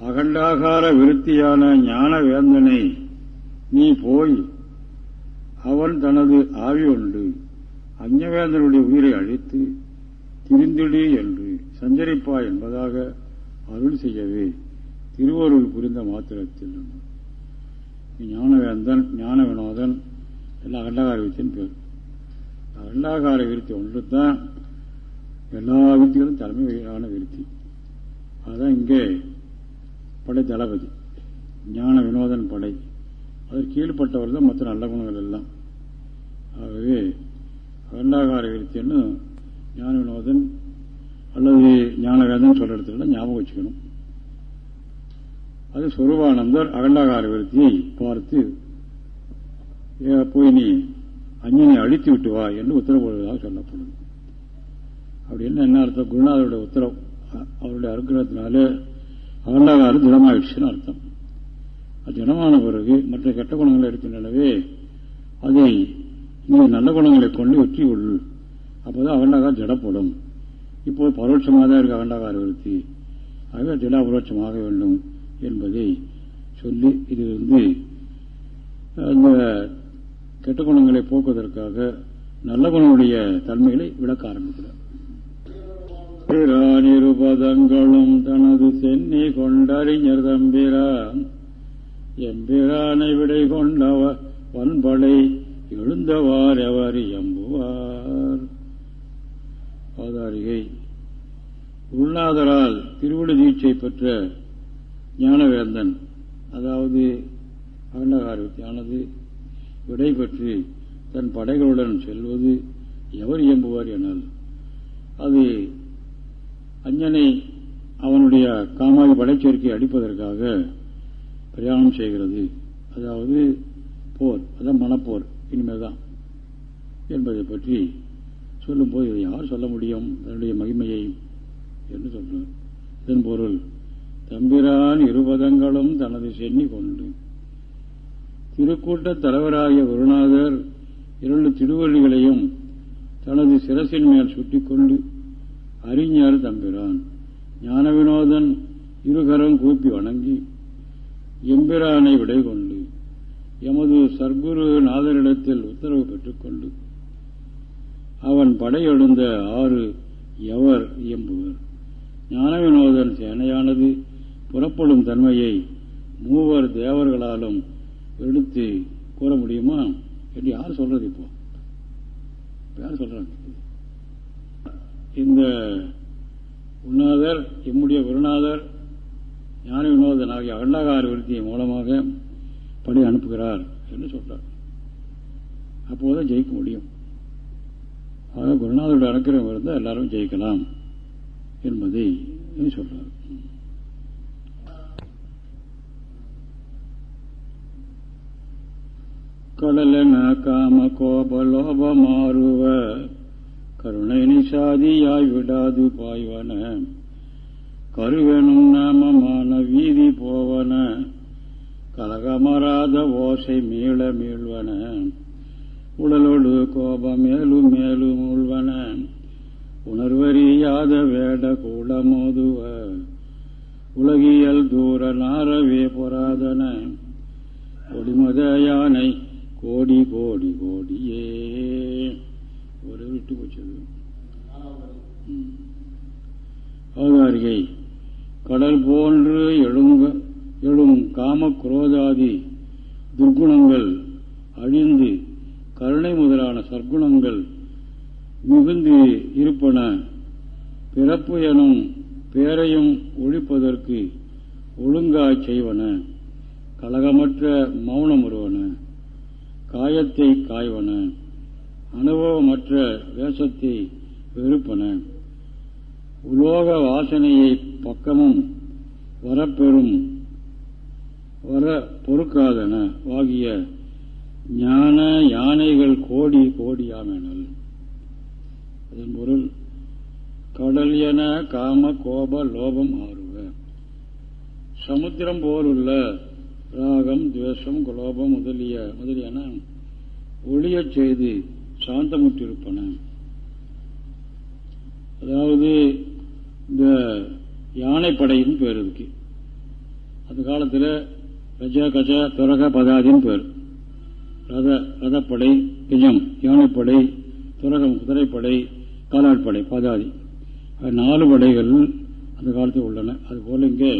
அகண்டாகார விருத்தியான ஞான வேந்தனை நீ போய் அவன் தனது ஆவி ஒன்று அஞ்சவேந்தனுடைய உயிரை அழித்து திரிந்திடு என்று சஞ்சரிப்பா என்பதாக அருள் செய்யவே திருவருள் புரிந்த மாத்திரத்தில் ஞானவேந்தன் ஞான வினோதன் எல்லாம் அகண்டாகார விருத்தின் பேர். அகண்டாகார விருத்தி ஒன்று தான் எல்லா விருத்திகளும் தலைமையான விருத்தி. அதுதான் இங்கே படை தளபதி ஞான வினோதன் படை. அதற்கு கீழ்பட்டவர் தான் மற்ற நல்ல குணங்கள் எல்லாம். ஆகவே அகண்டாகார விருத்தின்னு ஞான வினோதன் அல்லது ஞானவேதன் சொல்ற இடத்துல ஞாபகம் வச்சுக்கணும். அது சொருவானந்தர் அகண்டாகார விருத்தியை பார்த்து போய் நீ அஞ்சனை அழித்து விட்டு வா என்று உத்தரவு போடுவதாக சொல்லப்படுது அப்படின்னு என்ன அர்த்தம்? குருநாதருடைய உத்தரவு அவருடைய அனுகிரகத்தினாலே அகண்டாகாரம் திடமாயிடுச்சுன்னு அர்த்தம். அது திடமான பிறகு மற்ற கெட்ட குணங்கள் இருக்கின்றனவே அதை இந்த நல்ல குணங்களை கொண்டு வெற்றி கொள். அப்போதான் அகண்டாகாரம் திடப்படும். இப்போது பரோட்சமாக தான் இருக்கு அகண்டாகார விருத்தி. ஆகவே திடாபரோட்சமாக வேண்டும் என்பதை சொல்லி இது வந்து அந்த கெட்ட குணங்களை போக்குவதற்காக நல்ல குணங்களுடைய தன்மைகளை விளக்க ஆரம்பிக்கிறார். பிரானிருபதங்களும் தனது சென்னி கொண்டறிஞர் தம்பிரான் எம்பிரானை விடை கொண்டவ வன்படை எழுந்தவார் எவர் எம்புவார். பாதாரிகை. உள்நாதரால் திருவிழு தீட்சை பெற்ற ஞானவேந்தன் அதாவது அகண்டகாரத்தியானது விடை பெற்று தன் படைகளுடன் செல்வது எவர் இயம்புவார் எனல். அது அஞ்சனை அவனுடைய காமாதி படைச்சேர்க்கையை அடிப்பதற்காக பிரயாணம் செய்கிறது. அதாவது போர் அதான் மனப்போர் இனிமேதான் என்பதை பற்றி சொல்லும்போது இதை யார் சொல்ல முடியும்? தன்னுடைய மகிமையை என்று சொல்றார். இதன் பொருள் தம்பிரான் இருபதங்களும் தனது சென்னி கொண்டு திருக்கூட்ட தலைவராகிய குருநாதர் இரண்டு திருவள்ளிகளையும் தனது சிரசின் மேல் சுட்டிக்கொண்டு அறிஞர் தம்பிரான். ஞான வினோதன் இருகரம் கூப்பி வணங்கி எம்பிரானை விடை கொண்டு எமது சர்க்குரு நாதரிடத்தில் உத்தரவு பெற்றுக்கொண்டு அவன் படையெழுந்த ஆறு எவர் எம்புவர் ஞான வினோதன் சேனையானது புறப்படும் தன்மையை மூவர் தேவர்களாலும் எடுத்து கூற முடியுமா? என்று யார் சொல்றது இப்போ? யார் சொல்றாங்க? இந்த குருநாதர் எம்முடைய குருநாதர் ஞான வினோதன் ஆகிய அகண்டாகார விருத்தியை மூலமாக படை அனுப்புகிறார் என்று சொல்றார். அப்போதான் ஜெயிக்க முடியும். ஆக குருநாதருடைய அனுக்கிரகம் இருந்தால் எல்லாரும் ஜெயிக்கலாம் என்பதை சொல்றார். கடலென காம கோப லோப கருணைனி சாதியாய் விடாது பாய்வன. கருவெனும் நாமமான வீதி போவன. கலகமராத ஓசை மீள மீழ்வன உடலோடு கோபம் மேலும் மேலும் உள்வன உணர்வறியாத வேட கூட மோதுவ. உலகியல் தூர நாரவே பொறாதன. கொடிமத யானை கோடி கோடி கோடியே. ஒரு விட்டு போச்சது. அவதாரிகை கடல் போன்று எழுங்க எழும் காம குரோதாதி துர்குணங்கள் அழிந்து கருணை முதலான சற்குணங்கள் மிகுந்து இருப்பன. பிறப்பு எனும் பேரையும் ஒழிப்பதற்கு ஒழுங்காய் செய்வன. கலகமற்ற மௌனம் வருவன காயத்தை காய்வன. அனுபவமற்ற வேஷத்தை வெறுப்பன. உலோக வாசனையை பக்கமும் வரப்பெறும் வர பொறுக்காதன ஆகிய ஞான யானைகள் கோடி கோடியாமெனல். அதன் பொருள் கடல் என காம கோப லோபம் ஆறுவ சமுத்திரம் போலுள்ள ராகம் துவேஷம் குலோபம் முதலிய முதலியன ஒளியச் செய்து சாந்தமுற்றிருப்பன அதாவது இந்த யானைப்படையின் பேர் இருக்கு அந்த காலத்தில் ரஜ கஜ துரக பதாதின்னு பேர். ரத ரதப்படை கஜம் யானைப்படை துரகம் குதிரைப்படை காலாட்படை பதாதி. நாலு படைகள் அந்த காலத்தில் உள்ளன. அதுபோல் இங்கே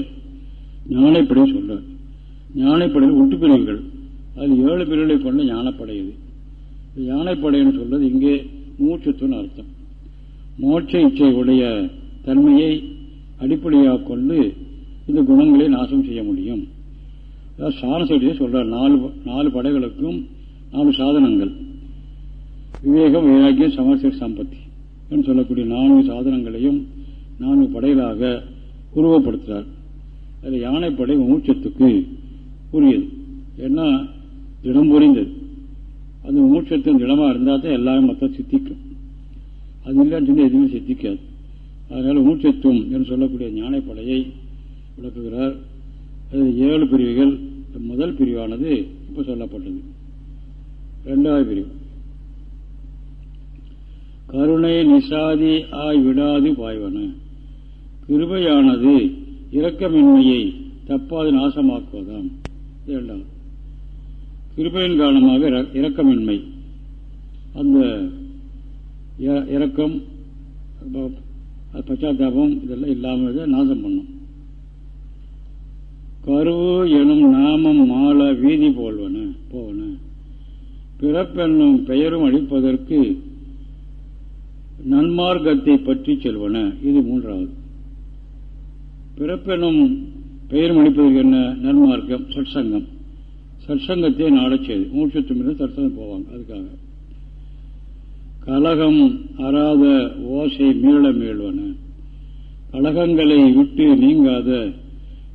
ஞானைப்படை சொல்றார். ஞானைப்படையில் ஒட்டு பிரிவுகள் அது ஏழு பிரிவுகளை கொண்ட ஞானப்படை இது. யானைப்படைன்னு சொல்றது இங்கே மூச்சுத்துன்னு அர்த்தம். மோட்ச இச்சையுடைய தன்மையை அடிப்படையாக கொண்டு இந்த குணங்களை நாசம் செய்ய முடியும். சாரசடியை சொல்றார். நாலு நாலு படைகளுக்கும் நாலு சாதனங்கள். விவேகம் வைராக்கியம் சமர்த்த சம்பத்தி என்று சொல்லக்கூடிய நான்கு சாதனங்களையும் நான்கு படைகளாக உருவப்படுத்துகிறார் அதில் யானைப்படை மூச்சத்துக்கு உரியது. ஏன்னா திடம் புரிந்தது. அந்த மூச்சத்தின் திடமாக இருந்தால் தான் எல்லாமே மற்ற சித்திக்கும். அது இல்லைன்னு எதுவுமே சித்திக்காது. அதனால் மூச்சத்துவம் என்று சொல்லக்கூடிய ஞானப்படையை விளக்குகிறார். அதில் ஏழு பிரிவுகள். முதல் பிரிவானது இப்போ சொல்லப்பட்டது. ரெண்டாவது பிரிவு. கருணை நிசாதி ஆய் விடாது பாய்வன. கிருபையானது இரக்கமின்மையை தப்பாது நாசமாக்குவதாம். இரண்டாவது. கிருபையின் காரணமாக இரக்கமின்மை. அந்த இரக்கம் பச்சாத்தாபம் இதெல்லாம் இல்லாமல் நாசம் பண்ணும். கருவு எனும் நாமம் மால வீதி போல்வன போவன. பிறப்பென்னும் பெயரும் அளிப்பதற்கு நன்மார்க்கத்தை பற்றி செல்வன. இது மூன்றாவது. பிறப்பெனும் பெயரும் அளிப்பதற்கு என்ன? நன்மார்க்கம் சட்சங்கம் சற்சங்கத்தை நாடச் செய்து மீது சற்சங்கம் போவாங்க. அதுக்காக. கலகம் அறாத ஓசை மீள மீழ்வன கலகங்களை விட்டு நீங்காத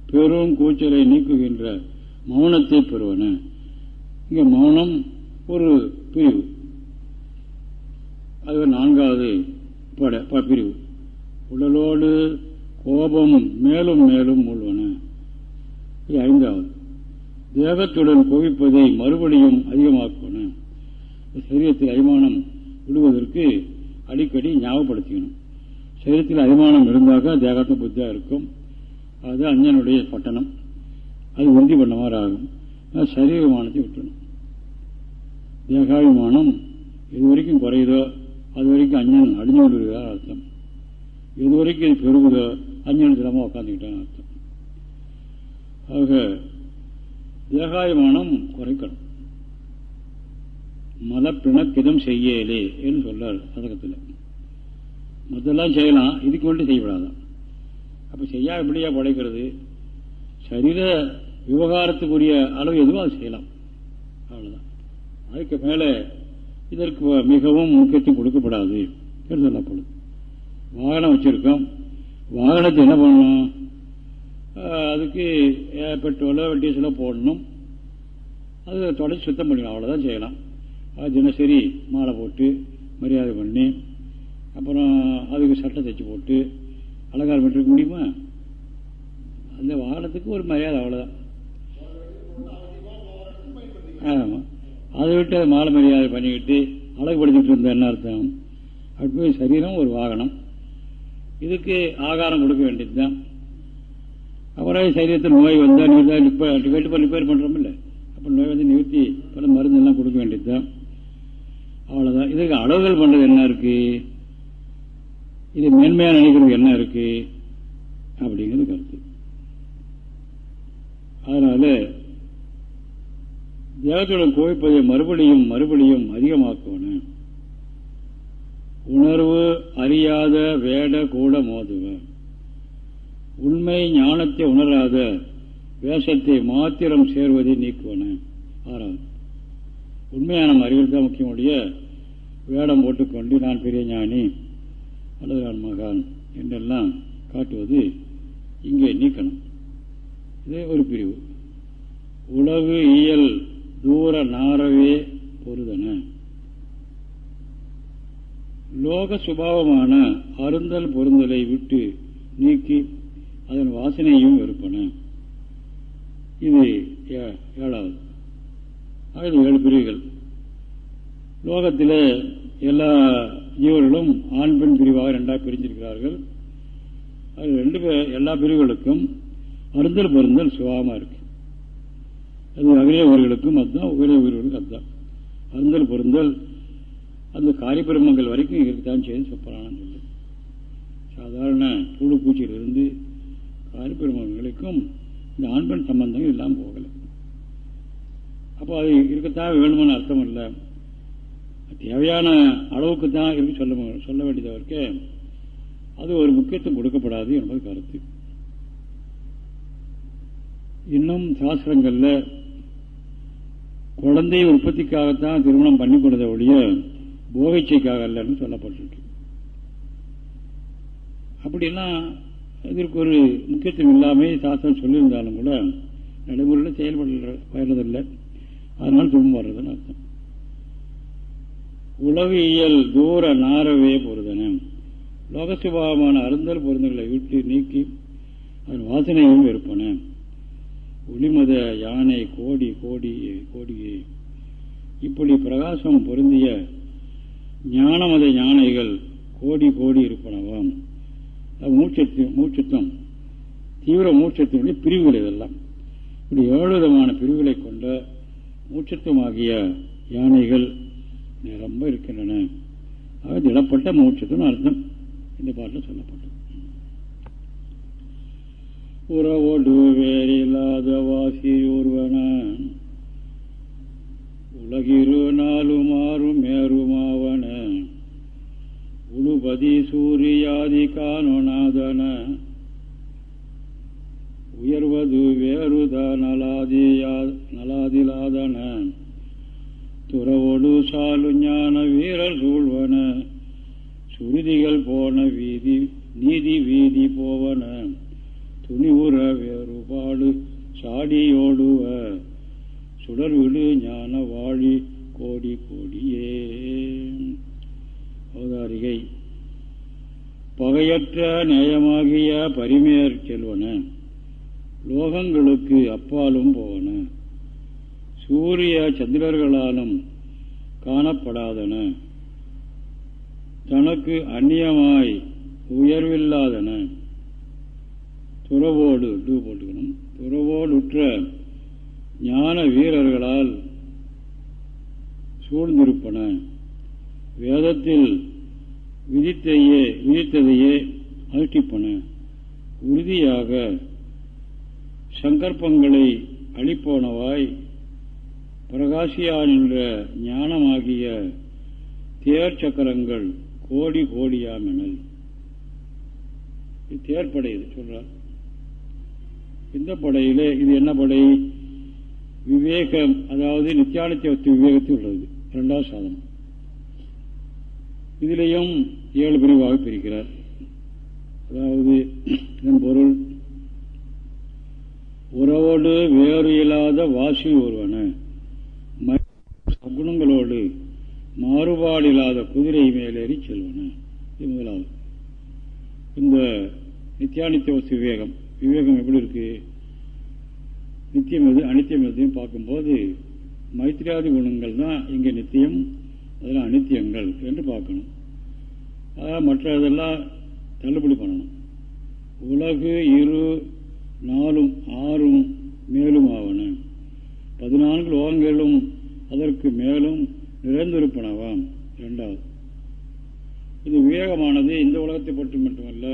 பெரும் கூச்சலை நீக்குகின்ற மௌனத்தை பெறுவன. இங்க மௌனம் ஒரு பிரிவு. அது நான்காவது பட பிரிவு. உடலோடு கோபம் மேலும் மேலும் மூழ்வன. இது ஐந்தாவது. தேகத்துடன் குவிப்பதை மறுபடியும் அதிகமாக்கணும். சரீரத்தில் அபிமானம் விடுவதற்கு அடிக்கடி ஞாபகப்படுத்திக்கணும். சரீரத்தில் அபிமானம் இருந்தாக்க தேகத்தை புத்தியா இருக்கும். அது அஞ்சனுடைய பட்டணம். அது உறுதி பண்ண மாதிரி ஆகும் சரீரமானத்தை விட்டணும் தேகாபிமானம் எது வரைக்கும் குறையுதோ அது வரைக்கும் அஞ்சன் அடிஞ்சு கொண்டிருக்கிறார் அர்த்தம். எது வரைக்கும் இது பெருகுதோ அஞ்சன் தினமாக உட்காந்துக்கிட்டான் அர்த்தம். ஆக தேகாயமானம் குறைக்கணும். மத பிணக்கிதம் செய்யலே என்று சொல்றார் சதகத்தில். மதெல்லாம் செய்யலாம் இதுக்கு மட்டும் செய்யப்படாதான் அப்போ செய்யா எப்படியா படைக்கிறது? சரீர விவகாரத்துக்குரிய அளவு எதுவும் அது செய்யலாம். அவ்வளோதான் அதுக்கு மேலே இதற்கு மிகவும் முக்கியத்துவம் கொடுக்கப்படாது என்று சொல்லப்படும். வாகனம் வச்சிருக்கோம். வாகனத்தை என்ன பண்ணணும்? அதுக்கு பெட்ரோலோ டீசலோ போடணும். அது தொடச்சி சுத்தம் பண்ணிக்கலாம் அவ்வளோதான் செய்யலாம். அது தினசரி மாலை போட்டு மரியாதை பண்ணி அப்புறம் அதுக்கு சட்டை தைச்சி போட்டு அலங்காரம் பண்ணிருக்க முடியுமா? அந்த வாகனத்துக்கு ஒரு மரியாதை அவ்வளோதான் ஆமாம் அதை விட்டு மாலை மரியாதை பண்ணிக்கிட்டு அழகுபடுத்திட்டு இருந்த என்ன அர்த்தம்? அப்படி சரீரம் ஒரு வாகனம். இதுக்கு ஆகாரம் கொடுக்க வேண்டியது தான் அப்புறம் சரீரத்தில் நோய் வந்தால் நீர் கேட்டு பண்ணி ரிப்பேர் பண்ணுறோம் இல்லை அப்போ நோய் வந்து நிறுத்தி பல மருந்து எல்லாம் கொடுக்க வேண்டியது தான் அவ்வளோதான் இதுக்கு அளவுகள் பண்ணுறது என்ன இருக்குது இது மேன்மையாக நினைக்கிறது என்ன இருக்குது அப்படிங்கிறது கருத்து. அதனால தேவத்தோட கோவிப்பதை மறுபடியும் மறுபடியும் அதிகமாக்குவன உணர்வு அறியாத வேட கூட மோதுவேன் உண்மை ஞானத்தை உணராத வேஷத்தை மாத்திரம் சேர்வதை நீக்குவன. ஆறாவது உண்மையான அறிவில் தான் முக்கியமுடைய வேடம் போட்டுக்கொண்டு நான் பெரிய ஞானி அல்லது நான் மகான் என்றெல்லாம் காட்டுவது இங்கே நீக்கணும். இது ஒரு பிரிவு. உளவு இயல் தூர நாரவே பொருதன லோக சுபாவமான அருந்தல் பொருந்தலை விட்டு நீக்கி அதன் வாசனையும் வெறுப்பன. இது ஏழாவது. இது ஏழு பிரிவுகள். லோகத்தில் எல்லா ஜீவர்களும் ஆண் பெண் பிரிவாக ரெண்டாக பிரிஞ்சிருக்கிறார்கள் அது ரெண்டு எல்லா பிரிவுகளுக்கும் அருந்தல் பொருந்தல் சுகமாக இருக்கு. அது அகிலவர்களுக்கும் அதுதான் உயிரவர்களுக்கும் அதுதான். அருந்தல் பொருந்தல் அந்த காரிபிரமங்கள் வரைக்கும் இருக்கத்தான் செய்து சொப்பரானு சொல்லு. சாதாரண புழு பூச்சியிலிருந்து காரிபிரமங்களுக்கும் இந்த ஆண் பெண் சம்பந்தங்கள் இல்லாமல் போகலை. அப்போ அது இருக்கத்தான் வேணுமான அர்த்தம் இல்லை. தேவையான அளவுக்கு தான் இருக்கு சொல்ல சொல்ல வேண்டியதவருக்கு அது ஒரு முக்கியத்துவம் கொடுக்கப்படாது என்பது கருத்து. இன்னும் சாஸ்திரங்களில் குழந்தை உற்பத்திக்காகத்தான் திருமணம் பண்ணி கொடுத்த ஒழிய போகைச்சைக்காக இல்லைன்னு சொல்லப்பட்டிருக்கு. அப்படின்னா இதற்கு ஒரு முக்கியத்துவம் இல்லாமல் சாஸ்திரம் சொல்லியிருந்தாலும் கூட நடைமுறையில் செயல்படுற பயனதில்லை. அதனால் துன்பம் வர்றதுன்னு அர்த்தம். உளவியல் தூர நாரவே பொருதன லோகசுபாவமான அருந்தல் பொருந்தங்களை விட்டு நீக்கி அதன் வாசனையும் இருப்பன. ஒளிமத யானை கோடி கோடி கோடியே. இப்படி பிரகாசம் பொருந்திய ஞானமத யானைகள் கோடி கோடி இருப்பனவாம். மூச்சத்து மூச்சத்துவம் தீவிர மூச்சத்தினுடைய பிரிவுகள் இதெல்லாம். இப்படி ஏழு விதமான பிரிவுகளை கொண்ட மூச்சத்துவமாகிய யானைகள் நிரம்ப இருக்கின்றன. ஆக திடப்பட்ட மூச்சத்துன்னு அர்த்தம். இந்த பாட்டில் சொல்லப்பட்டது. உறவோடு வேறில்லாத வாசியூர்வன. உலகிரு நாளுமாறும் மேருமாவன உழுபதி சூரியாதி காணுநாதன உயர்வது வேறுத நலாதியா நலாதிலாதன. துறவோடு சாலு ஞான வீரர் சூழ்வன. சுருதிகள் போன வீதி நீதி வீதி போவன. துணிவுற வேறுபாடு சாடியோடுவ சுடர்விடு ஞான வாழி கோடி கோடியே. அவதாரிகை. பகையற்ற நேயமாகிய பரிமேற் செல்வன. லோகங்களுக்கு அப்பாலும் போவன. சூரிய சந்திரர்களாலும் காணப்படாதன. தனக்கு அந்நியமாய் உயர்வில்லாதன. துறவோடு டூ போட்டுக்கணும். துறவோடுற்ற ஞான வீரர்களால் சூழ்ந்திருப்பன. வேதத்தில் விதித்தையே விதித்ததையே அகற்றிப்பன உறுதியாக சங்கற்பங்களை அளிப்போனவாய் பிரகாசியானின்ற ஞானமாகிய தேர் சக்கரங்கள் கோடி கோடியாமெனல். தேர்ப்படை இது சொல்றார். இந்த படையிலே இது என்ன படை? விவேகம் அதாவது நித்தியானித்திய விவேகத்தில் உள்ளது. இரண்டாவது சாதனம். இதிலையும் ஏழு பிரிவாக பிரிக்கிறார். அதாவது இதன் பொருள் உறவோடு வேறு இல்லாத வாசி ஒருவன சகுணங்களோடு மாறுபாடு இல்லாத குதிரை மேலேறி செல்வன. இது முதலாவது. இந்த நித்தியானித்திய வஸ்து விவேகம். விவேகம் எப்படி இருக்கு? நித்தியம் எது அனித்தியம் எதையும் பார்க்கும்போது மைத்திரியாதி குணங்கள் தான் இங்கே நித்தியம் அதெல்லாம் அனித்தியங்கள் என்று பார்க்கணும். அதாவது மற்ற இதெல்லாம் தள்ளுபடி பண்ணணும். உலகு இரு நாலும் ஆறும் மேலும் ஆவன. பதினான்கு லோகங்களும் அதற்கு மேலும் நிறைந்திருப்பனவாம். இரண்டாவது. இது விவேகமானது. இந்த உலகத்தை பற்றி மட்டுமல்ல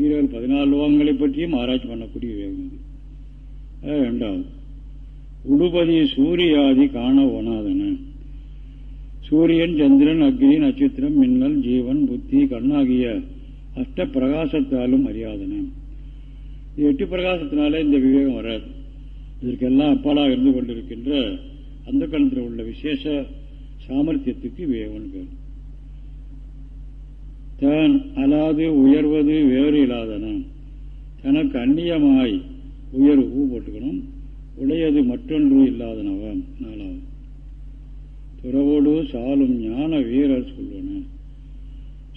ஈரல் பதினாலு லோகங்களை பற்றியும் ஆராய்ச்சி பண்ணக்கூடிய விவேகம் இது. இரண்டாவது. உடுபதி சூரியாதி காண ஒனாதன சூரியன் சந்திரன் அக்னி நட்சத்திரம் மின்னல் ஜீவன் புத்தி கண்ணாகிய அஷ்ட பிரகாசத்தாலும் அறியாதன எட்டு பிரகாசத்தினாலே இந்த விவேகம் வராது. இதற்கெல்லாம் அப்பாலாக இருந்து கொண்டிருக்கின்ற அந்த காலத்தில் உள்ள விசேஷ சாமர்த்தியத்துக்கு விவேகம் பேர். தான் அலாது உயர்வது வேறு இல்லாதன. தனக்கு அந்நியமாய் உயர்வு போட்டுக்கணும். உடையது மற்றொன்று இல்லாதனவன். நாலாவது. பிறவோடு சாலும் ஞான வீரர் சொல்வன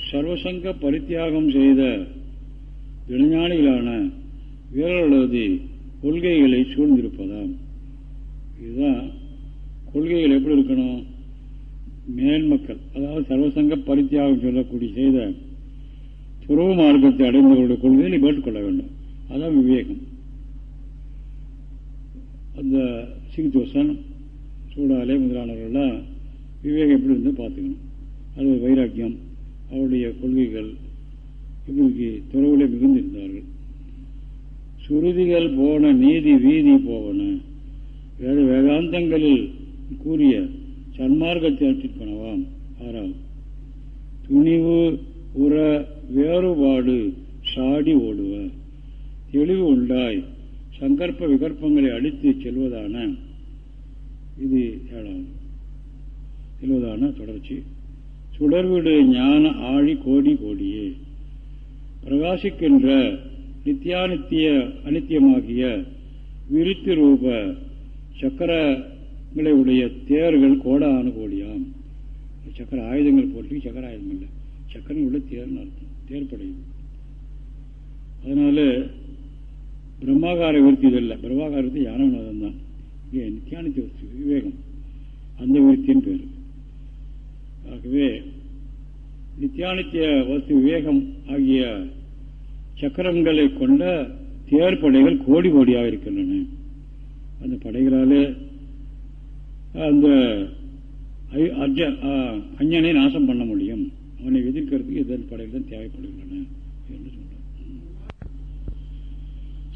சர்வசங்க பரித்தியாகம் செய்த இளைஞானிகளான வீரர்களது கொள்கைகளை சூழ்ந்திருப்பதாம். இதுதான் கொள்கைகள் எப்படி இருக்கணும்? மேன்மக்கள் அதாவது சர்வசங்க பரித்தியாகம் சொல்லக்கூடிய செய்த துறவு மார்க்கத்தை அடைந்தவர்களுடைய கொள்கைகளை மேற்கொள்ள வேண்டும். அதான் விவேகம். சிகிதோஷன் சூடாலே முதலானவர்கள்லாம் விவேகம் எப்படி இருந்தால் பார்த்துக்கணும். அது வைராக்கியம். அவருடைய கொள்கைகள் இப்படிக்கு துறவுல மிகுந்திருந்தார்கள். சுருதிகள் போன நீதி வீதி போவன. வேறு வேதாந்தங்களில் கூறிய சன்மார்க்கத்தை அற்றிப்பனவாம் ஆறாம் துணிவு உற வேறுபாடு சாடி ஓடுவ. தெளிவு உண்டாய் சங்கற்ப விகற்பங்களை அழித்து செல்வதான. இது ஏழாம். என்பதான தொடர்ச்சி? சுடர்விடு ஞான ஆழி கோடி கோடியே. பிரகாசிக்கின்ற நித்தியானித்திய அனித்தியமாகிய விருத்தி ரூப சக்கரங்களை உடைய தேர்கள் கோடான கோடியாம். சக்கர ஆயுதங்கள் போட்டு சக்கர ஆயுதம் இல்லை. சக்கரம் உள்ள தேர்னு அர்த்தம். தேர்ப்படையுது அதனால பிரம்மாகார விருத்தி இல்லை பிரம்மாகார விருத்தி யானவநாதம் தான் இங்கே நித்தியானித்திய விவேகம். அந்த விருத்தின்னு பேர். ஆகவே நித்தியானித்திய வஸ்து விவேகம் ஆகிய சக்கரங்களை கொண்ட தேர் படைகள் கோடி கோடியாக இருக்கின்றன. அந்த படைகளாலே அந்த அர்ஜ அஞ்சனை நாசம் பண்ண முடியும். அவனை எதிர்க்கிறதுக்கு இதன் படைகள் தான் தேவைப்படுகின்றன என்று சொல்றார்.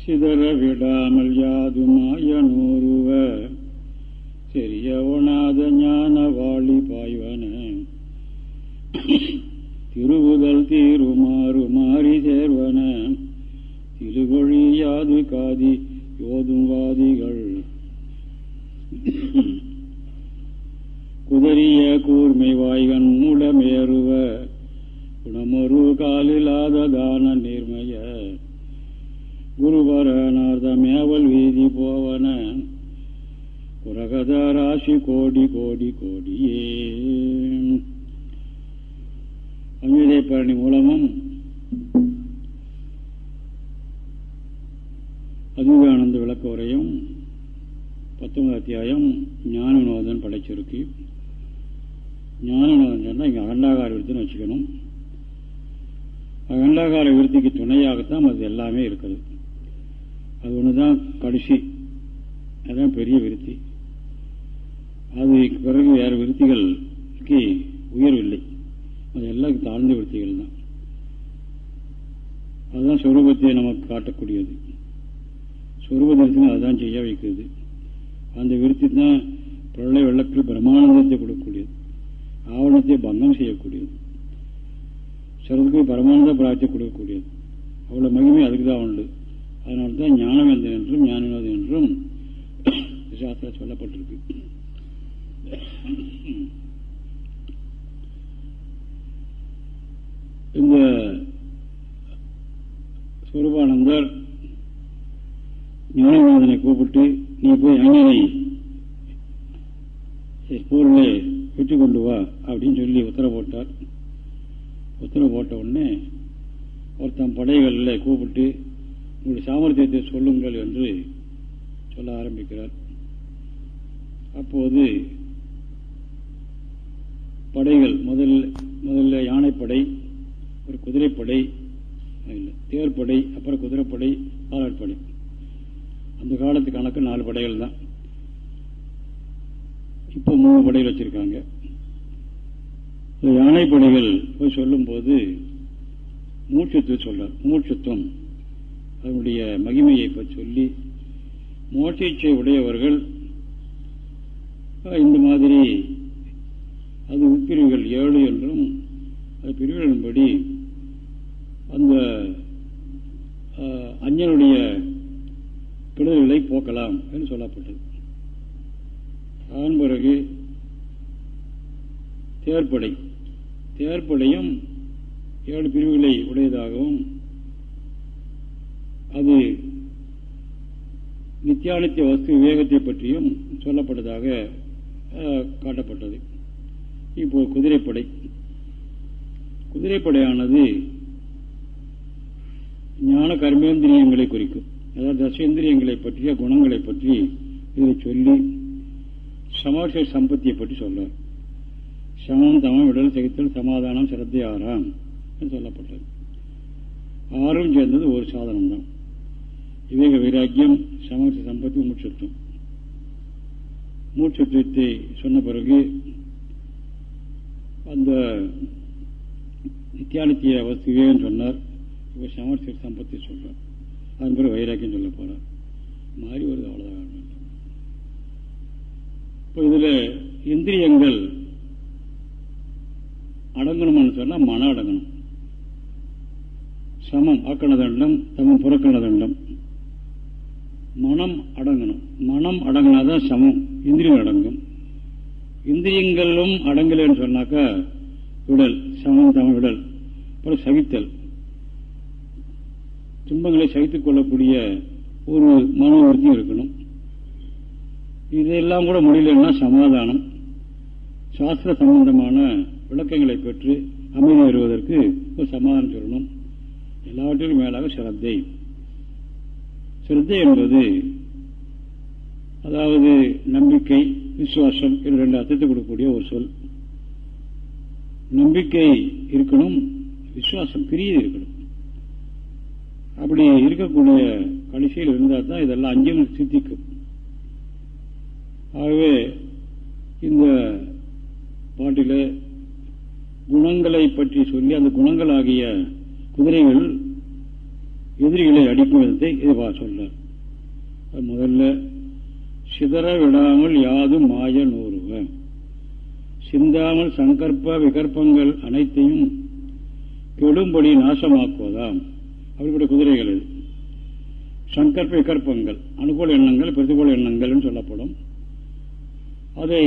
சிதற விடாமல் யாதுமாய நூறுவ சிறிய ஞான வாழி பாய்வன. திருவுதல் தீருமாறு மாறி சேர்வன. திருகொழியாது காதி யோதும் வாதிகள். குதறிய கூர்மை வாய்கன் மூடமேறுவ குணமொரு காலில்லாத தான நீர்மய. குருவரனார்தமேவல் வீதி போவன. உரகத ராசி கோடி கோடி கோடியே. அமிதை பரணி மூலமும் அதிகானந்த விளக்க உரையும் பத்தொன்பது அத்தியாயம் ஞான வினோதன் படைச்சிருக்கு. ஞான வினோதன் சொன்னால் இங்கே அகண்டாகார விருத்தின்னு வச்சுக்கணும். அகண்டாகார விருத்திக்கு துணையாகத்தான் அது எல்லாமே இருக்குது. அது ஒன்று தான் கடைசி. அதுதான் பெரிய விருத்தி. அது பிறகு வேறு விருத்திகளுக்கு உயர்வில்லை. அது எல்லாம் தாழ்ந்த விருத்திகள் தான். அதுதான் சொரூபத்தை நமக்கு காட்டக்கூடியது. சொரூப தரிசனம் அதுதான் செய்ய வைக்கிறது. அந்த விருத்தி தான் பிரளய வெள்ளத்தில் பிரமானந்தத்தை கொடுக்கக்கூடியது. ஆவணத்தை பங்கம் செய்யக்கூடியது. சிறதுக்கு பரமானந்த பிராப்தியை கொடுக்கக்கூடியது. அவ்வளோ மகிமை அதுக்கு தான் உண்டு. அதனால தான் ஞானவேந்தன் என்றும் ஞானவேந்தன் என்றும் சாஸ்திரம் சொல்லப்பட்டிருக்கு. இந்த சுரூபானந்தர் ஞானநாதனை கூப்பிட்டு நீ போய் அங்கனை ஊரில் விட்டு கொண்டு வா அப்படின்னு சொல்லி உத்தரவு போட்டார். உத்தரவு போட்ட உடனே ஒருத்தன் படைகளில் கூப்பிட்டு உங்களுடைய சாமர்த்தியத்தை சொல்லுங்கள் என்று சொல்ல ஆரம்பிக்கிறார். அப்போது படைகள் முதல் முதல்ல யானைப்படை ஒரு குதிரைப்படை இல்லை தேர்ப்படை அப்புறம் குதிரைப்படை காலாட்படை அந்த காலத்து கணக்கு நாலு படைகள் தான். இப்போ மூணு படைகள் வச்சிருக்காங்க. யானை படைகள் போய் சொல்லும்போது மூச்சுத்துவம் சொல்றார். மூச்சுத்துவம் அதனுடைய மகிமையை பற்றி சொல்லி மோட்சை உடையவர்கள் இந்த மாதிரி அது உட்பிரிவுகள் ஏழு என்றும் அது பிரிவுகளின்படி அந்த அஞ்சனுடைய கெடுதல்களை போக்கலாம் என்று சொல்லப்பட்டது. அதன் பிறகு தேர்ப்படை. தேர்ப்படையும் ஏழு பிரிவுகளை உடையதாகவும் அது நித்தியானித்திய வஸ்து விவேகத்தை பற்றியும் சொல்லப்பட்டதாக காட்டப்பட்டது. இப்போ குதிரைப்படை. குதிரைப்படையானது ஞான கர்மேந்திரியங்களை குறிக்கும். அதாவது தசேந்திரியங்களை பற்றிய குணங்களை பற்றி இதை சொல்லி சமாச சம்பத்தியை பற்றி சொல்றார். சமம் தமம் விடல் சகித்தல் சமாதானம் சிரத்தை ஆறாம் என்று சொல்லப்பட்டது. ஆறும் சேர்ந்தது ஒரு சாதனம் தான் விவேக வைராக்கியம் சமோஷ சம்பத்தி மூச்சத்துவம் மூச்சத்துவத்தை சொன்ன பிறகு அந்த நித்தியானித்திய வஸ்துவேன்னு சொன்னார். இப்போ சமர்த்திய சம்பத்தி சொல்கிறார் அதன் பிறகு வைராக்கியம் சொல்ல போறார். மாறி வருது அவ்வளோதான் இப்போ இதில் இந்திரியங்கள் அடங்கணும்னு சொன்னால் மனம் அடங்கணும். சமம் ஆக்கண தண்டம் சமம் புறக்கண தண்டம். மனம் அடங்கணும். மனம் அடங்கினாதான் சமம். இந்திரியம் அடங்கும். இந்திரியங்களும் அடங்கலைன்னு சொன்னாக்கா விடல் சமம் தம விடல் அப்புறம் சகித்தல். துன்பங்களை சகித்துக் கொள்ளக்கூடிய ஒரு மனோவர்த்தி இருக்கணும். இதெல்லாம் கூட முடியலன்னா சமாதானம். சாஸ்திர சம்பந்தமான விளக்கங்களை பெற்று அமைதி வருவதற்கு ஒரு சமாதானம் சொல்லணும். எல்லாவற்றிலும் மேலாக சிரத்தை. சிரத்தை என்பது அதாவது நம்பிக்கை விசுவாசம் என்று ரெண்டு அர்த்தத்தை கொடுக்கக்கூடிய ஒரு சொல். நம்பிக்கை இருக்கணும் விசுவாசம் பிரியது இருக்கணும். அப்படி இருக்கக்கூடிய கடைசியில் இருந்தால் தான் இதெல்லாம் அஞ்சும் சித்திக்கும். ஆகவே இந்த பாட்டில் குணங்களை பற்றி சொல்லி அந்த குணங்கள் ஆகிய குதிரைகள் எதிரிகளை அடிக்கும் விதத்தை இது சொல்றார். முதல்ல சிதற விடாமல் யாதும் மாய நூறுவ சிந்தாமல் சங்கற்ப விகற்பங்கள் அனைத்தையும் கெடும்படி நாசமாக்குவதாம். அப்படிப்பட்ட குதிரைகள் இது. சங்கற்ப விகற்பங்கள் அனுகூல எண்ணங்கள் பிரதிகூல எண்ணங்கள் சொல்லப்படும். அதை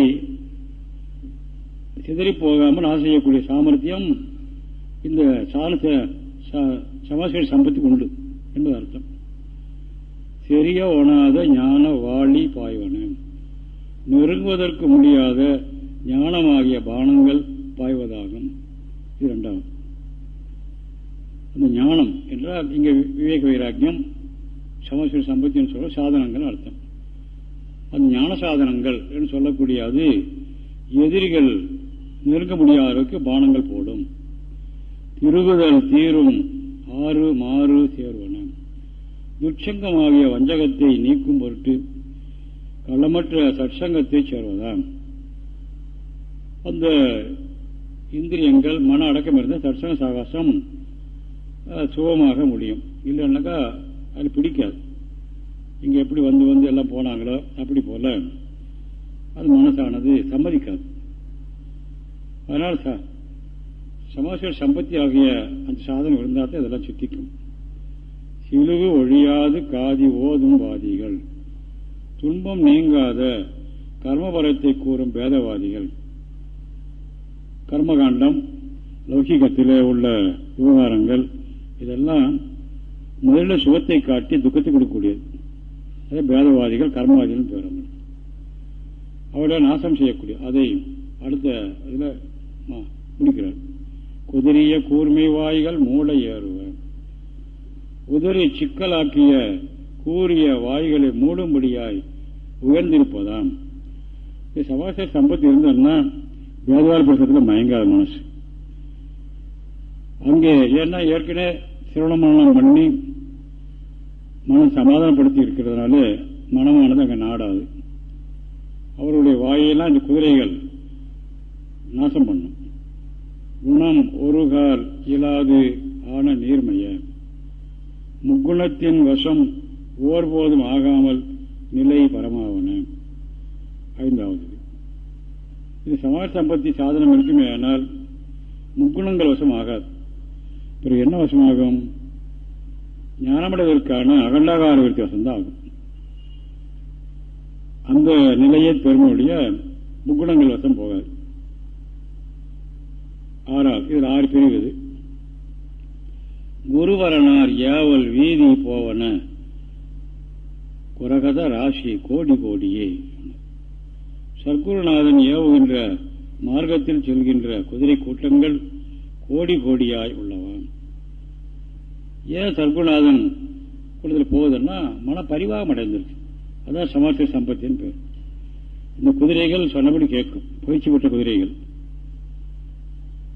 சிதறி போகாமல் நாசம் செய்யக்கூடிய சாமர்த்தியம் இந்த சமாசிய சம்பத்தி உண்டு என்பது அர்த்தம். தெரிய ஒணாத ஞான வாழி பாய்வன. நெருங்குவதற்கு முடியாத ஞானமாகிய பானங்கள் பாய்வதாகும். இது இரண்டாவது அந்த ஞானம் என்றால் இங்கே விவேக வைராக்கியம் சமஸ்கிர சம்பத்தின்னு சொல்ல சாதனங்கள் அர்த்தம். அந்த ஞான சாதனங்கள் என்று சொல்லக்கூடிய அது எதிரிகள் நெருங்க முடியாத அளவுக்கு பானங்கள் போடும். திருகுதல் தீரும் ஆறு மாறு சேர்வன துட்சங்கமாகிய வஞ்சகத்தை நீக்கும் பொருட்டு களமற்ற சற்சங்கத்தை சேர்வதாம். அந்த இந்திரியங்கள் மன அடக்கம் இருந்த சற்சங்க சாகாசம் சுகமாக முடியும். இல்லைன்னாக்கா அது பிடிக்காது. இங்கே எப்படி வந்து வந்து எல்லாம் போனாங்களோ அப்படி போல அது மனசானது சம்மதிக்காது. அதனால் சமாசிய சம்பத்தி ஆகிய அந்த சாதனம் இருந்தால் தான் இதெல்லாம் சுத்திக்கும். சிலுகு ஒழியாது காதி ஓதும் வாதிகள். துன்பம் நீங்காத கர்மபலத்தை கூறும் பேதவாதிகள். கர்மகாண்டம் லௌகிகத்திலே உள்ள விவகாரங்கள் இதெல்லாம் முதல்ல சுகத்தை காட்டி துக்கத்தை கொடுக்கக்கூடியது. அதே பேதவாதிகள் கர்மவாதிகள் பேரங்கள் அவர்கள நாசம் செய்யக்கூடிய அதை அடுத்த இதில் முடிக்கிறார். குதிரிய கூர்மை வாய்கள் மூளை ஏறுவர். உதறி சிக்கலாக்கிய கூறிய வாய்களை மூடும்படியாய் உயர்ந்திருப்பதாம். சவாச சம்பத்தி இருந்ததுன்னா வேதவாள் பிரசத்தில் மயங்காத மனசு. அங்கே ஏன்னா ஏற்கனவே சிரவணமரணம் பண்ணி மனம் சமாதானப்படுத்தி இருக்கிறதுனால மனமானது அங்கே நாடாது. அவருடைய வாயெல்லாம் இந்த குதிரைகள் நாசம் பண்ணும். குணம் ஒரு கால் இயலாது ஆன நீர்மைய. முக்குணத்தின் வசம் ஓர்போதும் ஆகாமல் நிலை பரமாவன. ஐந்தாவது. இது சமாஜ சம்பத்தி சாதனம் இருக்குமே ஆனால் முக்குணங்கள் வசம் ஆகாது பிறகு என்ன வசமாகும்? ஞானமடைவதற்கான அகண்டாகார விருத்தி தான் ஆகும் அந்த நிலையை பெருமையுடைய முக்குணங்கள் வசம் போகாது. ஆறாவது இதில் ஆறு பிரிவு குருவரனார் ஏவல் வீதி போவன. குரகத ராசி கோடி கோடியே. சர்க்குருநாதன் ஏவுகின்ற மார்க்கத்தில் செல்கின்ற குதிரை கூட்டங்கள் கோடி கோடியாய் உள்ளவன். ஏன் சர்க்குருநாதன் கூட்டத்தில் போகுதுன்னா மன பரிவாகம் அடைந்திருக்கு. அதான் சமாச சம்பத்தின் பேர். இந்த குதிரைகள் சொன்னபடி கேட்கும். பயிற்சி பெற்ற குதிரைகள்.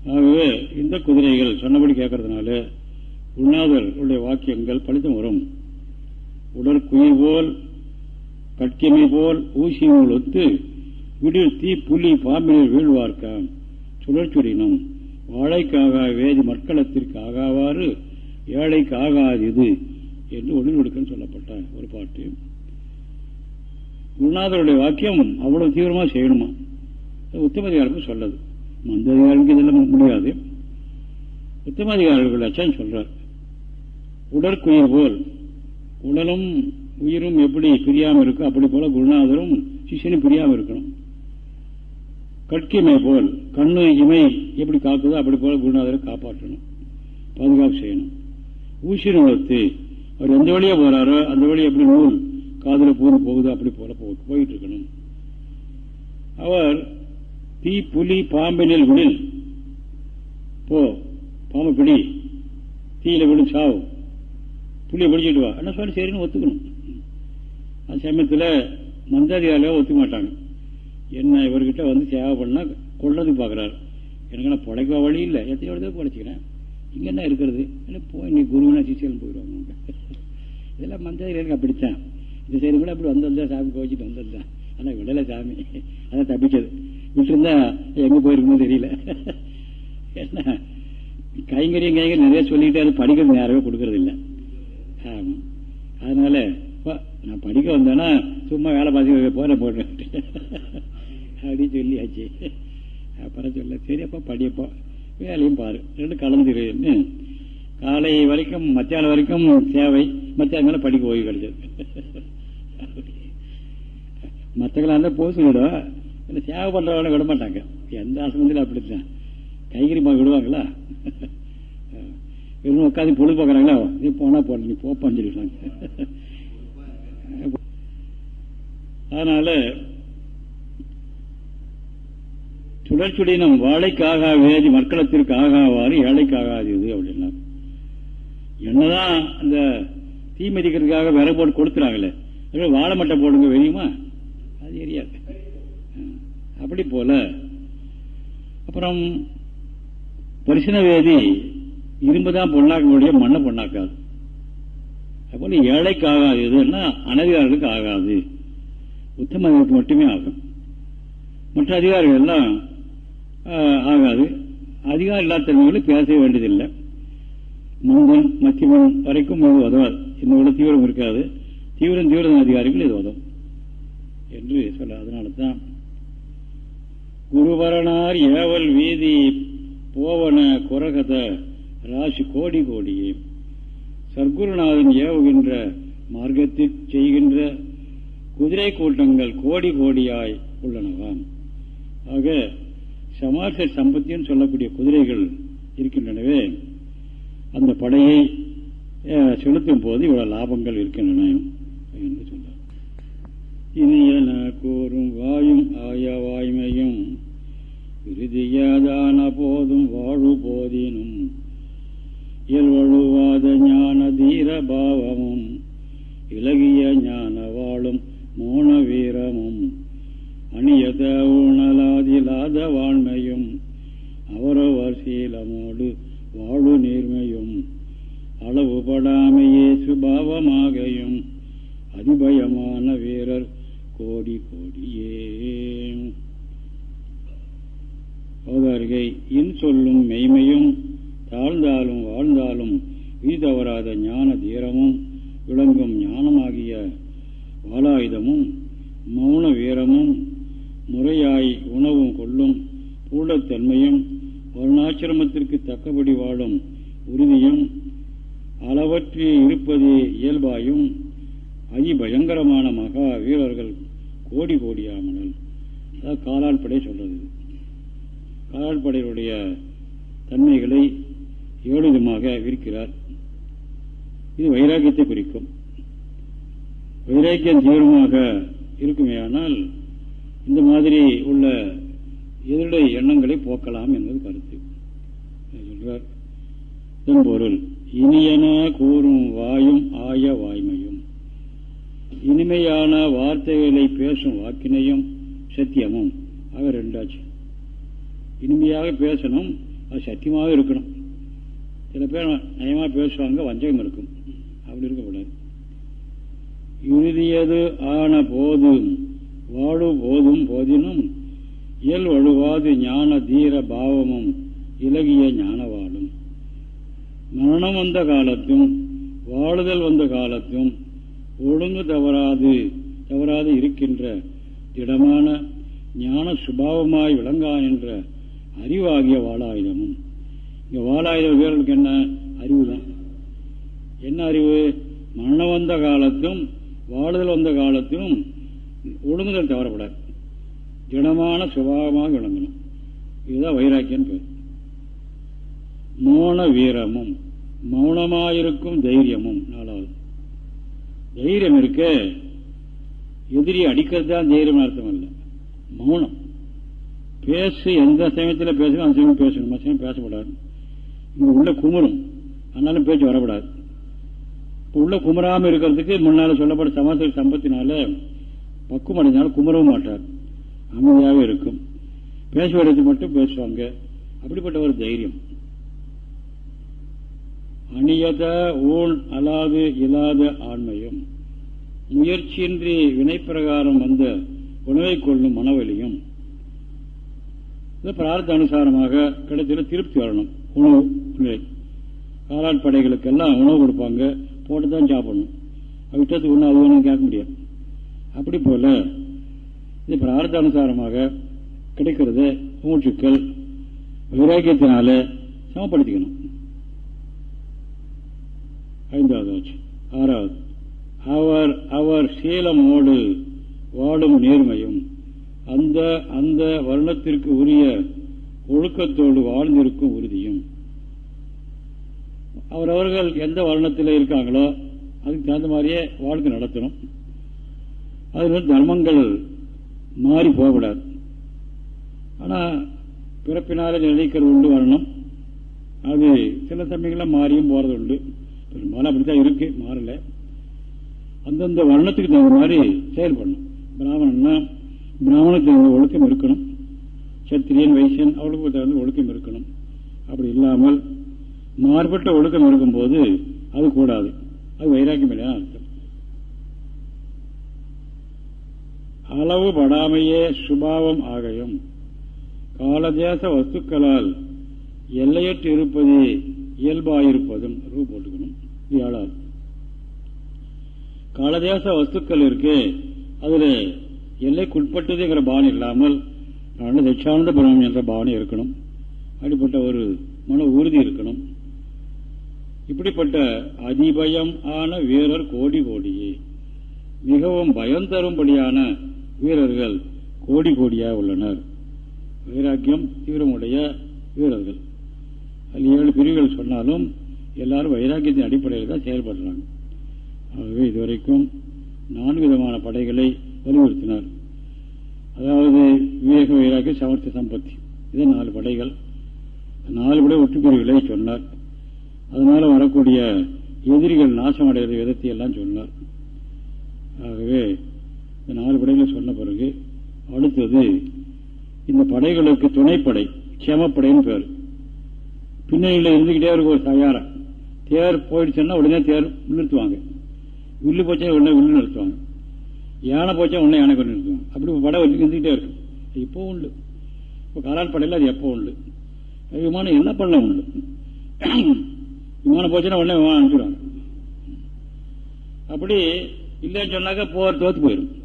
ஆகவே இந்த குதிரைகள் சொன்னபடி கேட்கறதுனால உண்ணாதர்களுடைய வாக்கியங்கள் பலிதம் வரும். உடற்குயிர் போல் கட்கிமை போல் ஊசியங்கள் ஒத்து விடில் தீ புலி பாம்பினில் வீழ்வார்க்காம். சுழற்சுடினும் வாழைக்காக வேதி மட்களத்திற்கு ஆகாவாறு ஏழைக்கு ஆகாதது என்று ஒளிர் கொடுக்கன்னு சொல்லப்பட்ட ஒரு பாட்டு. குருநாதருடைய வாக்கியம் அவ்வளவு தீவிரமா செய்யணுமா? உத்தமதிகாரமும் சொல்லது. மந்ததிகாரருக்கு இதெல்லாம் முடியாது. உத்தமதிகாரர்கள் அச்சான் சொல்றார். உடற்குயிர் போல் உடலும் உயிரும் எப்படி பிரியாமல் இருக்கோ அப்படி போல குருநாதரும் சிஷியனும் பிரியாமல் இருக்கணும். கட்கிமை போல் கண்ணு இமை எப்படி காக்குதோ அப்படி போல குருநாதரை காப்பாற்றணும். பாதுகாப்பு செய்யணும். ஊசியின் நூலத்து அவர் எந்த வழியா போறாரோ அந்த வழி எப்படி நூல் காதல பூர்ந்து போகுதோ அப்படி போல போயிட்டு இருக்கணும். அவர் தீ புலி பாம்பினில் விடில் போ பாம்பு பிடி. தீயில விடும் சாவு. புள்ளியை பிடிச்சிட்டு வா. என்ன சொல்லி சரின்னு ஒத்துக்கணும். அந்த சமயத்தில் மந்தாதிகாரியாக ஒத்துக்க மாட்டாங்க. என்ன இவர்கிட்ட வந்து சேவை பண்ணா கொள்ளதுக்கு பார்க்குறாரு எனக்கு நான் பிழைக்க வழி இல்லை. எத்தனை வருதோ பிழைச்சிக்கிறேன். இங்கே என்ன இருக்கிறது? இல்லை போய் நீ குருவினா சிசியல் போயிடுவாங்க. இதெல்லாம் மந்தாதிகாரிக்கு அப்படித்தான். இந்த சரி கூட அப்படி வந்திருந்தா சாமி கோச்சிட்டு வந்திருந்தான் ஆனால் விடலை சாமி. அதான் தப்பிச்சது. விட்டுருந்தா எங்கே போயிருக்குமோ தெரியல. என்ன? கைங்கரியம் கைங்கரியம் நிறைய சொல்லிக்கிட்டு அது படிக்கிறது யாருமே கொடுக்கறது இல்லை ஆமாம் அதனால நான் படிக்க வந்தேன்னா சும்மா வேலை பார்த்து போற போடுறேன் அப்படின்னு சொல்லியாச்சு. அப்புறம் சொல்ல சரி அப்பா வேலையும் பாரு. ரெண்டு கலந்துருன்னு காலை வரைக்கும் மத்தியானம் வரைக்கும் சேவை. மத்தியானம் படிக்க ஓய்வு கிடைச்சது. மற்றவங்களா இருந்தால் போக விடும் இல்லை சேவை பண்ணுறவங்கள விட மாட்டாங்க. எந்த ஆசிரமத்திலும் அப்படித்தான். கைகறி விடுவாங்களா? இவங்க உட்காந்து பொழுது பார்க்குறாங்களா? நீ போனா போட நீ போப்பான்னு சொல்லிடுறாங்க அதனால சுழற்சுடினம் வாழைக்காக வேதி மக்களத்திற்கு ஆகாவாறு ஏழைக்காகாது இது அப்படின்னா என்னதான் அந்த தீ மிதிக்கிறதுக்காக விரை போட்டு கொடுத்துறாங்களே வாழை மட்டை போடுங்க தெரியுமா? அது எரியாது அப்படி போல அப்புறம் பரிசன வேதி இரும்பு தான் பொண்ணாக்க முடியும் மண்ணை பொண்ணாக்காது. அப்போ ஏழைக்கு ஆகாது. எதுன்னா அனதிகாரிகளுக்கு ஆகாது. உத்தமர்களுக்கு மட்டுமே ஆகும். மற்ற அதிகாரிகள் எல்லாம் ஆகாது. அதிகாரம் இல்லாத தன்மைகளும் பேச வேண்டியதில்லை. முந்தன் மத்தியமன் வரைக்கும் இது உதவாது. இன்னொரு தீவிரம் இருக்காது. தீவிரம் தீவிரம் அதிகாரிகள் இது உதவும் என்று சொல்ல அதனால தான் குருவரனார் ஏவல் வீதி போவன குரகத ராசி கோடி கோடியே. சர்க்குருநாதன் ஏவுகின்ற மார்க்கத்தில் செய்கின்ற குதிரை கூட்டங்கள் கோடி கோடியாய் உள்ளனவாம் ஆக சமாச சம்பத்தின்னு சொல்லக்கூடிய குதிரைகள் இருக்கின்றனவே. அந்த படையை செலுத்தும் போது இவ்வளவு லாபங்கள் இருக்கின்றன என்று சொன்னார். இனியன கூறும் வாயும் ஆய வாய்மையும் இறுதியாதான போதும் வாழு போதினும் இயல்வழுவாத ஞான தீர பாவமும் இலகிய ஞான வாழும் மோன வீரமும் அணியத உணலாதிலாத வாழ்மையும் அவரவர் சீலமோடு வாழு நீர்மையும் அளவுபடாமையே சுபாவமாகையும் அதிபயமான வீரர் கோடி கோடியே. அவதாரிகை இன் சொல்லும் மெய்மையும் தாழ்ந்தாலும் வாழ்ந்தாலும் வீதவராத ஞான தீரமும் விளங்கும் ஞானமாகிய வாலாயுதமும் மௌன வீரமும் முறையாய் உணவும் கொள்ளும் பூடத்தன்மையும் வருணாசிரமத்திற்கு தக்கபடி வாழும் உறுதியும் அளவற்றி இருப்பது இயல்பாயும் அதிபயங்கரமான மகா வீரர்கள் கோடி கோடியாமனல் அதாவது காலால் சொல்றது. காலால் தன்மைகளை ஏழு விதமாக விரிக்கிறார் இது வைராக்கியத்தை குறிக்கும். வைராக்கியம் தீவிரமாக இருக்குமேயானால் இந்த மாதிரி உள்ள எதிருடைய எண்ணங்களை போக்கலாம் என்பது கருத்து. சொல்றார் இதன் பொருள் இனியன கூறும் வாயும் ஆய வாய்மையும். இனிமையான வார்த்தைகளை பேசும் வாக்கினையும் சத்தியமும். ஆக ரெண்டாச்சு. இனிமையாக பேசணும் அது சத்தியமாக இருக்கணும். சில பேர் நயமாக பேசுவாங்க வஞ்சகம் இருக்கும். அப்படி இருக்கக்கூடாது. இறுதியது ஆன போதும் வாழு போதும் போதினும் இயல் வழுவாது ஞான தீர பாவமும் இலகிய ஞானவாடும் மரணம் வந்த காலத்தும் வாழுதல் வந்த காலத்தும் ஒழுங்கு தவறாது தவறாது இருக்கின்ற திடமான ஞான சுபாவமாய் விளங்கான் என்ற அறிவாகிய வாழாயுதமும் இங்கே வாழாயுத வீரர்களுக்கு என்ன அறிவு தான் என்ன அறிவு? மரணம் வந்த காலத்தும் வாழுதல் வந்த காலத்திலும் ஒழுங்குதல் தவறப்படாது. திடமான சுபாவமாக விளங்கணும். இதுதான் வைராக்கியம் பேர். மௌன வீரமும் மௌனமாயிருக்கும் தைரியமும் நாலாவது. தைரியம் இருக்க. எதிரி அடிக்கிறது தான் தைரியம் அர்த்தம் இல்லை. மௌனம். பேசு எந்த சமயத்தில் பேசணும் அந்த சமயம் பேசணும். மற்ற சமயம் பேசப்படாது இங்க உள்ள குமுறும். அதனால பேச்சு வரப்படாது இப்போ உள்ள குமராம இருக்கிறதுக்கு முன்னால சொல்லப்பட்ட சமாசரி சம்பத்தினால பக்குவம் அடைந்தாலும் குமரவும் மாட்டார். அமைதியாகவே இருக்கும். பேசுவதற்கு மட்டும் பேசுவாங்க. அப்படிப்பட்ட ஒரு தைரியம். அணியத ஊன் அலாது இல்லாத ஆண்மையும் முயற்சியின்றி வினைப்பிரகாரம் வந்த உணவை கொள்ளும் மனவெளியும் பிரார்த்த அனுசாரமாக கிடைச்சல திருப்தி வரணும். உணவு. நிலை காலாட் படைகளுக்கெல்லாம் உணவு கொடுப்பாங்க. போட்டு தான் சாப்பிடணும் விட்டத்துக்கு ஒன்று அது வேணும் கேட்க முடியாது. அப்படி போல இது பிரார்த்த அனுசாரமாக கிடைக்கிறது மூச்சுக்கள் வைராக்கியத்தினால சமப்படுத்திக்கணும். ஐந்தாவது ஆச்சு. ஆறாவது. அவர் அவர் சீலமோடு வாடும் நேர்மையும் அந்த அந்த வருணத்திற்கு உரிய ஒழுக்கத்தோடு வாழ்ந்திருக்கும் உறுதியும் அவரவர்கள் எந்த வருணத்தில் இருக்காங்களோ அதுக்கு தகுந்த மாதிரியே வாழ்க்கை நடத்தணும். அதில் தர்மங்கள் மாறி போகக்கூடாது. ஆனால் பிறப்பினாலே நினைக்கிறது உண்டு வரணும். அது சில சமயங்களில் மாறியும் போறது உண்டு. பெரும்பாலும் அப்படித்தான் இருக்கு மாறல. அந்தந்த வருணத்துக்கு தகுந்த மாதிரி செயல்படணும். பிராமணன்னா பிராமணத்துக்கு தகுந்த ஒழுக்கம் இருக்கணும். சத்திரியன் வைசியன் அவளுக்கு தகுந்த ஒழுக்கம் இருக்கணும். அப்படி இல்லாமல் மாறுபட்ட ஒழுக்கம் இருக்கும்போது அது கூடாது. அது வைராக்கியம் இல்லையா அர்த்தம். அளவு படாமையே சுபாவம் ஆகையும். காலதேச வஸ்துக்களால் எல்லையற்று இருப்பதே இயல்பாயிருப்பதும் ரூ போட்டுக்கணும். ஏழாது காலதேச வஸ்துக்கள் இருக்கு அதுல எல்லைக்குட்பட்டதுங்கிற பாவனை இல்லாமல் நான் தட்சானந்த பிரமம் என்ற பாவனை இருக்கணும். அப்படிப்பட்ட ஒரு மன உறுதி இருக்கணும். இப்படிப்பட்ட அதிபயம் ஆன வீரர் கோடி கோடியே. மிகவும் பயம் தரும்படியான வீரர்கள் கோடி கோடியாக உள்ளனர். வைராக்கியம் தீவிரமுடைய வீரர்கள். அதில் ஏழு பிரிவுகள் சொன்னாலும் எல்லாரும் வைராக்கியத்தின் அடிப்படையில் தான் செயல்படுறாங்க. ஆகவே இதுவரைக்கும் நான்கு விதமான படைகளை வலியுறுத்தினார். அதாவது விவேக வைராக்கிய சமர்த்த சம்பத்தி. இது நாலு படைகள். நாலு படை ஒட்டுப்பிரிவுகளை சொன்னார். அதனால வரக்கூடிய எதிரிகள் நாசம் அடைகிற விதத்தை எல்லாம் சொன்னார். ஆகவே இந்த நாலு படைகளை சொன்ன பிறகு அடுத்தது இந்த படைகளுக்கு துணைப்படை க்ஷமப்படைன்னு பேர். பின்னணியில் இருந்துக்கிட்டே இருக்கும் ஒரு தயாரம் தேர் போயிடுச்சுன்னா உடனே தேர் நிறுத்துவாங்க. வில்லு போச்சா உடனே வில்லு நிறுத்துவாங்க. யானை போச்சா உடனே யானை கொண்டு நிறுத்துவாங்க. அப்படி படம் இருந்துகிட்டே இருக்கும் இப்போ உண்டு. இப்போ காலால் படையில் அது எப்போ உண்டு. விமானம் என்ன பண்ண உண்டு? விமானம் போச்சுன்னா உடனே விமானம் அனுப்பிடுவாங்க அப்படி இல்லைன்னு சொன்னாக்க போர் தோத்து போயிடும்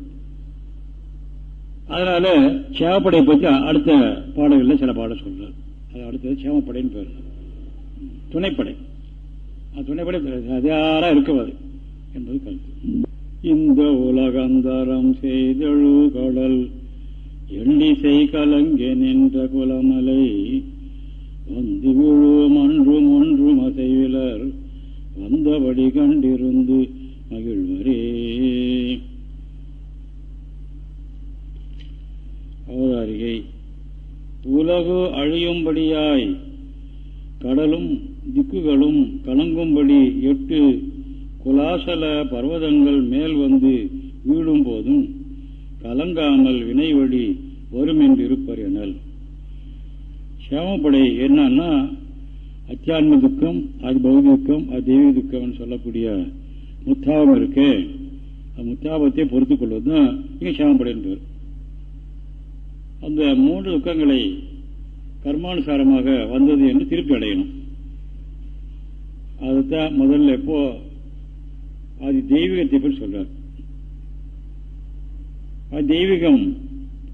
அதனால சேவப்படையை பற்றி அடுத்த பாடல்களில் சில பாடல் சொல்றாரு. அது அடுத்தது சேவப்படைன்னு பேர். துணைப்படை. துணைப்படை அதிகாரா இருக்குவது என்பது கருத்து. இந்த உலகந்தரம் செய்தழு கடல் எண்ணிசை கலங்க நின்ற குலமலை வந்து விழும் அன்றும் ஒன்றும் அசைவிலர் வந்தபடி கண்டிருந்து மகிழ்வரே. அவதாரிகை உலகு அழியும்படியாய் கடலும் திக்குகளும் கலங்கும்படி எட்டு குலாசல பர்வதங்கள் மேல் வந்து வீழும் போதும் கலங்காமல் வினைவழி வரும் எனல். சேமப்படை என்னன்னா அத்தியான்ம துக்கம் அது பௌதிகம் அது தெய்வீக துக்கம்னு சொல்லக்கூடிய முத்தாபம் இருக்கு அந்த முத்தாபத்தை பொறுத்துக் கொள்வது தான் இங்க சேமப்படைன்னு பேர் அந்த மூன்று துக்கங்களை கர்மானுசாரமாக வந்தது என்று திருப்பி அடையணும் அதுதான் முதல்ல எப்போ அது தெய்வீகத்தை பற்றி சொல்றார் அது தெய்வீகம்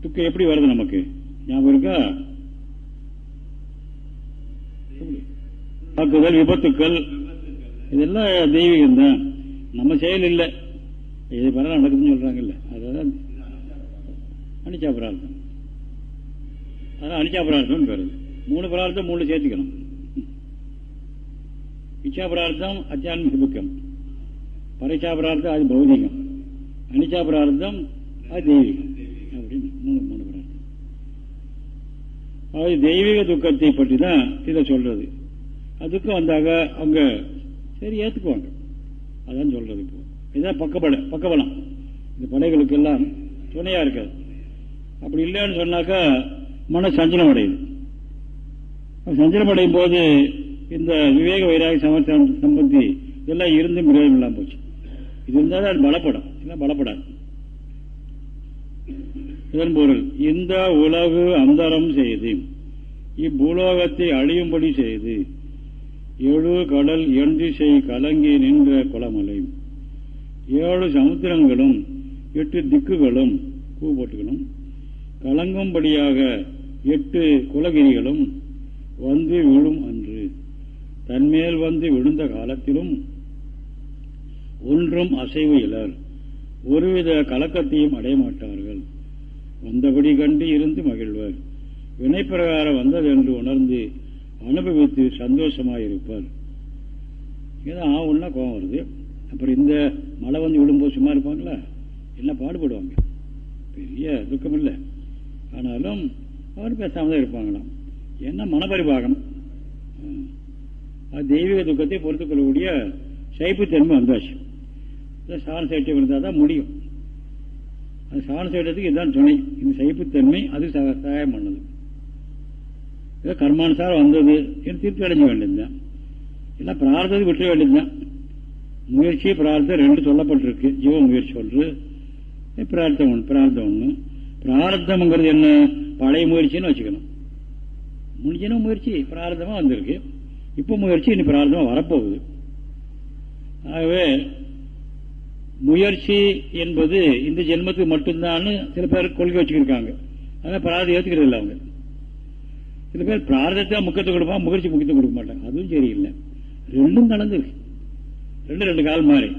துக்கம் எப்படி வருது நமக்கு ஞாபகம் இருக்கா தாக்குதல் விபத்துக்கள் இதெல்லாம் தெய்வீகம் தான். நம்ம செயல் இல்லை. இது பரவாயில்ல நடக்குதுன்னு சொல்றாங்கல்ல. அதான் அனிச்சா பிரார்த்தம் அதான் அனிச்சா பிரார்த்தம் பேரு மூணு பிரார்த்தம் மூணு சேர்த்துக்கணும். இச்சா பிரார்த்தம் அத்தியான்மிக புக்கம். பரிச்சா பிரார்த்தம் அது பௌதிகம். அனிச்சா பிரார்த்தம் அது தெய்வீகம். அது தெய்வீக துக்கத்தை பற்றி தான் இதை சொல்றது. அதுக்கும் வந்தாக அவங்க சரி ஏற்றுக்குவாங்க அதான் சொல்றது இப்போ. இதுதான் பக்கப்படை பக்கபலம். இந்த படைகளுக்கு எல்லாம் துணையா இருக்காது அப்படி இல்லைன்னு சொன்னாக்கா மன சஞ்சலம் அடையுது. சஞ்சலம் அடையும் போது இந்த விவேக வைராக சமர்த்தம் சம்பந்தி இதெல்லாம் இருந்தும் பிரயோஜனம் இல்லாமல் போச்சு. இது இருந்தால் அது பலப்படும். இல்லை பலப்படாது. இதன் பொருள் இந்த உலகு அந்தரம் செய்து இப்பூலோகத்தை அழியும்படி செய்து ஏழு கடல் எண்டிசை கலங்கி நின்ற குளமலை. ஏழு சமுத்திரங்களும் எட்டு திக்குகளும் பூ போட்டுக்கணும். கலங்கும்படியாக எட்டு குலகிரிகளும் வந்து விழும் அன்று. தன்மேல் வந்து விழுந்த காலத்திலும் ஒன்றும் அசைவு இலர். ஒருவித கலக்கத்தையும் அடைய மாட்டார்கள் வந்தபடி கண்டு இருந்து மகிழ்வர். வினைப்பிரகாரம் வந்தது என்று உணர்ந்து அனுபவித்து சந்தோஷமாக இருப்பார் ஏதோ ஆவுன்னா கோபம் வருது. அப்புறம் இந்த மழை வந்து விடும்போது சும்மா இருப்பாங்களா? எல்லாம் பாடுபடுவாங்க. பெரிய துக்கம் இல்லை ஆனாலும் அவர் பேசாமல் தான் இருப்பாங்களாம். என்ன மனபரிபாகம் அது தெய்வீக துக்கத்தை பொறுத்துக்கொள்ளக்கூடிய சைப்புத்தன்மை வந்தாச்சு. சாண சைட்டியம் இருந்தால் தான் முடியும். அது சாண செய்யறதுக்கு இதுதான் துணை. இந்த சகிப்புத்தன்மை அது சகாயம் பண்ணது. ஏதோ கர்மானுசாரம் வந்தது என்று திருப்தி அடைஞ்ச வேண்டியதுதான். இல்லை பிரார்த்தத்தை விட்டுற வேண்டியதுதான். முயற்சி பிரார்த்தம் ரெண்டு சொல்லப்பட்டிருக்கு. ஜீவ முயற்சி ஒன்று பிரார்த்தம் ஒன்று பிரார்த்தம் ஒன்று பிரார்த்தம்ங்கிறது என்ன? பழைய முயற்சின்னு வச்சுக்கணும். முடிஞ்சின முயற்சி பிரார்த்தமாக வந்திருக்கு. இப்போ முயற்சி இன்னும் பிரார்த்தமாக வரப்போகுது. ஆகவே முயற்சி என்பது இந்த ஜென்மத்துக்கு மட்டும்தான் சில பேர் கொள்கை வச்சுக்கிருக்காங்க. அதனால் பிரார்த்தம் ஏற்றுக்கிறது இல்லை அவங்க. சில பேர் பிரார்த்தத்தை முக்கியத்துவம் கொடுப்பாங்க முயற்சி முக்கியத்துவம் கொடுக்க மாட்டாங்க. அதுவும் சரியில்லை. ரெண்டும் கலந்துருக்கு. ரெண்டு ரெண்டு கால் மாறி.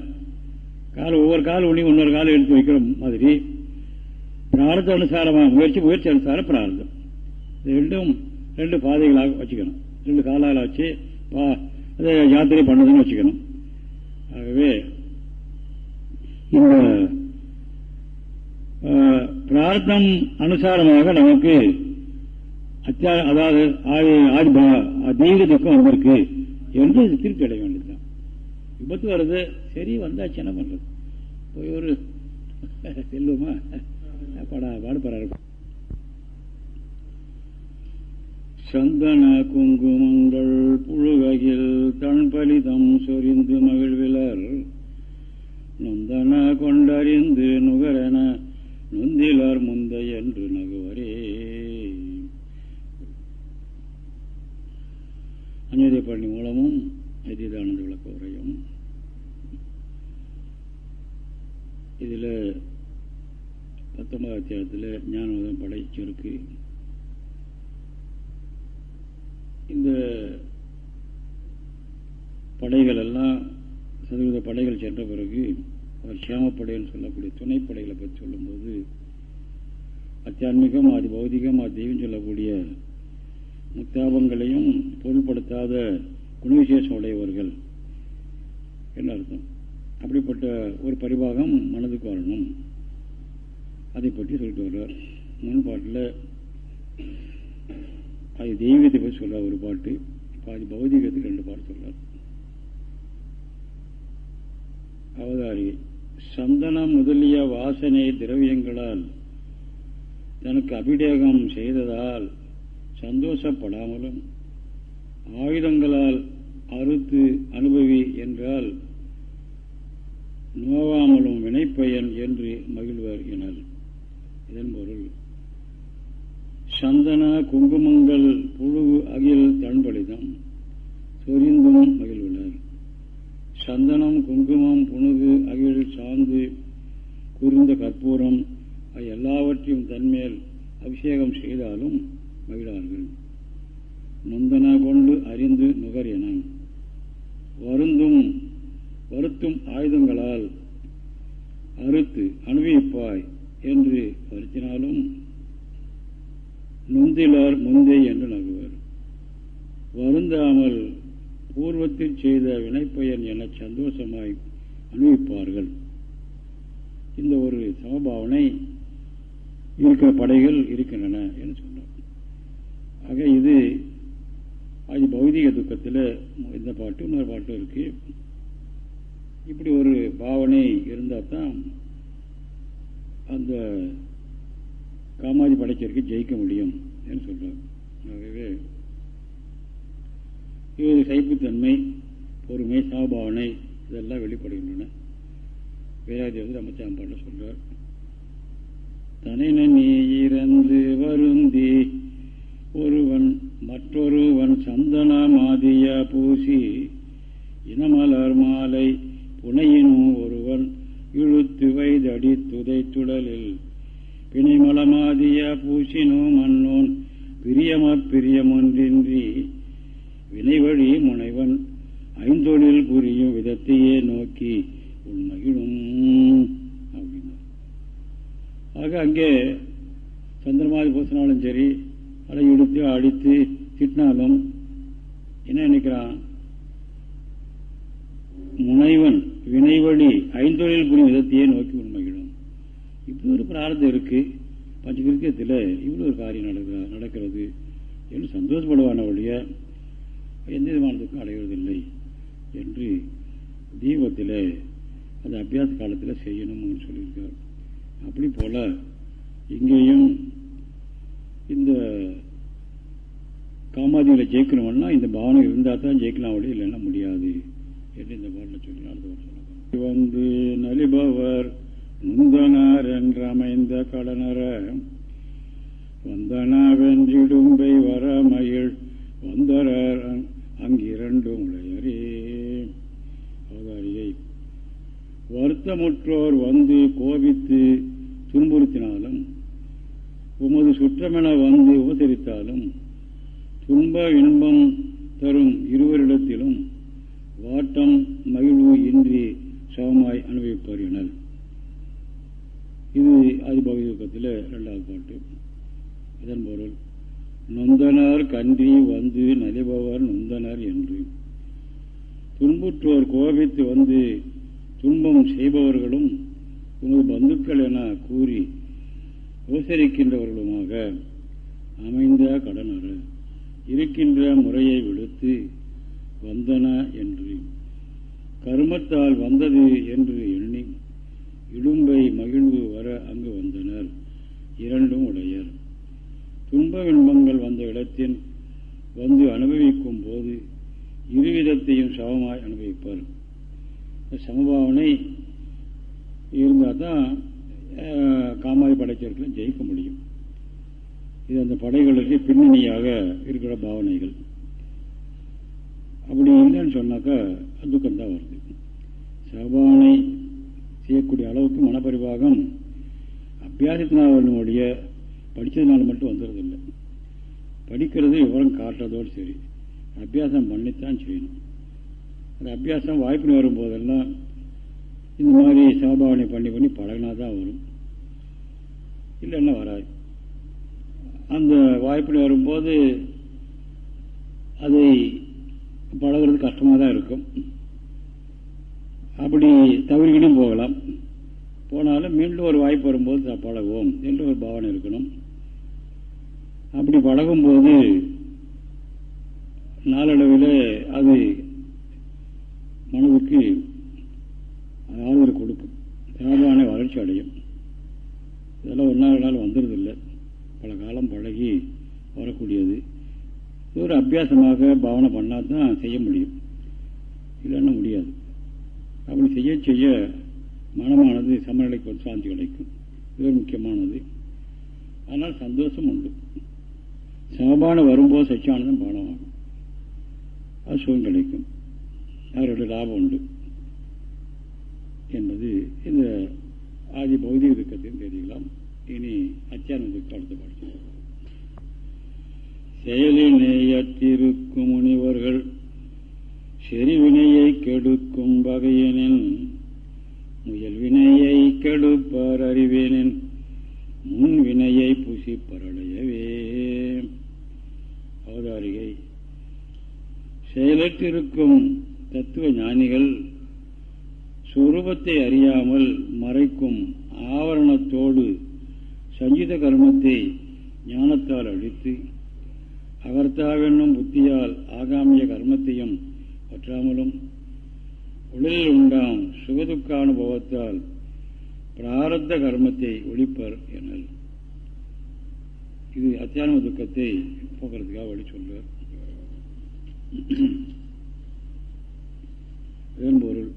கால் ஒவ்வொரு கால் உனி இன்னொரு கால் எடுத்து வைக்கிற மாதிரி. பிரார்த்த அனுசாரமாக முயற்சி முயற்சி அனுசாரம் பிரார்த்தம். ரெண்டும் ரெண்டு பாதைகளாக வச்சுக்கணும். ரெண்டு காலால் வச்சு அதை யாத்திரை பண்ணதுன்னு வச்சுக்கணும். ஆகவே பிரார்த்தம் அனுசாரமாக நமக்கு அத்தியா அதாவது ஆதி துக்கம் வந்திருக்கு என்று திருப்பி அடைய வேண்டியதுதான். விபத்து வருது சரி வந்தாச்சு என்ன பண்றது? போய் ஒரு செல்லுமா படா பாடுபடுறாரு சந்தன குங்குமங்கள் புழுகையில் தன்பலிதம் சொரிந்து மகிழ்விலர். நொந்தன கொண்டறிந்து நுகரன நொந்திலர் முந்த என்று நகுவரே. அந்நிய பழனி மூலமும் அதிதானந்த விளக்க உரையும். இதில் பத்தொன்பதாம் அத்தியாயத்தில் ஞானவதம் படைச்சிருக்கு இந்த படைகள் எல்லாம் சதவீத படைகள் சென்ற பிறகு அவர் சேமப்படைன்னு சொல்லக்கூடிய துணைப்படைகளை பற்றி சொல்லும்போது அத்தியான்மிகம் அது பௌதிகம் அது தெய்வம் சொல்லக்கூடிய முத்தாபங்களையும் பொருள்படுத்தாத குணவிசேஷம் உடையவர்கள் என்ன அர்த்தம்? அப்படிப்பட்ட ஒரு பரிபாகம் மனதுக்கு வரணும். அதை பற்றி சொல்லிட்டு வர்றார். முன் பாட்டில் அது தெய்வத்தை பற்றி சொல்றார் ஒரு பாட்டு. பாதி பௌதிகத்துக்கு ரெண்டு பாட்டு சொல்றார். அவதாரி சந்தனம் முதலிய வாசனை திரவியங்களால் தனக்கு அபிடேகம் செய்ததால் சந்தோஷப்படாமலும் ஆயுதங்களால் அறுத்து அனுபவி என்றால் நோவாமலும் வினைப்பயன் என்று மகிழ்வர் எனல். இதன் பொருள் சந்தன குங்குமங்கள் புழு அகில் தன்பளிதம் சொரிந்தும் மகிழ்வுள்ளர் சந்தனம் குங்குமம் புணுகு ஆகியவற்றில் சாந்து குறுந்த கற்பூரம் எல்லாவற்றையும் தன்மேல் அபிஷேகம் செய்தாலும் மகிழார்கள். நொந்தன கொண்டு அறிந்து நுகர் என. வருந்தும் வருத்தும் ஆயுதங்களால் அறுத்து அனுபவிப்பாய் என்று வருத்தினாலும் நொந்திலார் முந்தை என்று நகுவர். வருந்தாமல் பூர்வத்தில் செய்த வினைப்பயன் என சந்தோஷமாய் அனுபவிப்பார்கள். இந்த ஒரு சமபாவனை இருக்கிற படைகள் இருக்கின்றன என்று சொன்னார். ஆக இது அது பௌதிக துக்கத்தில் இந்த பாட்டு இன்னொரு பாட்டும் இருக்கு. இப்படி ஒரு பாவனை இருந்தால் தான் அந்த காமாதி படைச்சிற்கு ஜெயிக்க முடியும் என்று சொல்கிறார் ஆகவே இவரது சைப்புத்தன்மை பொறுமை சாபாவனை இதெல்லாம் வெளிப்படுகின்றன. வேதாதிபதி அமைச்சாம்பாட்ட சொல்றார் தனின நீ இறந்து வருந்தி ஒருவன் மற்றொருவன் சந்தன மாதிய பூசி இனமலர் மாலை புனையினும் ஒருவன் இழுத்து வைதடி துதைத்துடலில் பிணைமலமாதிய பூசினோ மன்னோன் பிரியமற் பிரியமொன்றின்றி வினைவழி முனைவன் ஐந்தொழில் புரியும் விதத்தையே நோக்கி உண்மையிடும் அப்படின்னார். ஆக அங்கே சந்திரமாதி பூசினாலும் சரி அதை இழுத்து அடித்து திட்டினாலும் என்ன நினைக்கிறான்? முனைவன் வினைவழி ஐந்தொழில் புரியும் விதத்தையே நோக்கி உண்மையிடும் இப்படி ஒரு பிரார்த்தம் இருக்கு. பஞ்சகிருக்கத்தில் இவ்வளோ ஒரு காரியம் நடக்குது நடக்கிறது. என்று சந்தோஷப்படுவான ஒழிய எந்த விதமானதுக்கும் அடைவதில்லை என்று தீபத்தில் அது அபியாச காலத்தில் செய்யணும்னு சொல்லியிருக்கார். அப்படி போல இங்கேயும் இந்த காமாதிகளை ஜெயிக்கணும்னா இந்த பாவனை இருந்தால் தான் ஜெயிக்கலாம் அப்படி இல்லைன்னா முடியாது என்று இந்த பாடலில் சொல்லி அடுத்த வந்து நலிபவர் முந்தனார் என்று அமைந்த கடனர வந்தனாவென்றிடும்பை வர மகிழ் வந்தரர் அங்கிரண்டும் உடையரே. அவதாரியை வருத்தமுற்றோர் வந்து கோபித்து துன்புறுத்தினாலும் உமது சுற்றமென வந்து உபசரித்தாலும் துன்ப இன்பம் தரும் இருவரிடத்திலும் வாட்டம் மகிழ்வு இன்றி சமமாய் அனுபவிப்பார் எனல். இது ஆதிபகத்தில் இரண்டாவது பாட்டு. இதன் பொருள் நொந்தனார் கன்றி வந்து நலிபவர் நொந்தனர் என்று. துன்புற்றோர் கோபித்து வந்து துன்பம் செய்பவர்களும் உனது பந்துக்கள் என கூறி உபசரிக்கின்றவர்களுமாக அமைந்த கடனர இருக்கின்ற முறையை விடுத்து வந்தன என்று. கருமத்தால் வந்தது என்று எண்ணி இடும்பை மகிழ்வு வர அங்கு வந்தனர் இரண்டும் உடையர். துன்ப இன்பங்கள் வந்த இடத்தில் வந்து அனுபவிக்கும் போது இருவிதத்தையும் சமமாய் அனுபவிப்பார். சமபாவனை இருந்தால் தான் காமாதி படைச்சவர்களை ஜெயிக்க முடியும். இது அந்த படைகளுக்கு பின்னணியாக இருக்கிற பாவனைகள். அப்படி இல்லைன்னு சொன்னாக்கா துக்கம்தான் வருது. சபாவனை செய்யக்கூடிய அளவுக்கு மனப்பரிவாகம் அபியாசத்தினால் வரணுடைய படித்ததுனால மட்டும் வந்துடுறதில்லை படிக்கிறது விவரம் காட்டுறதோடு சரி. அபியாசம் பண்ணித்தான் செய்யணும். அந்த அபியாசம் வாய்ப்புன்னு வரும்போதெல்லாம் இந்த மாதிரி சமபாவனை பண்ணி பண்ணி பழகினா தான் வரும். இல்லைன்னா வராது. அந்த வாய்ப்புன்னு வரும்போது அதை பழகிறது கஷ்டமாக தான் இருக்கும். அப்படி தவறிக்கிட்டும் போகலாம். போனாலும் மீண்டும் ஒரு வாய்ப்பு வரும்போது பழகுவோம் என்று ஒரு பாவனை இருக்கணும். அப்படி பழகும்போது நாளடைவில் அது மனதுக்கு ஆதரவு கொடுக்கும் சாதாரண வளர்ச்சி அடையும். இதெல்லாம் ஒரு நாள் நாள் வந்துடுறதில்லை பல காலம் பழகி வரக்கூடியது. இது ஒரு அபியாசமாக பாவனை பண்ணால் தான் செய்ய முடியும். இல்லைன்னா முடியாது. அப்படி செய்ய செய்ய மனமானது சமநிலைக்கு ஒரு சாந்தி கிடைக்கும். இது முக்கியமானது. ஆனால் சந்தோஷம் உண்டு. சமபானம் வரும்போது சச்சியானந்தம் பானமாகும் அது சுகம் கிடைக்கும் அதோட லாபம் உண்டு. என்பது இந்த ஆதி பௌதிக துக்கத்தையும் தெரிவிக்கலாம். இனி அத்தியானந்துக்கு அடுத்த பாடம் செயலினேயற்றிருக்கும் முனிவர்கள் செறிவினையை கெடுக்கும் வகையெனின் முயல் வினையை கெடுப்பார் அறிவேனின் முன் வினையை புசிப்பரடையவே அவதாரிகை செயலற்றிருக்கும் தத்துவ ஞானிகள் சுரூபத்தை அறியாமல் மறைக்கும் ஆவரணத்தோடு சஞ்சித கர்மத்தை ஞானத்தால் அழித்து அகர்த்தாவென்னும் புத்தியால் ஆகாமிய கர்மத்தையும் பற்றாமலும் உடலில் உண்டாம் சுகதுக்கானுபவத்தால் பிராரத்த கர்மத்தை ஒழிப்பர் எனல். இது அத்தியான துக்கத்தை போக்குறதுக்காக வழி சொல்றார் பொருள்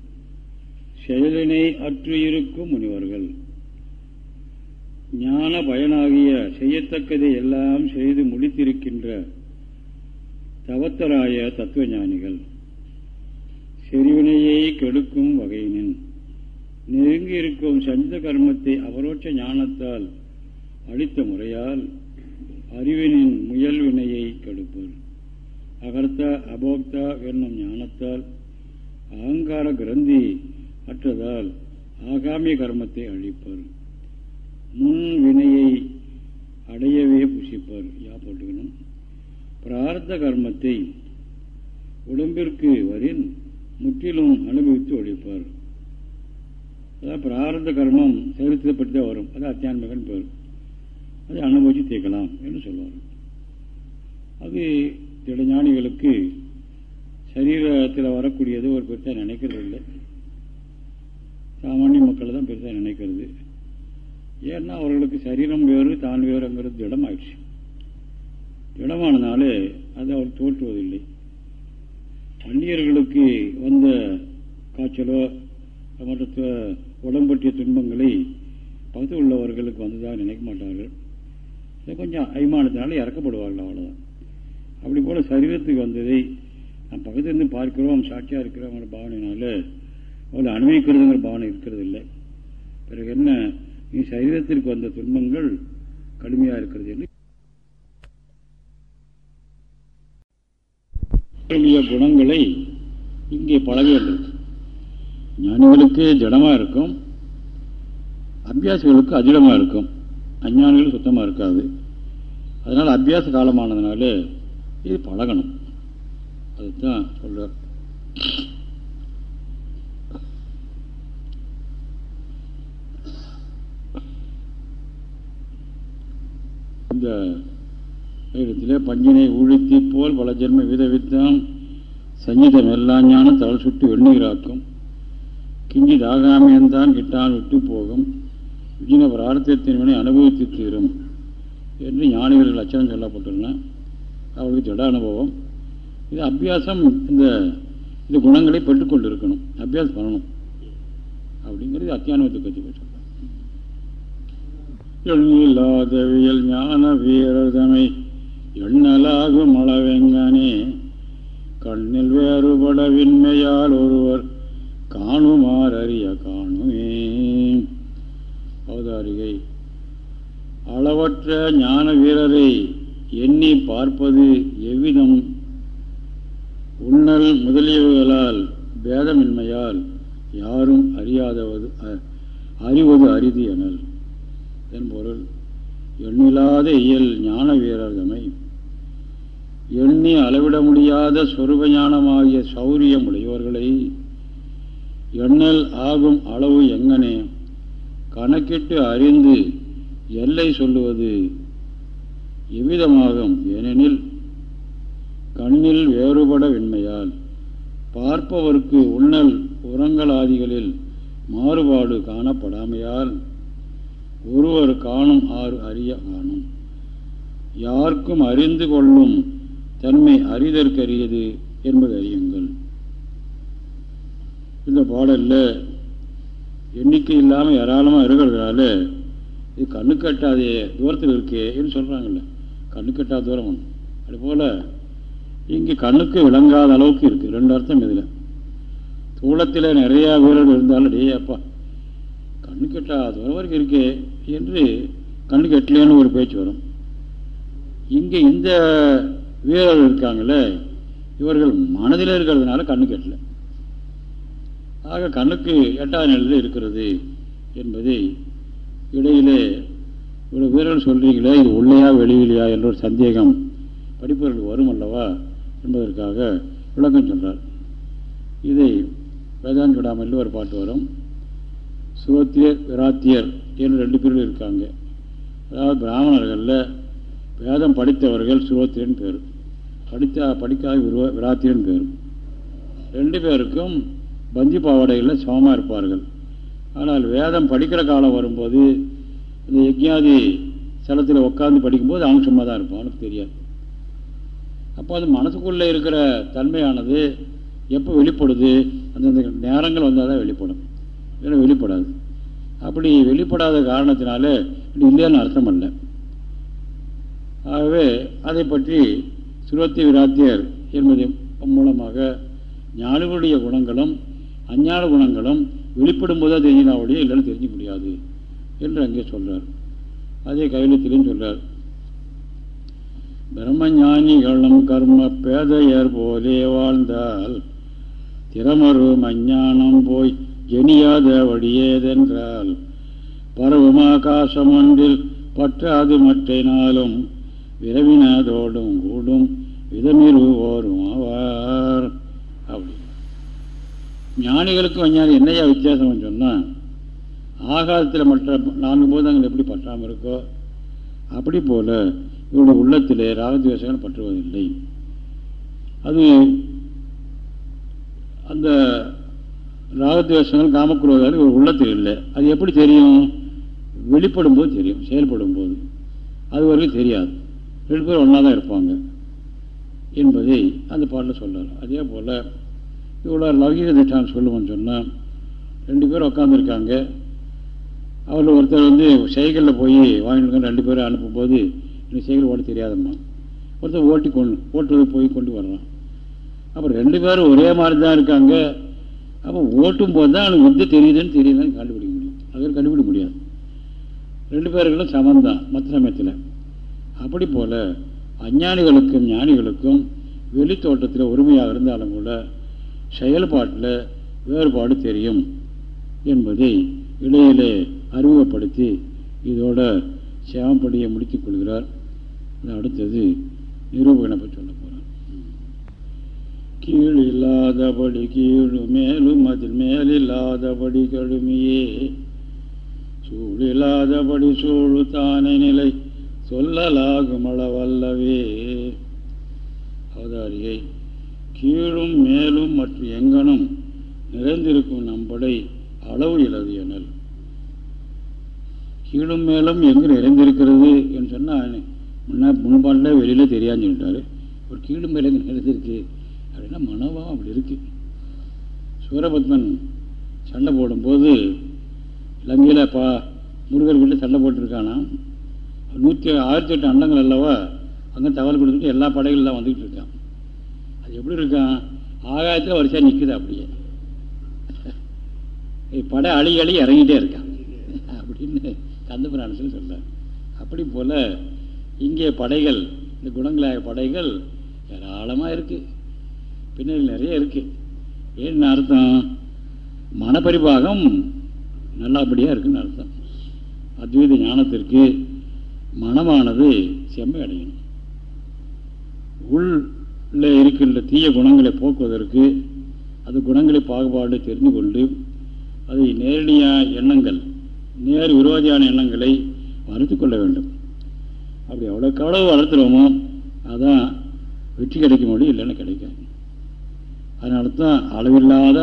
செயலினை அற்று இருக்கும் முனிவர்கள். ஞான பயனாகிய செய்யத்தக்கதை எல்லாம் செய்து முடித்திருக்கின்ற தவத்தராய தத்துவ ஞானிகள் செறிவினையை கெடுக்கும் வகையினின் நெருங்கியிருக்கும் சஞ்சித கர்மத்தை அபரோட்ச ஞானத்தால் அளித்த முறையால் அறிவினின் முயல் வினையை கெடுப்பர். அகர்த்தா அபோக்தா என்னும் ஞானத்தால் அகங்கார கிரந்தி அற்றதால் ஆகாமிய கர்மத்தை அழிப்பர். முன் வினையை அடையவே புசிப்பர். யா போட்டுக்கணும். பிரார்த்த கர்மத்தை உடம்பிற்கு வரின் முற்றிலும் அனுபவித்து ஒழிப்பார். அதாவது பிரார்த்த கர்மம் செலுத்தப்பட்டு தான் வரும். அது அத்தியான்மகன் பேர். அதை அனுபவிச்சு தீர்க்கலாம் என்று சொல்லுவார் அது திடஞானிகளுக்கு சரீரத்தில் வரக்கூடியது ஒரு பெருசாக நினைக்கிறது இல்லை. சாமானிய மக்கள் தான் பெருசாக நினைக்கிறது. ஏன்னா அவர்களுக்கு சரீரம் வேறு தான் வேறுங்கிறது திடமாயிடுச்சு. திடமானனாலே அது அவர் தோற்றுவதில்லை. அந்நியர்களுக்கு வந்த காய்ச்சலோ மற்ற உடம்பற்றிய துன்பங்களை பகுதி உள்ளவர்களுக்கு வந்ததாக நினைக்க மாட்டார்கள். கொஞ்சம் அபிமானத்தினால இறக்கப்படுவார்கள் அவ்வளோதான் அப்படி போல சரீரத்துக்கு வந்ததை நம் பக்கத்திலிருந்து பார்க்கிறோம் சாட்சியாக இருக்கிறோங்கிற பாவனையினால அவளை அனுபவிக்கிறதுங்கிற பாவனை இருக்கிறது இல்லை பிறகு என்ன? நீ சரீரத்திற்கு வந்த துன்பங்கள் கடுமையாக இருக்கிறது என்று குணங்களை இங்கே பழக வேண்டும் ஞானிகளுக்கு ஜடமாக இருக்கும் அபியாசிகளுக்கு அதிடமாக இருக்கும். அஞ்ஞானிகள் சுத்தமாக இருக்காது. அதனால் அபியாச காலமானதுனால இது பழகணும். அதுதான் சொல்கிறார் இந்த இடத்திலே பஞ்சினை ஊழித்தி போல் பல ஜென்ம விதவித்தான் சஞ்சிதம் எல்லா ஞானம் தவள் சுட்டு வெண்ணீராக்கும் கிஞ்சித் ஆகாமியந்தான் கிட்டான் விட்டு போகும். விஜின பிரார்த்தத்தின் வினை அனுபவித்து தீரும் என்று ஞானிகள் லட்சணம் சொல்லப்பட்டுள்ளன. அவர்களுக்கு ஜட அனுபவம். இது அபியாசம் இந்த இந்த குணங்களை பெற்றுக்கொண்டு இருக்கணும் அபியாசம் பண்ணணும். அப்படிங்கிறது அத்தியானத்தை பற்றி சொல்றேன் எண்ணில்லாதவியல் ஞான வீரதமை எண்ணலாகும் அளவெங்கனே கண்ணில் வேறுபடவின்மையால் ஒருவர் காணுமாறிய அறிய காணுமே. அவதாரிகை அளவற்ற ஞான வீரரை எண்ணி பார்ப்பது எவ்விதம்? உண்ணல் முதலியவர்களால் பேதமின்மையால் யாரும் அறியாதவது அறிவது அரிது எனல். என்பொருள் எண்ணில்லாத இயல் ஞான வீரர்தமை. எண்ணி அளவிட முடியாத சொருப ஞானமாகிய சௌரியம் உடையவர்களை எண்ணல் ஆகும் அளவு எங்கனே? கணக்கிட்டு அறிந்து எல்லை சொல்லுவது எவ்விதமாகும் ஏனெனில் கண்ணில் வேறுபட வெண்மையால் பார்ப்பவர்க்கு உண்ணல் உரங்களாதிகளில் மாறுபாடு காணப்படாமையால் ஒருவர் காணும் ஆறு அறிய காணும். யாருக்கும் அறிந்து கொள்ளும் தன்மை அறிதற்கரியது என்பது அறியுங்கள். இந்த பாடலில் எண்ணிக்கை இல்லாமல் ஏராளமாக இருக்கிறதுனால இது கண்ணு கட்டாதே தூரத்தில் இருக்கேன்னு சொல்கிறாங்கல்ல கண்ணு கட்டாத தூரம் ஒன்று அதுபோல் இங்கே கண்ணுக்கு விளங்காத அளவுக்கு இருக்குது ரெண்டு அர்த்தம் இதில். தூளத்தில் நிறையா வீரர்கள் இருந்தாலும் டே அப்பா கண்ணுக்கு எட்டாத தூரம் வரைக்கும் இருக்கே என்று கண்ணு கெட்டலேன்னு ஒரு பேச்சு வரும். இங்கே இந்த வீரர்கள் இருக்காங்களே இவர்கள் மனதில் இருக்கிறதுனால கண்ணு கெட்டலை. ஆக கண்ணுக்கு எட்டாத நிலையில் இருக்கிறது என்பதை இடையிலே இவ்வளோ வீரர்கள் சொல்கிறீங்களே இது உள்ளையா வெளியிலையா என்ற ஒரு சந்தேகம் படிப்பவர்கள் வரும் அல்லவா என்பதற்காக விளக்கம் சொல்கிறார் இதை வேதான் விடாமல் ஒரு பாட்டு வரும். சுரோத்தியர் விராத்தியர் என்று ரெண்டு பேரும் இருக்காங்க. அதாவது பிராமணர்களில் வேதம் படித்தவர்கள் சுரோத்தியன் பேர். படித்த படிக்காத விரோ விராத்தியன் பேர். ரெண்டு பேருக்கும் பந்தி பாவாடைகளில் சமமாக இருப்பார்கள். ஆனால் வேதம் படிக்கிற காலம் வரும்போது இந்த யஜ்யாதி ஸ்தலத்தில் உட்காந்து படிக்கும்போது ஆங்ஷமாக தான் இருப்பான் அவனுக்கு தெரியாது. அப்போ அது மனசுக்குள்ளே இருக்கிற தன்மையானது எப்போ வெளிப்படுது? அந்தந்த நேரங்கள் வந்தால் தான் வெளிப்படும். ஏன்னா வெளிப்படாது. அப்படி வெளிப்படாத காரணத்தினால இப்படி இல்லைன்னு அர்த்தம் அல்ல. ஆகவே அதை பற்றி சுரத்தி விராத்தியர் என்பது மூலமாக ஞானிகளுடைய குணங்களும் அஞ்ஞான குணங்களும் வெளிப்படும் போது தெரிஞ்சினாவுடைய இல்லைன்னு தெரிஞ்சு முடியாது என்று அங்கே சொல்றார். அதே கைலத்திலையும் சொல்றார். பிரம்மஞானிகளும் கர்ம பேதையர் போலே வாழ்ந்தால் திறமரும் அஞ்ஞானம் போய் ஜெனியாத வழியேதென்றால் பரவும் ஆகாசம் ஒன்றில் பற்றாது மற்றினாலும் விரவினதோடும் கூடும் விதமிருவோரும் ஆவார் அப்படி. ஞானிகளுக்கும் அஞ்ஞானி என்னையா வித்தியாசம் சொன்னால் ஆகாசத்தில் மற்ற நான்கு பூதங்கள் எப்படி பற்றாமல் இருக்கோ அப்படி போல இவருடைய உள்ளத்திலே ராகத்வேஷங்கள் பற்றுவதில்லை. அது அந்த ராகத்வேஷங்கள் காமக்குரோதால் இவர் உள்ளத்தில் இல்லை. அது எப்படி தெரியும்? வெளிப்படும் போது தெரியும் செயல்படும் போது அது வரைக்கும் தெரியாது. ரெண்டு பேரும் ஒன்றா தான் இருப்பாங்க என்பதை அந்த பாட்டில் சொல்கிறார் அதே போல் இவ்வளோ லௌகிக திஷ்டான் சொல்லுவோம்னு சொன்னால் ரெண்டு பேரும் உட்காந்துருக்காங்க அவரில் ஒருத்தர் வந்து சைக்கிளில் போய் வாங்கிட்டு ரெண்டு பேரும் அனுப்பும்போது எனக்கு சைக்கிள் ஓட தெரியாதம்மா. ஒருத்தர் ஓட்டி கொண்டு ஓட்டுறது போய் கொண்டு வர்றான். அப்புறம் ரெண்டு பேரும் ஒரே மாதிரி தான் இருக்காங்க. அப்போ ஓட்டும் போது தான் அவனுக்கு வந்து தெரியுதுன்னு தெரியுதுன்னு கண்டுபிடிக்க முடியும். அது கண்டுபிடிக்க முடியாது. ரெண்டு பேர்களும் சமந்தான் மற்ற சமயத்தில். அப்படி போல் அஞ்ஞானிகளுக்கும் ஞானிகளுக்கும் வெளி தோட்டத்தில் உரிமையாக இருந்தாலும் கூட செயல்பாட்டில் வேறுபாடு தெரியும் என்பதை இடையிலே அறிமுகப்படுத்தி இதோட சேவப்படியை முடித்துக் கொள்கிறார். அடுத்தது நிரூபகனை பற்றி சொல்ல போகிறார் கீழ் இல்லாதபடி கீழு மேலும் அதில் மேலில்லாதபடி கடுமையே. சூழில்லாதபடி சூழு தானே நிலை சொல்லலாகும் அளவல்லவே. அவதாரியை கீழும் மேலும் மற்றும் எங்கனும் நிறைந்திருக்கும் நம்படை அளவு இலது எனல். கீழும் மேலும் எங்கு நிறைந்திருக்கிறது என்று சொன்னால் முன்னா முன்பாண்டில் வெளியில் தெரியாதுன்னு சொல்லிட்டாரு. ஒரு கீழும் மேலே எங்கே நிறைந்திருக்கு அப்படின்னா மனவாக அப்படி இருக்கு. சூரபத்மன் சண்டை போடும்போது இலங்கையில் பா முருகர்கிட்ட சண்டை போட்டிருக்கானா? நூற்றி ஆயிரத்தி எட்டு அண்டங்கள் அல்லவா? அங்கே தகவல் கொடுத்துட்டு எல்லா படைகள்லாம் வந்துக்கிட்டு இருக்கான். அது எப்படி இருக்கான் ஆகாயத்தில் வரிசையாக நிற்குது அப்படியே. படை அழி அழி இறங்கிட்டே இருக்கான் அப்படின்னு கந்தபுராணத்தில் சொல்கிறார் அப்படி போல் இங்கே படைகள் இந்த குணங்களாக படைகள் ஏராளமாக இருக்குது பின்னாடி நிறைய இருக்குது ஏன்னு அர்த்தம்? மனப்பரிபாகம் நல்லபடியாக இருக்குன்னு அர்த்தம். அத்வைத ஞானத்திற்கு மனமானது செம்மை அடையணும் உள் இருக்கின்ற தீய குணங்களை போக்குவதற்கு அது குணங்களை பாகுபாடு தெரிந்து கொண்டு அதை நேரடியான எண்ணங்கள் நேர் விரோதியான எண்ணங்களை வளர்த்து கொள்ள வேண்டும். அப்படி எவ்வளோக்கு எவ்வளவு வளர்த்துறோமோ அதான் வெற்றி கிடைக்க முடியும் இல்லைன்னு கிடைக்காது. அதனால தான் அளவில்லாத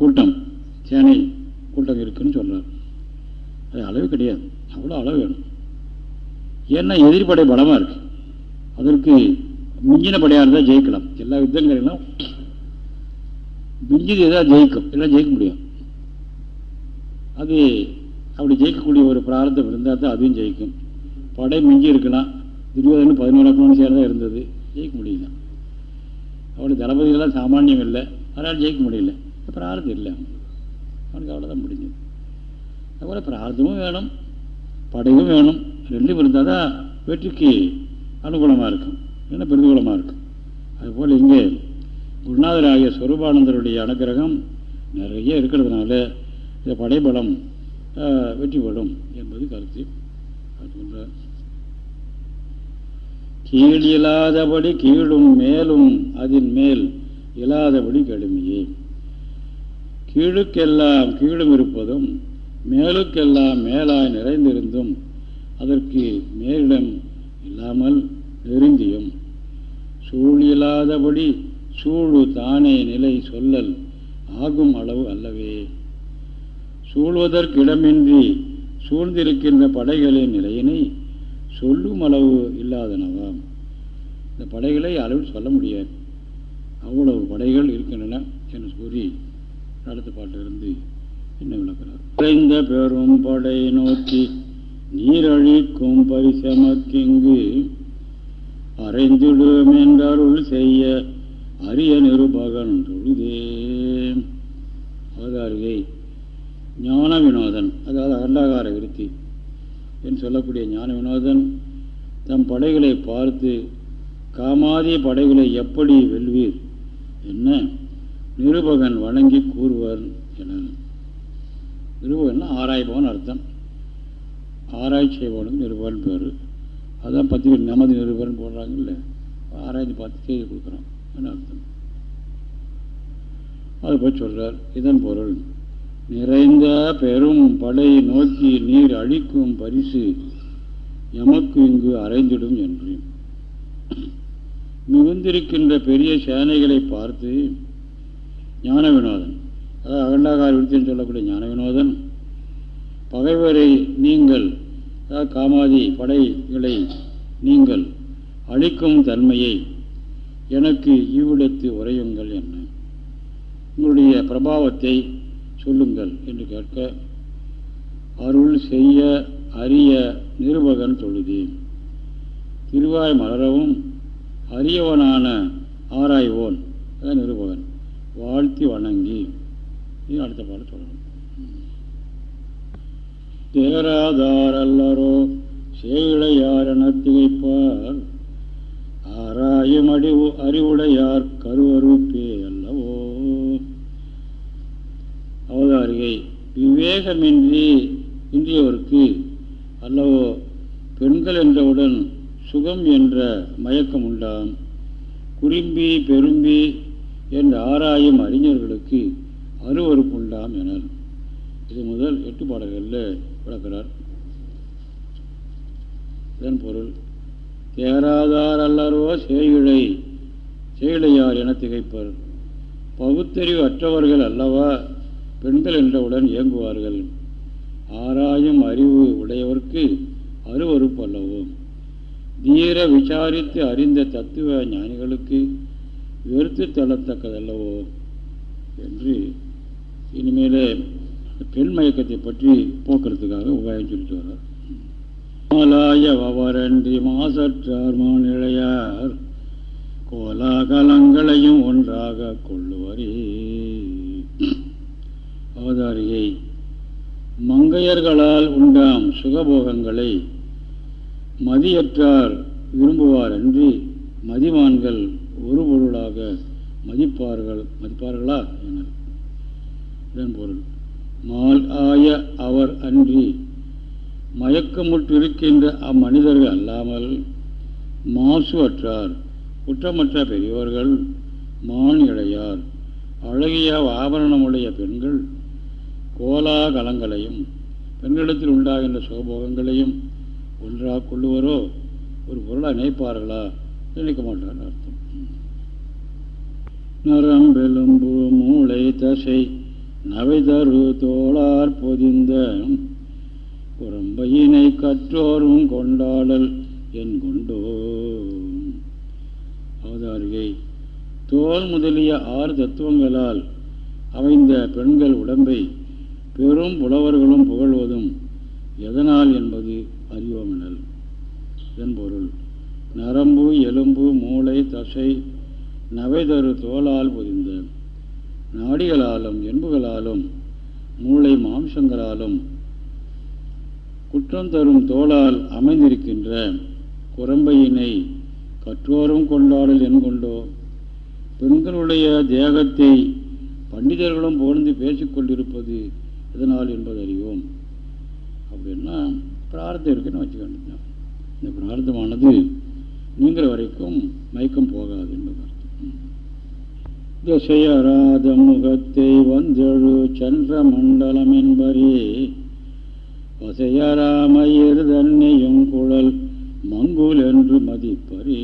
கூட்டம் சேனை கூட்டம் இருக்குன்னு சொல்கிறார் அது அளவு கிடையாது. அவ்வளோ அளவு வேணும். ஏன்னா எதிர்ப்படை பலமாக இருக்குது அதற்கு மிஞ்சின படையாக இருந்தால் ஜெயிக்கலாம். எல்லா யுத்தங்களும் மிஞ்சது எதாவது ஜெயிக்கும். எல்லாம் ஜெயிக்க முடியும் அது அப்படி ஜெயிக்கக்கூடிய ஒரு பிரார்த்தம் இருந்தால் தான் அதுவும் ஜெயிக்கும். படை மிஞ்சி இருக்கலாம். துரியோதனும் பதினோரு அக்கௌண்ட் சேர்ந்தா இருந்தது. ஜெயிக்க முடியல. அவனுக்கு தளபதிகள்லாம் சாமானியம் இல்லை. அதனால் ஜெயிக்க முடியல. பிரார்த்தம் இல்லை. அவனுக்கு அவ்வளோதான் முடிஞ்சது. அதுபோல் பிரார்த்தமும் வேணும். படையும் வேணும். ரெண்டும் இருந்தால் தான் வெற்றிக்கு அனுகூலமாக இருக்கும். என்ன பிரதிகூலமாக இருக்கும் அதுபோல் இங்கே குருநாதராகிய ஸ்வரூபானந்தருடைய அனுகிரகம் நிறைய இருக்கிறதுனால இந்த படைபலம் வெற்றி பெறும் என்பது கருத்து. சொல்றார் கீழ் இல்லாதபடி கீழும் மேலும் அதன் மேல் இல்லாதபடி கடுமையே. கீழுக்கெல்லாம் கீழும் இருப்பதும் மேலுக்கெல்லாம் மேலாய் நிறைந்திருந்தும் அதற்கு மேலிடம் இல்லாமல் நெருங்கியும். சூழ் சூழு தானே நிலை சொல்லல் ஆகும் அளவு அல்லவே. சூழ்வதற்கிடமின்றி சூழ்ந்திருக்கின்ற படைகளின் நிலையினை சொல்லும் அளவு இல்லாதனவாம். இந்த படைகளை அளவில் சொல்ல முடியாது. அவ்வளவு படைகள் இருக்கின்றன என்று கூறி அடுத்த பாட்டிலிருந்து என்ன விளக்கிறார்? குறைந்த பெரும் படை நோக்கி நீரழிக்கும் பரிசமக்கிங்கு அறைந்திடும் என்றருள் செய்ய அரிய நிருபகன் தொழுதே. அவதாரிகை ஞான வினோதன் அதாவது அகண்டாகார விருத்தி என்று சொல்லக்கூடிய ஞான வினோதன் தம் படைகளை பார்த்து காமாதிய படைகளை எப்படி வெல்வீர் என்ன நிருபகன் வணங்கி கூறுவர் என. நிருபகன் ஆராய்பவன் அர்த்தம். ஆராய்ச்சி செய்பவனுக்கு நிருபகன் பேர். அதான் பத்தி நமது நிருபர்னு போடுறாங்கல்ல. ஆராய்ந்து பார்த்து செய்து கொடுக்குறான். என்ன அர்த்தம்? அது போய் சொல்கிறார் இதன் பொருள் நிறைந்த பெரும் படை நோக்கி நீர் அழிக்கும் பரிசு எமக்கு இங்கு அரைந்திடும் என்று மிகுந்திருக்கின்ற பெரிய சேனைகளை பார்த்து ஞான வினோதன் அதாவது அகண்டாகார விருத்தின்னு சொல்லக்கூடிய ஞான வினோதன் பகைவரை நீங்கள் காமாதி படைகளை நீங்கள் அழிக்கும் தன்மையை எனக்கு இவ்விடத்து உரையுங்கள் என்ன? உங்களுடைய பிரபாவத்தை சொல்லுங்கள் என்று கேட்க அருள் செய்ய அரிய நிருபகன் தொழுதி. திருவாய் மலரவும் அரியவனான ஆராய்வோன் நிருபகன். வாழ்த்தி வணங்கி. அடுத்த பாடம் சொல்லணும் தேராதார் அல்லரோ சேயிழையார் என திகைப்பார் ஆராயும் அடிவு அறிவுடையார் கருவறுப்பே அல்லவோ. அவதாரிகை விவேகமின்றி இந்தியவருக்கு அல்லவோ பெண்கள் என்றவுடன் சுகம் என்ற மயக்கம் உண்டாம் குறும்பி பெரும்பி என்று ஆராயும் அறிஞர்களுக்கு அருவறுப்பு உண்டாம் என இது முதல் எட்டு பாடல்களில் விளக்கிறார். இதன் பொருள் தேராதார் அல்லரோ செய்கிழை செயலையார் என திகைப்பர். பகுத்தறிவு அற்றவர்கள் அல்லவா? பெண்கள் என்றவுடன் இயங்குவார்கள். ஆராயும் அறிவு உடையவர்க்கு அருவறுப்பு அல்லவோ? தீர விசாரித்து அறிந்த தத்துவ ஞானிகளுக்கு வெறுத்து தள்ளத்தக்கதல்லவோ? என்று இனிமேலே பெண் மயக்கத்தை பற்றி போக்குறதுக்காக உபாயம் சொல்லிட்டு வர்றார். மாலாய வவரன்றி மாசற்றார் மாநிலையார். கோலாகலங்களையும் ஒன்றாக கொள்ளுவரே. அவதாரியை மங்கையர்களால் உண்டாம் சுகபோகங்களை மதியற்றார் விரும்புவார் அன்றி மதிமான்கள் ஒரு பொருளாக மதிப்பார்கள் மதிப்பார்களா? என. இதன் பொருள். மால் ஆய அவர் அன்றி மயக்கமுற்றிருக்கின்ற அம்மனிதர்கள் அல்லாமல் மாசு அற்றார் குற்றமற்ற பெரியவர்கள் மான் இடையார் அழகிய ஆபரணமுடைய பெண்கள் கோலாகலங்களையும் பெண்களிடத்தில் உண்டாகின்ற சோபோகங்களையும் ஒன்றாக கொள்ளுவரோ ஒரு பொருளாக நினைப்பார்களா? நினைக்க மாட்டார் அர்த்தம். நரம்பெலும்பு மூளை தசை நவை தரு தோளார் பொதிந்த புறம்பையினை கற்றோரும் கொண்டாடல் என் கொண்டோ அவதாரிகை தோல் முதலிய ஆறு தத்துவங்களால் அமைந்த பெண்கள் உடம்பை பெரும் புலவர்களும் புகழ்வதும் எதனால் என்பது அறிவோமினல். இதன் பொருள் நரம்பு எலும்பு மூளை தசை நவைதரு தோளால் பொதிந்த நாடிகளாலும் எண்புகளாலும் மூளை மாம்சங்களாலும் குற்றம் தரும் தோளால் அமைந்திருக்கின்ற குரம்பையினை கற்றோரும் கொண்டாடல் என்கொண்டோ? பெண்களுடைய தேகத்தை பண்டிதர்களும் புகழ்ந்து பேசிக்கொண்டிருப்பது எதனால் என்பது அறிவோம். அப்படின்னா பிரார்த்தம் இருக்குன்னு வச்சுக்கணும் இந்த பிரார்த்தமானது நீங்கிற வரைக்கும் மயக்கம் போகாது என்பது. திசையராத முகத்தை வந்தெழு சென்ற மண்டலம் என்பரே வசையராமயிர் தன்னையும் குழல் மங்குல் என்று மதிப்பரே.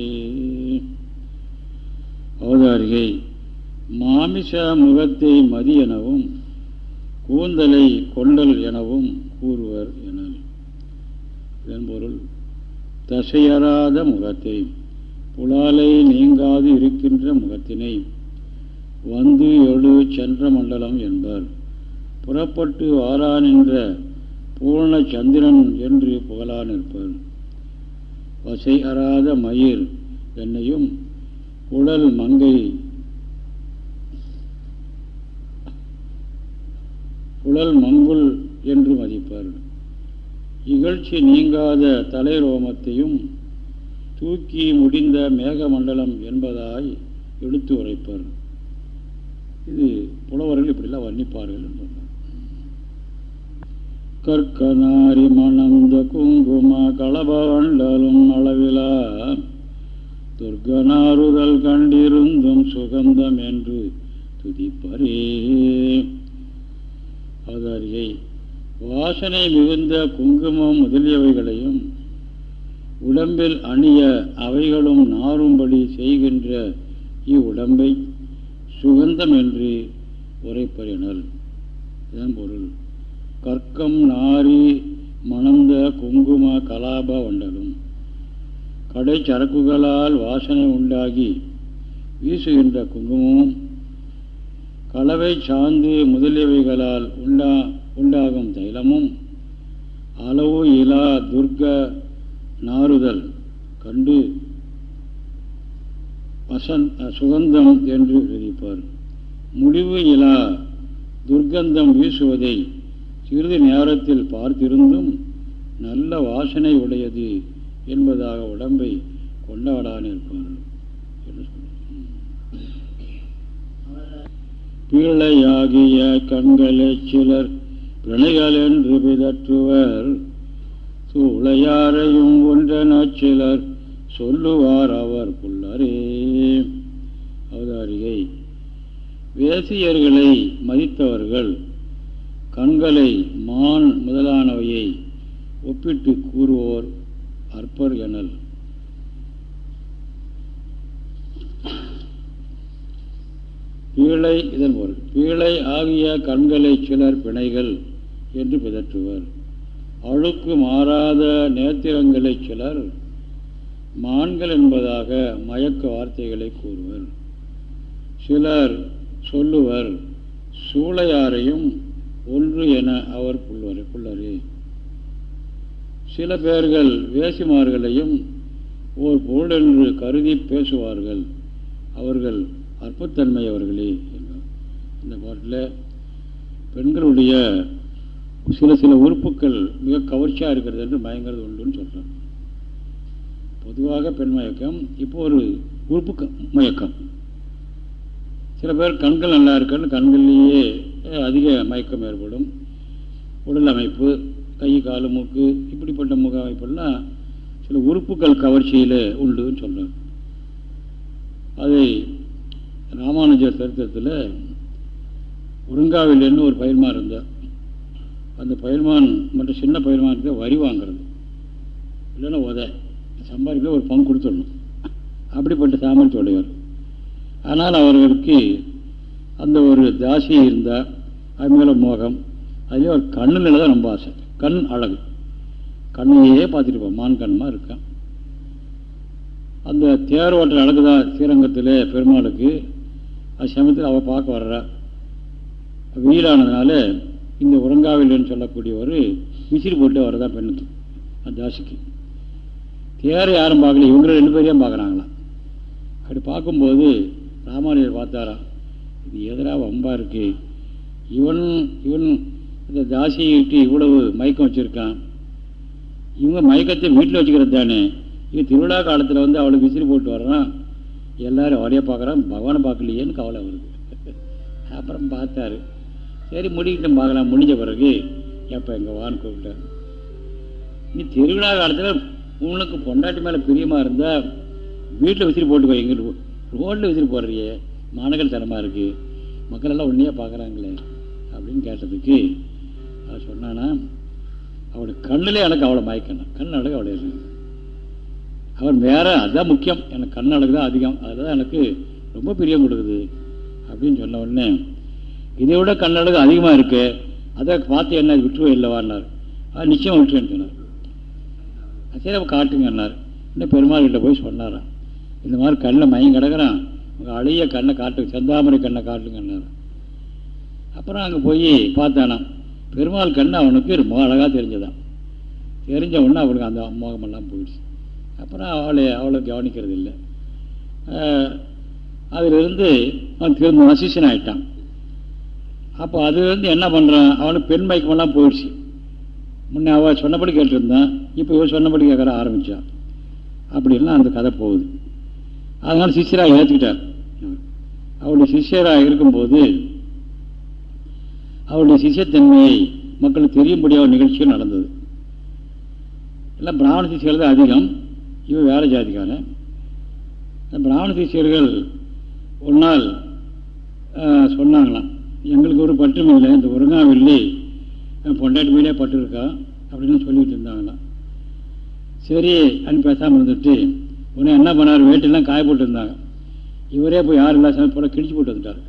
அவதாரிகை மாமிச முகத்தை மதி எனவும் கூந்தலை கொண்டல் எனவும் கூறுவர் எனல். இதன் பொருள் முகத்தை புலாலை நீங்காது இருக்கின்ற முகத்தினை வந்து எழு சென்ற மண்டலம் என்பர். புறப்பட்டு வாரான் என்ற பூர்ண சந்திரன் என்று புகழான் நிற்பர். வசை அறாத மயிர் என்னையும் குழல் மங்கை குழல் மங்குல் என்று மதிப்பர். இகழ்ச்சி நீங்காத தலை ரோமத்தையும் தூக்கி முடிந்த மேகமண்டலம் என்பதாய் எடுத்து உரைப்பர். இது புலவர்கள் இப்படிலாம் வர்ணிப்பார்கள் என்று கற்கனாரி மணந்த குங்கும களபவண்டலும் அளவிலா துர்கனாருதல் கண்டிருந்தும் சுகந்தம் என்று துதிப்பரே. அவதாரியை வாசனை மிகுந்த குங்குமம் முதலியவைகளையும் உடம்பில் அணிய அவைகளும் நாறும்படி செய்கின்ற இவ்வுடம்பை சுகந்தம் என்று உரைப்பறினல். இதன் பொருள் கற்கம் நாரி மணந்த குங்கும கலாப வண்டலும் கடை சரக்குகளால் வாசனை உண்டாகி வீசுகின்ற குங்குமமும் கலவை சாந்து முதலியவைகளால் உண்டா உண்டாகும் தைலமும் அளவு இலா துர்க்க நாறுதல் கண்டு வசன் சுகந்தம் என்று விதிப்பார் முடிவு இலா துர்க்கந்தம் வீசுவதை சிறிது நேரத்தில் பார்த்திருந்தும் நல்ல வாசனை உடையது என்பதாக உடம்பை கொண்டாடான் இருப்பார்கள் என்று பிள்ளையாகிய கண்களை சிலர் பிணைகள் என்று பிதற்றுவர். சூளையாரையும் ஒன்றென சிலர் சொல்லுவார் அவர் புல்லரே. அவதாரிகை வேசியர்களை மதித்தவர்கள் கண்களை மான் முதலானவையை ஒப்பிட்டு கூறுவோர் அற்பர் எனல். பீழை இதன் பொருள் பீழை ஆகிய கண்களை சிலர் பிணைகள் என்று பிதற்றுவர். அழுக்கு மாறாத நேத்திரங்களை சிலர் மான்கள் என்பதாக மயக்க வார்த்தைகளை கூறுவர். சிலர் சொல்லுவர் சூளையாரையும் ஒன்று என அவர் புல்வரே புல்லரே சில பேர்கள் வேசிமார்களையும் ஓர் பொருள் என்று கருதி பேசுவார்கள். அவர்கள் அற்பத்தன்மை அவர்களே என்றார் இந்த பாட்டில் பெண்களுடைய சில சில உறுப்புகள் மிக கவர்ச்சியாக இருக்கிறது என்று மயங்கிறது உண்டுன்னு சொல்கிறார் பொதுவாக பெண் மயக்கம் இப்போ ஒரு உறுப்பு மயக்கம். சில பேர் கண்கள் நல்லா இருக்குன்னு கண்கள்லேயே அதிக மயக்கம் ஏற்படும். உடல் அமைப்பு கை காலு மூக்கு இப்படிப்பட்ட முக அமைப்புலாம் சில உறுப்புகள் கவர்ச்சியில் உண்டுன்னு சொல்கிறார் அதை ராமானுஜர் சரித்திரத்தில் உருங்காவில்னு ஒரு பயிர்மான் இருந்தார். அந்த பயிர்மான் மற்றும் சின்ன பயிர்மானுக்கு வரி வாங்கிறது. இல்லைன்னா உத. சம்பாதிக்க ஒரு பங்கு கொடுத்துடணும். அப்படிப்பட்ட சாமர்த்தியம் உடையவர். ஆனால் அவர்களுக்கு அந்த ஒரு தாசி இருந்தால் அது மேலே மோகம். அதுலேயே ஒரு கண்ணில் தான் ரொம்ப ஆசை. கண் அழகு. கண்ணையே பார்த்துட்டு மான் கண்ணமாக இருக்கான். அந்த தேர் ஓட்டுற அழகு தான் ஸ்ரீரங்கத்தில் பெருமாளுக்கு. அது சமயத்தில் அவள் பார்க்க வர்றா. வீடானதுனால இந்த உறங்காவில்லைன்னு சொல்லக்கூடிய ஒரு விசிறி போட்டு வரதான் பெண்ணுக்கு. அந்த தாசிக்கு தேரை யாரும் பார்க்கல. இவங்க ரெண்டு பேரையும் பார்க்குறாங்களாம். அப்படி பார்க்கும்போது ராமானுஜர் பார்த்தாராம் இது எதிராக வம்பாக இருக்குது இவன் இவன் இந்த தாசியிட்டு இவ்வளவு மயக்கம் வச்சுருக்கான். இவங்க மயக்கத்தை வீட்டில் வச்சுக்கிறது தானே? இவன் திருவிழா காலத்தில் வந்து அவளுக்கு விசிறி போட்டு வர்றான். எல்லோரும் அவரையே பார்க்குறான். பகவானை பார்க்கலையேன்னு கவலை வருது. அப்புறம் பார்த்தாரு. சரி முடிக்கிட்டு பார்க்கலாம். முடிஞ்ச பிறகு எப்போ எங்கள் வான்னு கூப்பிட்டார். நீ திருவிழா காலத்தில் உனக்கு பொண்டாட்டி மேலே பிரியமாக இருந்தால் வீட்டில் விசிறி போட்டுக்கோ எங்கிட்டு ரோட்டில் விசிறி போடுறியே மாநகல் தரமாக இருக்குது மக்கள் எல்லாம் உன்னையே பார்க்குறாங்களே அப்படின்னு கேட்டதுக்கு அவர் சொன்னானா அவளுடைய கண்ணிலே எனக்கு அவளை மயக்கணும். கண் அழகு அவளை இருக்கு. அவர் வேற அதுதான் முக்கியம். எனக்கு கண் அழகு தான் அதிகம். அதுதான் எனக்கு ரொம்ப பிரியம் கொடுக்குது அப்படின்னு சொன்ன உடனே இதை விட கண் அழகு அதிகமாக இருக்கு. அதை பார்த்து என்ன விட்டுருவோம் இல்லைவான்னார் அது நிச்சயம் விட்டுருன்னு சொன்னார். சரி அப்போ காட்டுங்கன்னார் இன்னும் பெருமாள் கிட்ட போய் சொன்னாரான் இந்த மாதிரி கண்ணில் மயம் கிடக்குறான். உங்கள் அழிய கண்ணை காட்டு செந்தாமரை கண்ணை காட்டுங்கன்னார். அப்புறம் அங்கே போய் பார்த்தானா பெருமாள் கண் அவனுக்கு ரொம்ப அழகாக தெரிஞ்சதான் தெரிஞ்ச உடனே அவனுக்கு அந்த மோகமெல்லாம் போயிடுச்சு. அப்புறம் அவளை அவளை கவனிக்கிறது இல்லை அதிலிருந்து அவன் திரும்ப வசிஷன் ஆகிட்டான் அப்போ அதுலேருந்து என்ன பண்ணுறான் அவனுக்கு பெண் மயக்கமெல்லாம் போயிடுச்சு. முன்னே அவள் சொன்னபடி கேட்டிருந்தான். இப்போ இவன் சொன்னபடி கேட்கற ஆரம்பித்தான் அப்படின்லாம் அந்த கதை போகுது. அதனால் சிஷியராக ஏற்றுக்கிட்டார் அவருடைய சிஷியராக இருக்கும்போது அவருடைய சிஷியத்தன்மையை மக்களுக்கு தெரியும்படியாக ஒரு நிகழ்ச்சியும் நடந்தது. எல்லாம் பிராமண சிஷியர்கள் தான் அதிகம். இவன் வேலை ஜாதிக்காரன். பிராமண சிஷியர்கள் ஒரு நாள் சொன்னாங்களாம் எங்களுக்கு ஒரு பட்டும் இல்லை. இந்த உருங்காவில்லி பொண்டாட்டு மீனே பட்டு இருக்கா அப்படின்னு சொல்லிட்டு இருந்தாங்களாம். சரி அனுப்பி பேசாமல் இருந்துட்டு உடனே என்ன பண்ணார்? வேட்டெல்லாம் காய போட்டு இருந்தாங்க இவரே போய் யார் இல்லாத போல கிழிச்சு போட்டு வந்துட்டார்.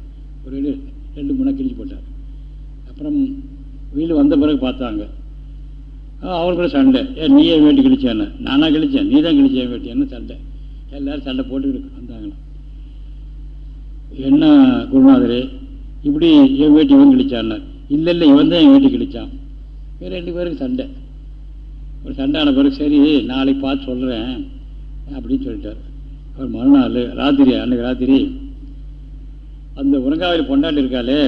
ஒரு ரெண்டு ரெண்டு மூணாக கிழிச்சு போட்டார். அப்புறம் வீடு வந்த பிறகு பார்த்தாங்க. அவருக்குள்ள சண்டை. ஏன் நீயே வேட்டி கிழிச்சேன் நானாக கிழிச்சேன். நீ தான் கிழிச்சேன் வேட்டி? என்ன சண்டை? எல்லோரும் சண்டை போட்டுக்கிட்டு வந்தாங்கண்ணா என்ன குருநாதரே இப்படி என் வேட்டி இவன் கிழிச்சான்னு இல்லை இல்லை இவன் தான் என் வேட்டி கிழிச்சான்? ரெண்டு பேருக்கு சண்டை. ஒரு சண்டை ஆன பிறகு சரி நாளைக்கு பார்த்து சொல்கிறேன் அப்படின்னு சொல்லிட்டார். அவர் மறுநாள் ராத்திரி அன்னைக்கு ராத்திரி அந்த உரங்காவில் பொண்டாட்டி இருக்காளே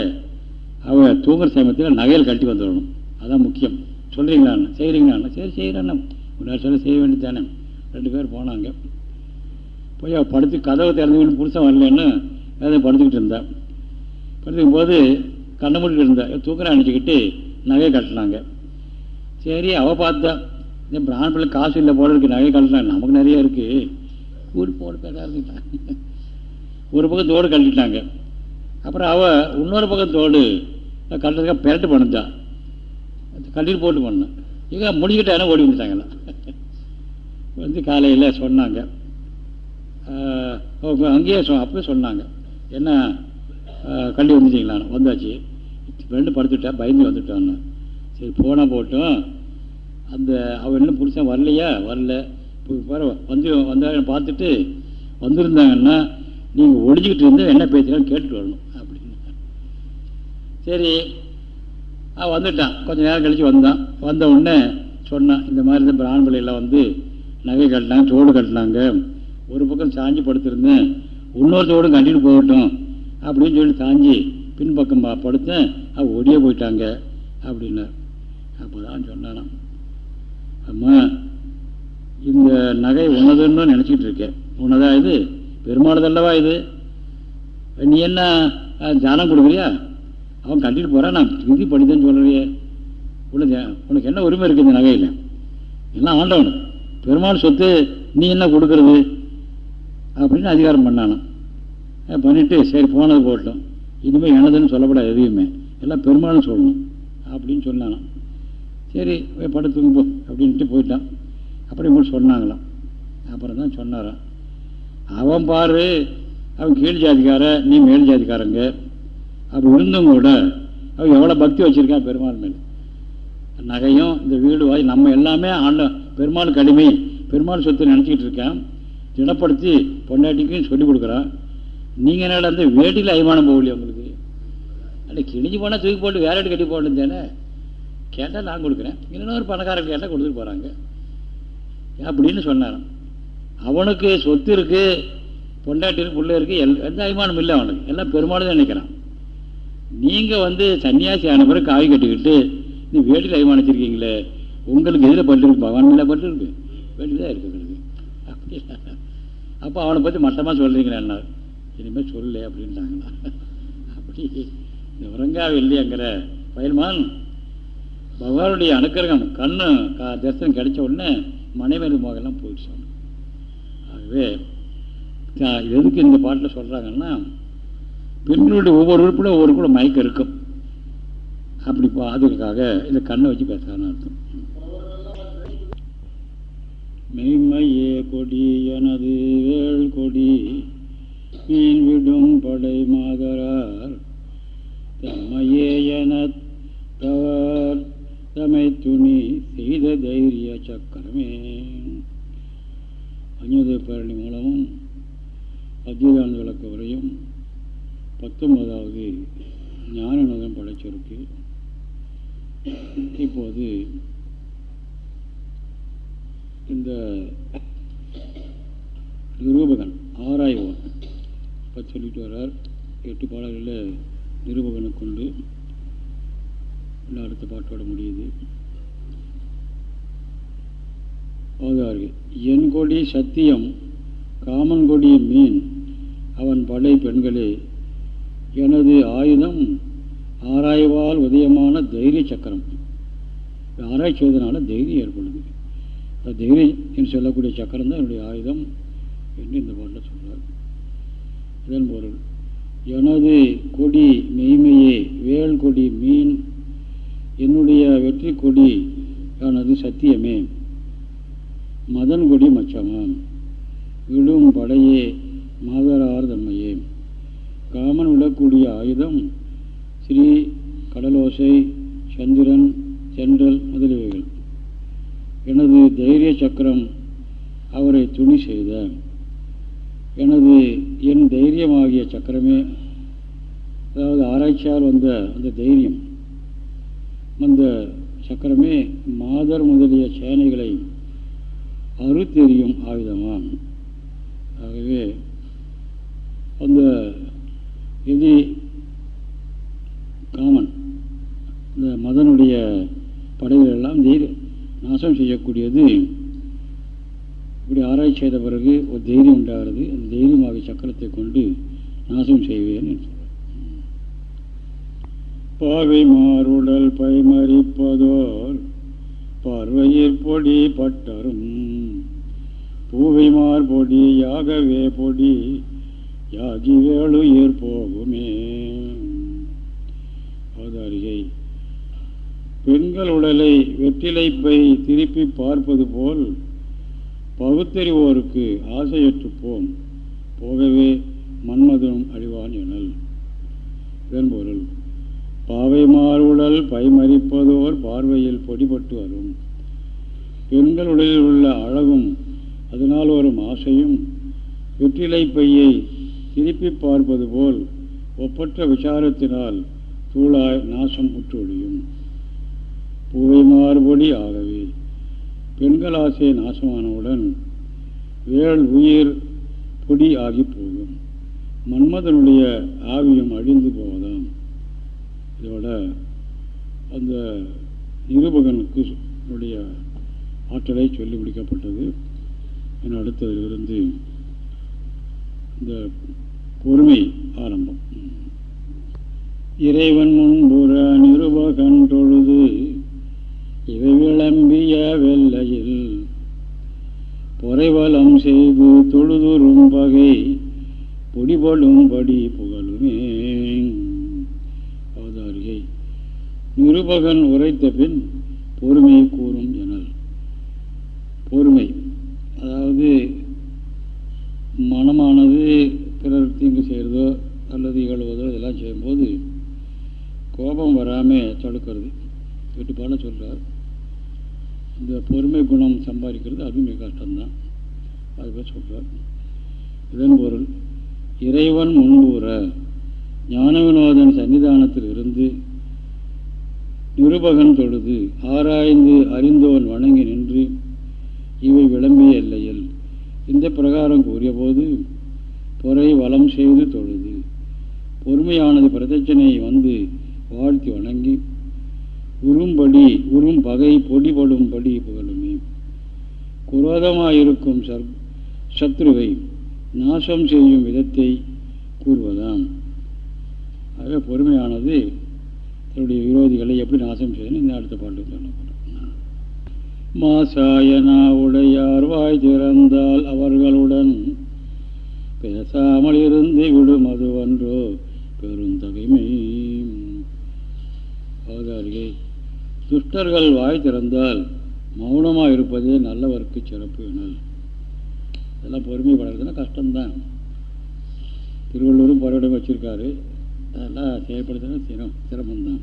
அவள் தூங்குற சமயத்தில் நகையில் கட்டி வந்துடணும். அதான் முக்கியம். சொல்கிறீங்களாண்ணா செய்கிறீங்களாண்ணா சரி செய்கிறேண்ணா முன்னாடி சொல்ல செய்ய வேண்டியது தானே ரெண்டு பேர் போனாங்க. போய் அவள் படுத்து கதவை திறந்து புதுசாக வரலன்னு அதை படுத்துக்கிட்டு இருந்தேன் படுத்துக்கும் போது கண்ணை முடிக்கிட்டு இருந்தேன் தூக்கரை அணிச்சிக்கிட்டு நகையை கட்டினாங்க சரி அவள் பார்த்தா இந்த பிராண பிள்ளை காசு இல்லை போல இருக்கு நகை கட்டினாங்க நமக்கு நிறைய இருக்குது கூடி போட்டு பேச ஒரு பக்கம் தோடு கட்டிட்டாங்க அப்புறம் அவள் இன்னொரு பக்கம் தோடு கட்டுறதுக்காக பெரட்டு பண்ணிட்டான் கழட்டிட்டு போட்டு பண்ணேன் இங்கே முடிக்கிட்டானே ஓடி வந்துட்டாங்களா வந்து காலையில் சொன்னாங்க. அங்கேயே சொ அப்பவே சொன்னாங்க. என்ன கல்வி வந்துட்டீங்களான்னு வந்தாச்சு. ரெண்டு படுத்துட்டா பயந்து வந்துட்டான்னு சரி போனால் போட்டோம். அந்த அவள் இன்னும் புருஷன் வரலையா? வரல. வந்து வந்தாங்க பார்த்துட்டு வந்திருந்தாங்கன்னா நீங்கள் ஒழிஞ்சிக்கிட்டு இருந்தால் என்ன பேசுகிறான்னு கேட்டுட்டு வரணும் அப்படின்னு சரி அவன் வந்துட்டான். கொஞ்சம் நேரம் கழித்து வந்தான். வந்த உடனே சொன்னான் இந்த மாதிரி இந்த பிராண் பிள்ளைலாம் வந்து நகை கட்டினாங்க தோடு கட்டினாங்க. ஒரு பக்கம் சாஞ்சி படுத்திருந்தேன் இன்னொரு தோடும் கட்டிட்டு போகட்டும் அப்படின்னு சொல்லி சாஞ்சி பின்பக்கம் படுத்தேன். அவள் ஒடியே போயிட்டாங்க அப்படின்னார். அப்போ தான் சொன்னானான் அம்மா இந்த நகை உனதுன்னு நினச்சிக்கிட்டு இருக்கேன் உனதா இது? பெருமாளதல்லவா இது? நீ என்ன தானம் கொடுக்குறியா? அவன் கட்டிட்டு போகிறான் நான் விதி படித்தேன்னு சொல்கிறியே உனக்கு உனக்கு என்ன உரிமை இருக்குது இந்த நகையில்? எல்லாம் ஆண்டவனு. பெருமாள் சொத்து நீ என்ன கொடுக்கறது? அப்படின்னு அதிகாரம் பண்ணானான் பண்ணிவிட்டு சரி போனது போட்டோம். இனிமேல் எனதுன்னு சொல்லப்படாது எதையுமே. எல்லாம் பெருமாள்னு சொல்லணும். அப்படின்னு சொன்னானான் சரி படுத்துங்க போ அப்படின்ட்டு போயிட்டான். அப்புறம் இவங்க சொன்னாங்களாம். அப்புறம் தான் சொன்னாரான் அவன் பாரு அவன் கீழ் ஜாதிக்கார நீ மேல் ஜாதிக்காரங்க அப்படி இருந்தும் கூட அவன் எவ்வளோ பக்தி வச்சுருக்கான் பெருமாள் மேல். நகையும் இந்த வீடு வாய் நம்ம எல்லாமே ஆண்ட பெருமாள் கடுமை. பெருமாள் சொத்து நினச்சிக்கிட்டு இருக்கேன். திடப்படுத்தி பொண்டாட்டிக்கும் சொல்லிக் கொடுக்குறான். நீங்கள் என்னடா அந்த வேட்டியில் அபிமானம் போகலையே உங்களுக்கு? அல்ல கிழிஞ்சு போனால் தூக்கி போட்டு வேற கட்டி போடணும் தானே கேட்டால் நான் கொடுக்குறேன். இல்லைன்னா ஒரு பணக்காரன் கேட்டால் கொடுத்துட்டு போகிறாங்க அப்படின்னு சொன்னாராம். அவனுக்கு சொத்து இருக்குது பொண்டாட்டி இருக்கு பிள்ளை எல் எந்த அபிமானம் இல்லை அவனுக்கு. எல்லாம் பெருமாள் தான் நினைக்கிறான். நீங்கள் வந்து சன்னியாசி ஆன பிறகு கட்டிக்கிட்டு நீ வேட்டியில் அபிமானிச்சிருக்கீங்களே. உங்களுக்கு எதில் பட்டு பகவான் மேலே பட்டு இருக்கு. வேட்டி தான் இருக்கு உங்களுக்கு அப்படி அப்போ அவனை பற்றி மட்டமாக சொல்கிறீங்களா என்ன? இனிமேல் சொல்லு அப்படின்ட்டாங்களா அப்படி. இந்த உறங்காவை இல்லையாங்கிற பயல்மான் பகவானுடைய அனுக்கிரகம் கண்ணு கா தரிசனம் கிடைச்ச உடனே மனைவி மோகெல்லாம் போயிடுச்சு ஆகவே எதுக்கு இந்த பாட்டில் சொல்கிறாங்கன்னா பெண்களுடைய ஒவ்வொரு உறுப்பிலும் ஒவ்வொரு கூட மயக்கம் இருக்கும். அப்படி அதுக்காக இந்த கண்ணை வச்சு பேசுகிறான்னு அர்த்தம். மெய்மையே கொடி எனது வேள் கொடி மீன் விடும் படை மாதரார். தம்மையே என தவர் தமை துணி செய்த தைரிய சக்கரமே. அஞ்சுதய பேரணி மூலமும் அத்யுதான விளக்க உரையும் பத்தொன்பதாவது ஞானநதம் படைச்சிருக்கு இப்போது இந்த நிரூபகன் ஆராய்வன் பற்றி சொல்லிட்டு வர்றார். எட்டு பாடல்களில் நிரூபகனை கொண்டு அடுத்த பாட்டோட முடியுது. ஓதுவார்கள் என் கொடி சத்தியம் காமன் கொடி மீன் அவன் படை பெண்களே எனது ஆயுதம் ஆராய்வால் உதயமான தைரிய சக்கரம். ஆராய்ச்சி செய்வதனால தைரியம் ஏற்படுது. தைரியம் என்று சொல்லக்கூடிய சக்கரம் தான் என்னுடைய ஆயுதம் என்று இந்த பாட்டில் சொல்கிறார் இதன் பொருள் எனது கொடி மெய்மையே வேல் கொடி மீன் என்னுடைய வெற்றி கொடி ஆனது சத்தியமே. மதன் கொடி மச்சமாம் விடும் படையே மாதரார் தன்மையே. காமன் விடக்கூடிய ஆயுதம் ஸ்ரீ கடலோசை சந்திரன் சென்றல் முதலியவைகள். எனது தைரிய சக்கரம் அவரை துணி செய்த. எனது என் தைரியமாகிய சக்கரமே. அதாவது ஆராய்ச்சியால் வந்த அந்த தைரியம். அந்த சக்கரமே மாதர் முதலிய சேனைகளை அறுத்தெறியும் ஆயுதமாம். ஆகவே அந்த இது காமன் இந்த மதனுடைய படைகள் எல்லாம் நாசம் செய்யக்கூடியது. இப்படி ஆராய்ச்சி செய்த பிறகு ஒரு தைரியம் உண்டாகிறது. அந்த தைரியமாக சக்கரத்தை கொண்டு நாசம் செய்வேன் என்று. பாவை மாறுடல் பைமறிப்பதோர் பார்வையில் பொடி பட்டரும். பூவை மார்பொடி யாகவே பொடி யாகி வேலு ஏற்போகுமே. அவதாரிகை பெண்கள் உடலை வெற்றிலைப்பை திருப்பி பார்ப்பது போல் பகுத்தறிவோருக்கு ஆசையற்று போம். போகவே மன்மதனும் அழிவான் எனல். என்பொருள் பாவை மாறுடல் பைமறிப்பதோர் பார்வையில் பொடிபட்டு வரும். பெண்கள் உடலில் உள்ள அழகும் அதனால் வரும் ஆசையும் வெற்றிலை பையை திருப்பி பார்ப்பது போல் ஒப்பற்ற விசாரத்தினால் தூளாய் நாசம் உற்றொழியும். பூவை மாறுபடி ஆகவே பெண்கள் ஆசை நாசமானவுடன் வேள் உயிர் பொடி ஆகி போகும். மன்மதனுடைய ஆவியம் அழிந்து போவதாம். இதோட அந்த நிருபகனுக்கு ஆற்றலை சொல்லி முடிக்கப்பட்டது. என அடுத்ததிலிருந்து இந்த பொறுமை ஆரம்பம். இறைவன் முன்புற நிருபகன் தொழுது இவை விளம்பிய வெள்ளையில் பொறைவலம் செய்து தொழுதுறும் பகை பொடிபடும்படி புகழுமே அவதாரிகை நிருபகன் உரைத்த பின் பொறுமை கூறும் எனல் பொறுமை அதாவது மனமானது பிறர் தீங்கு செய்கிறதோ அல்லது இகழ்வதோ இதெல்லாம் செய்யும்போது கோபம் வராமல் தடுக்கிறது. பாட சொல்கிறார் இந்த பொறுமை குணம் சம்பாதிக்கிறது அதுவும் மிக கஷ்டம்தான். அது பேர் சொல்கிறார் இதன் பொருள் இறைவன் முன்பூற ஞான வினோதன் சன்னிதானத்தில் இருந்து நிருபகன் தொழுது ஆராய்ந்து அறிந்தோன் வணங்கி நின்று இவை விளம்பிய இல்லையல் இந்த பிரகாரம் கூறிய போது பொறை வளம் செய்து தொழுது. பொறுமையானது பிரதட்சனை வந்து வாழ்த்தி வணங்கி உரும்படி உறும் பகை பொடிபடும்படி புகழுமே. குரோதமாயிருக்கும் சர் சத்ருவை நாசம் செய்யும் விதத்தை கூறுவதாம். ஆக பொறுமையானது என்னுடைய விரோதிகளை எப்படி நாசம் செய்யணும்? இந்த அடுத்த பாட்டு சொல்லப்படும் மாசாயனா உடையார் வாய் திறந்தால் அவர்களுடன் பேசாமல் இருந்து விடும் அதுவன்றோ பெருந்தகைமை. அவதாரிகை துஷ்டர்கள் வாய் திறந்தால் மௌனமாக இருப்பதே நல்லவருக்கு சிறப்பு எனல். இதெல்லாம் பொறுமைப்படுறதுன்னா கஷ்டம்தான். திருவள்ளூரும் பரவிடம் வச்சுருக்காரு. அதெல்லாம் செயல்படுத்தினா சிரம் சிரமம்தான்.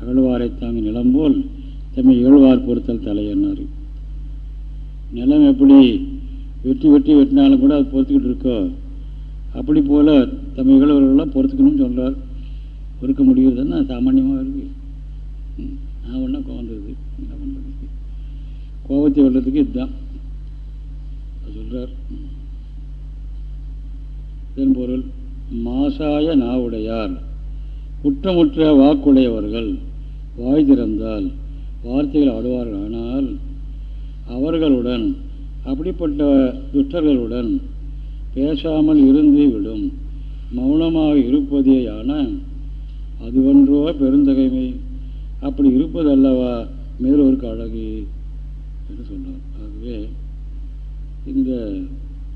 அகழ்வாரை தாங்க நிலம் போல் தம்மை ஏழ்வார் பொறுத்தல் தலையன்னார். நிலம் எப்படி வெட்டி வெட்டி வெட்டினாலும் கூட அது பொறுத்துக்கிட்டு இருக்கோ? அப்படி போல் தம்மை இகழ்வர்கள்லாம் பொறுத்துக்கணும்னு சொல்கிறார் பொறுக்க முடியுதுன்னா சாமானியமாக இருக்குது நான் ஒன்றா கோவந்தது என்ன பண்ணுறது கோபத்தை விடுறதுக்கு இதுதான். சொல்கிறார் இதன் பொருள் மாசாய நாவுடையார். குற்றமுற்ற வாக்குடையவர்கள் வாய் திறந்தால் வார்த்தைகள் ஆடுவார்கள். ஆனால் அவர்களுடன் அப்படிப்பட்ட துஷ்டர்களுடன் பேசாமல் இருந்து விடும். மௌனமாக இருப்பதேயான அதுவன்றோ பெருந்தகைமை. அப்படி இருப்பதல்லவா மேலோருக்கு அழகு என்று சொன்னார். ஆகவே இந்த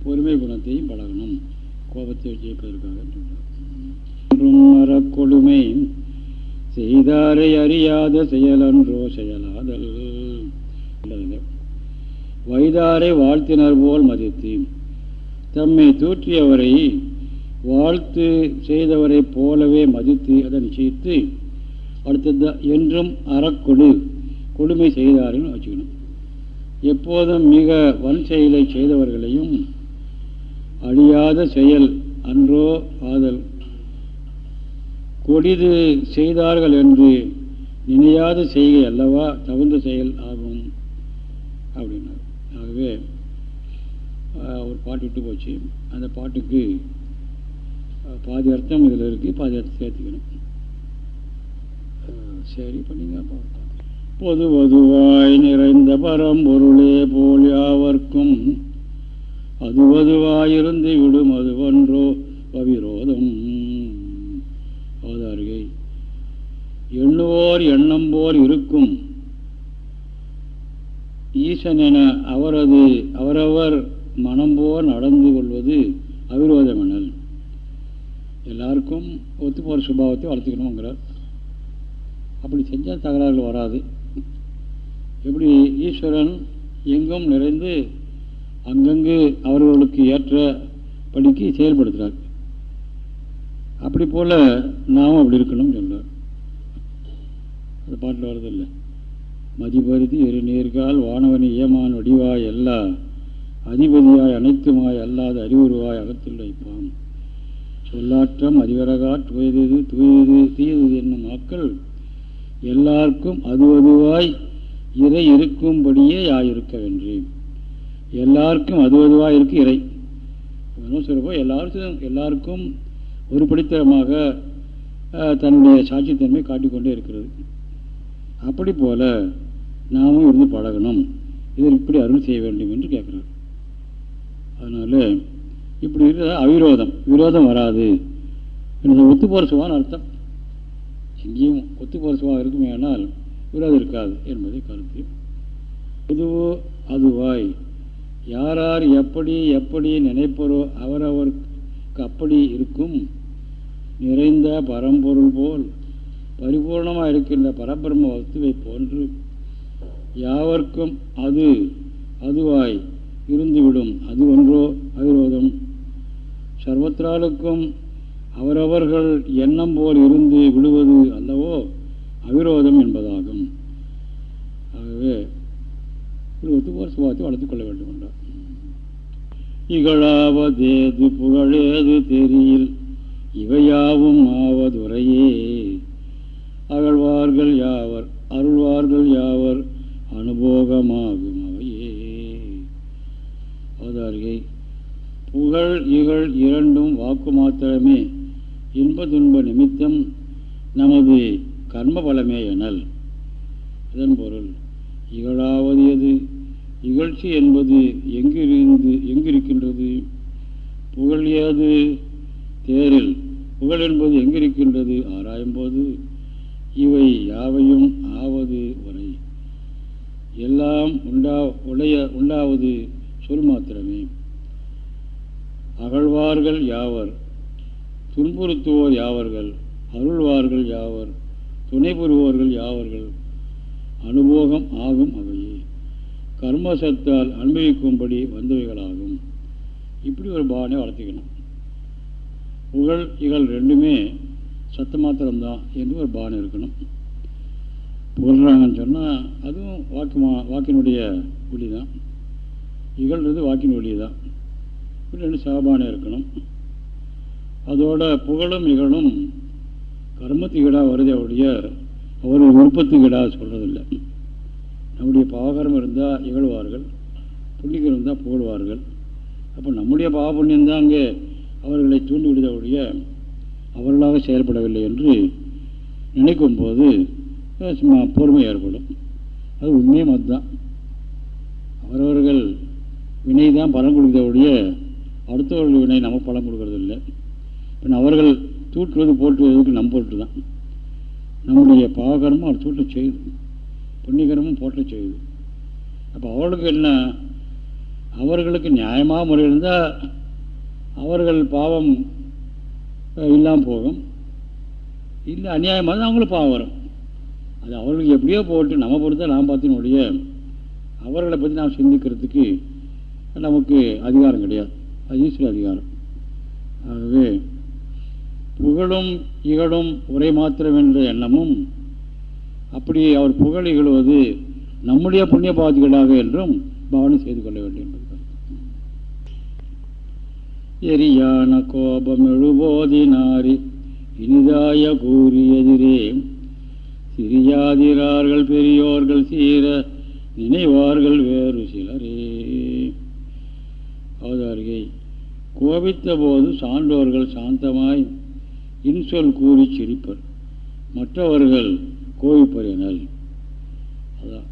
பொறுமை குணத்தையும் பழகணும். கோபத்தை ஜெயிப்பதற்காக சொன்னார் கொடுமை செய்தாரை அறியாத செயலன்றோ செயலாதல். வைதாரை வாழ்த்தினர் போல் மதித்து தம்மை தூற்றியவரை வாழ்த்து செய்தவரை போலவே மதித்து அதை நிச்சயித்து அடுத்தது என்றும் அறக்கொடு கொடுமை செய்தார்கள் வச்சுக்கணும். எப்போதும் மிக வன் செயலை செய்தவர்களையும் அழியாத செயல் அன்றோ ஆதல் கொடிது செய்தார்கள் என்று நினையாத செய்கை அல்லவா? தகுந்த செயல் ஆகும். அப்படின்னார். ஆகவே ஒரு பாட்டு விட்டு போச்சு. அந்த பாட்டுக்கு பாதி அர்த்தம் இதில் இருக்குது பாதி அர்த்தம் சேர்த்துக்கணும். சரி பண்ணிங்க பொது பொதுவாய் நிறைந்த பரம்பொருளே போல் யாவர்க்கும் அதுவதுவாயிருந்து விடும் அதுவன்றோ அவிரோதம். அவதாரிகை எண்ணுவோர் எண்ணம் போல் இருக்கும். ஈசன் என அவரது அவரவர் மனம் போல் நடந்து கொள்வது அவிரோதமெனல். எல்லாருக்கும் ஒத்து போகிற சுபாவத்தை வளர்த்துக்கணுங்கிறார். அப்படி செஞ்சால் தகராறுகள் வராது. எப்படி ஈஸ்வரன் எங்கும் நிறைந்து அங்கங்கு அவர்களுக்கு ஏற்ற படிக்கு செயல்படுத்துகிறார் அப்படி போல் நாமும் அப்படி இருக்கணும்னு சொல்கிறார் அந்த பாட்டில் வர்றதில்லை. மதிபருதி இரு நேர்கால் வானவனி ஏமான் வடிவாய் எல்லா அதிபதியாய் அனைத்துமாய் அல்லாத அறிவுருவாய் அகத்தில் வைப்பான். சொல்லாற்றம் அதிவரகா துயதது துயது தீயது என்னும் மக்கள் எல்லாருக்கும் அது அதுவாய் இறை இருக்கும்படியே யாயிருக்க வென்றேன். எல்லாருக்கும் அது அதுவாக இருக்குது இறை. சொல்லுப்போ எல்லாருக்கும் எல்லாருக்கும் ஒரு படித்தரமாக தன்னுடைய சாட்சித்தன்மை காட்டிக்கொண்டே இருக்கிறது. அப்படி போல நாமும் இருந்து பழகணும். இதில் இப்படி அருள் செய்ய வேண்டும் என்று கேட்குறாரு. அதனால் இப்படி இருக்கிற அவிரோதம். விரோதம் வராது. ஒத்து போகிற சுவான்னு அர்த்தம். எங்கேயும் ஒத்து போகிற சுவா இருக்குமே ஆனால் விரோதம் இருக்காது என்பதை கருத்து இதுவோ அதுவாய் யாரார் எப்படி எப்படி நினைப்பரோ அவரவருக்கு அப்படி இருக்கும். நிறைந்த பரம்பொருள் போல் பரிபூர்ணமாக இருக்கின்ற பரபிரம்ம வஸ்துவை போன்று யாவர்க்கும் அது அதுவாய் இருந்துவிடும். அது ஒன்றோ அவிரோதம். சர்வத்ராலுக்கும் அவரவர்கள் எண்ணம் போல் இருந்து விடுவது அல்லவோ அவிரோதம் என்பதாகும். ஆகவே ஒரு ஒத்துப்போர் சுபாவத்தை வளர்த்துக்கொள்ள வேண்டும். என்றார் இகழாவதேது புகழேது தெரியில். இவையாவும் ஆவதுரையே. அகழ்வார்கள் யாவர் அருள்வார்கள் யாவர் அனுபோகமாகும் அவையே. அவதாரிகை புகழ் இகழ் இரண்டும் வாக்கு மாத்திரமே. இன்ப துன்ப நிமித்தம் நமது கர்மபலமே எனல். இதன் பொருள் இகழாவது எது? இகழ்ச்சி என்பது எங்கிருந்து எங்கிருக்கின்றது? புகழியாது தேரில். புகழ் என்பது எங்கிருக்கின்றது? ஆராயும்போது. இவை யாவையும் ஆவது வரை. எல்லாம் உண்டா உடைய உண்டாவது சொல் மாத்திரமே. அகழ்வார்கள் யாவர்? துன்புறுத்துவோர் யாவர்கள்? அருள்வார்கள் யாவர்? துணை புரிவோர்கள் யாவர்கள்? அனுபோகம் ஆகும் அவையே. கர்மசத்தால் அனுபவிக்கும்படி வந்தவைகளாகும். இப்படி ஒரு பாவனை வளர்த்திக்கணும். புகழ் இகழ் ரெண்டுமே சத்த மாத்திரம்தான் என்று ஒரு பாவனை இருக்கணும். புகழ்றாங்கன்னு சொன்னால் அதுவும் வாக்குமா வாக்கினுடைய ஒளி தான் இகழ்றது வாக்கின் ஒளி தான் இப்படி ரெண்டு சாபானை இருக்கணும். அதோட புகழும் இகழும் கர்மத்துக்கு இடா வருதே அவருடைய அவருடைய விருப்பத்துக்கு இடா சொல்கிறதில்லை நம்முடைய பாவகரம் இருந்தால் இகழ்வார்கள் புண்ணியம் இருந்தால் புகழ்வார்கள். அப்போ நம்முடைய பாவ புண்ணியம் தான் அங்கே அவர்களை தூண்டிவிடுதவுடைய அவர்களாக செயல்படவில்லை என்று நினைக்கும் போது பொறுமை ஏற்படும். அது உண்மையும் அதுதான். அவரவர்கள் வினை தான் பலன் கொடுக்கிறவுடைய அடுத்தவர்கள் வினை நம்ம பலன் கொடுக்கறது இல்லை பின் அவர்கள் தூற்றுவது போற்றுவதற்கு நம் போட்டு தான். நம்முடைய பாவகரமும் அவர் தூட்ட செய்யுது புண்ணியகரமும் போட்ட செய்யுது. அப்போ அவர்களுக்கு என்ன? அவர்களுக்கு நியாயமாக முறை இருந்தால் அவர்கள் பாவம் இல்லாமல் போகும். இல்லை அநியாயமாக தான் அவங்களும் பாவம் வரும். அது அவர்களுக்கு எப்படியோ போட்டு நம்ம பொறுத்த நாம் பார்த்தினுடைய அவர்களை பற்றி நாம் சிந்திக்கிறதுக்கு நமக்கு அதிகாரம் கிடையாது. அது ஈஸ்வர அதிகாரம். ஆகவே புகழும் இகழும் உரை மாத்திரம் என்ற எண்ணமும் அப்படி அவர் புகழ் இகழ்வது நம்முடைய புண்ணிய பாதிகளாக என்றும் பாவனை செய்து கொள்ள வேண்டும் எரியான கோபம் எழுபோதினாரி இனிதாய கூறியதிரே சிறியாதிரார்கள் பெரியோர்கள் சீர நினைவார்கள் வேறு சிலரே. அவதார்கை கோபித்த போது சான்றோர்கள் சாந்தமாய் இன்சொல் கூறி சிரிப்பர். மற்றவர்கள் கோவிப்பர் அதான்.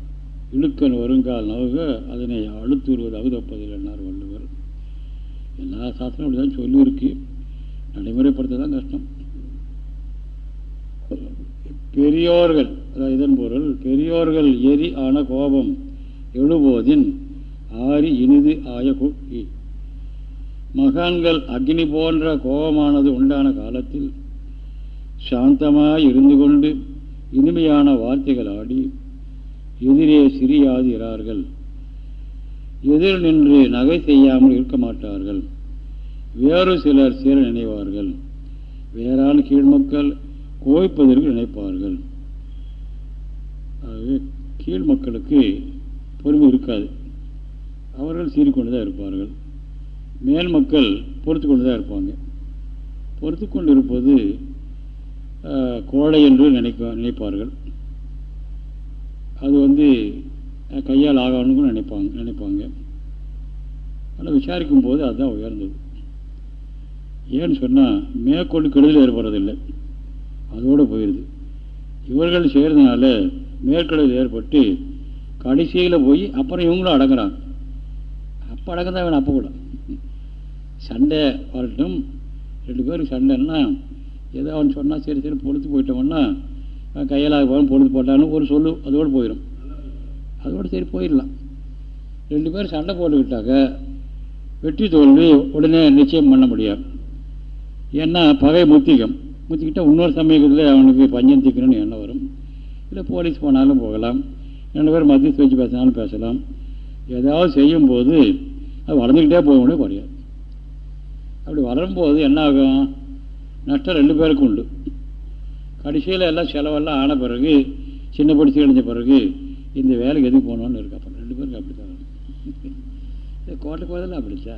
இழுக்கன் வருங்கால் நவக அதனை அழுத்துருவது அகுதப்பதில் என்னார் வள்ளுவர். எல்லா சாஸ்திரம் அப்படி தான் சொல்லியிருக்கு. நடைமுறைப்படுத்த தான் கஷ்டம். பெரியோர்கள் அதாவது இதன் பொருள் பெரியோர்கள் எரி ஆன கோபம் எழுபோதின் ஆரி இனிது ஆய குட்டி மகான்கள் அக்னி போன்ற கோபமானது உண்டான காலத்தில் சாந்தமாய் இருந்து கொண்டு இனிமையான வார்த்தைகள் ஆடி எதிரே சிறியாது இறார்கள் எதிர் நின்று நகை செய்யாமல் இருக்க மாட்டார்கள். வேறு சிலர் சேர நினைவார்கள். வேறான கீழ்மக்கள் கோவிப்பதற்கு நினைப்பார்கள். ஆகவே கீழ் மக்களுக்கு பொறுமை இருக்காது. அவர்கள் சீறிக்கொண்டு தான் இருப்பார்கள். மேல் மக்கள் பொறுத்து கொண்டு தான் இருப்பாங்க. பொறுத்து கொண்டு இருப்பது கோழை என்று நினைக்க நினைப்பார்கள். அது வந்து கையால் ஆகணும்னு நினைப்பாங்க நினைப்பாங்க. ஆனால் விசாரிக்கும் போது அதுதான் உயர்ந்தது. ஏன்னு சொன்னால் மேற்கொண்டு கெடுதல் ஏற்படுறதில்லை. அதோடு போயிடுது இவர்கள் செய்கிறதுனால மேற்கடல் ஏற்பட்டு கடைசியில் போய் அப்புறம் இவங்களும் அடங்குறாங்க. அப்போ அடங்க தான் வேணும் அப்போ கூட. சண்டை வரட்டும். ரெண்டு பேருக்கு சண்டைன்னா ஏதோ அவன் சொன்னால் சரி சரி பொழுது போயிட்டோம்னா கையால் போகணும் பொழுது போட்டான்னு ஒரு சொல்லு அதோடு போயிடும் அதோடு சரி போயிடலாம். ரெண்டு பேரும் சண்டை போட்டுக்கிட்டாக்க வெற்றி தோல்வி உடனே நிச்சயம் பண்ண முடியாது. ஏன்னா பகை முத்திகம். முத்திக்கிட்டால் இன்னொரு சமயத்தில் அவனுக்கு பஞ்சம் தீக்கணும்னு எண்ணம் வரும். இல்லை போலீஸ் போனாலும் போகலாம். ரெண்டு பேரும் மத்திய வச்சு பேசினாலும் பேசலாம். ஏதாவது செய்யும்போது அது வளர்ந்துக்கிட்டே போக முடியாது. குறையாது அப்படி வளரும்போது என்ன ஆகும்? நஷ்டம் ரெண்டு பேருக்கும் உண்டு. கடைசியில் எல்லாம் செலவெல்லாம் ஆன பிறகு சின்ன படிச்சு அடைஞ்ச பிறகு இந்த வேலைக்கு எதுக்கு போகணும்னு இருக்கு. அப்புறம் ரெண்டு பேருக்கு அப்படி தான் கோட்டை கோதெல்லாம் அப்படிச்சா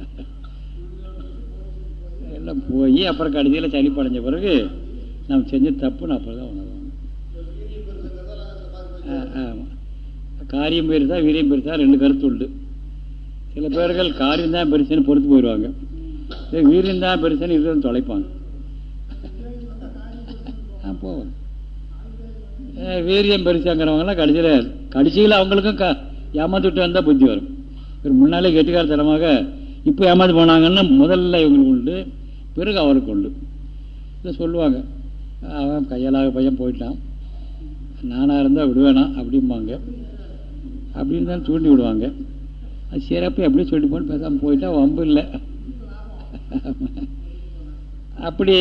எல்லாம் போய் அப்புறம் கடைசியில் சளிப்படைஞ்ச பிறகு நம்ம செஞ்ச தப்புன்னு அப்புறம் தான் உணர்வாங்க ஆமாம் காரியம் பெருசா வீரியம் பெருசா ரெண்டு கருத்து உண்டு. சில பேர்கள் காரியம் தான் பெருசுன்னு பொறுத்து போயிடுவாங்க. வீரியம் தான் பெருசுன்னு இருக்கிறது தொலைப்பாங்க. போவோம் வீரியம் பெருசாங்கிறவங்கலாம் கடைசியில் கடைசியில் அவங்களுக்கும் க ஏமாந்துட்டு வந்தால் புத்தி வரும். ஒரு முன்னாலே கெட்டிக்காரத்தனமாக இப்போ ஏமாந்து போனாங்கன்னா முதல்ல இவங்களுக்கு உண்டு பிறகு அவருக்கு உண்டு. இதை சொல்லுவாங்க. அவன் கையாலாக பையன் போயிட்டான். நானாக இருந்தால் விடுவேனா அப்படிம்பாங்க. அப்படின்னு தான் தூண்டி விடுவாங்க. அது சிறப்பு எப்படி சொல்லிட்டு போன்னு பேசாமல் போயிட்டா வம்பு இல்லை. அப்படி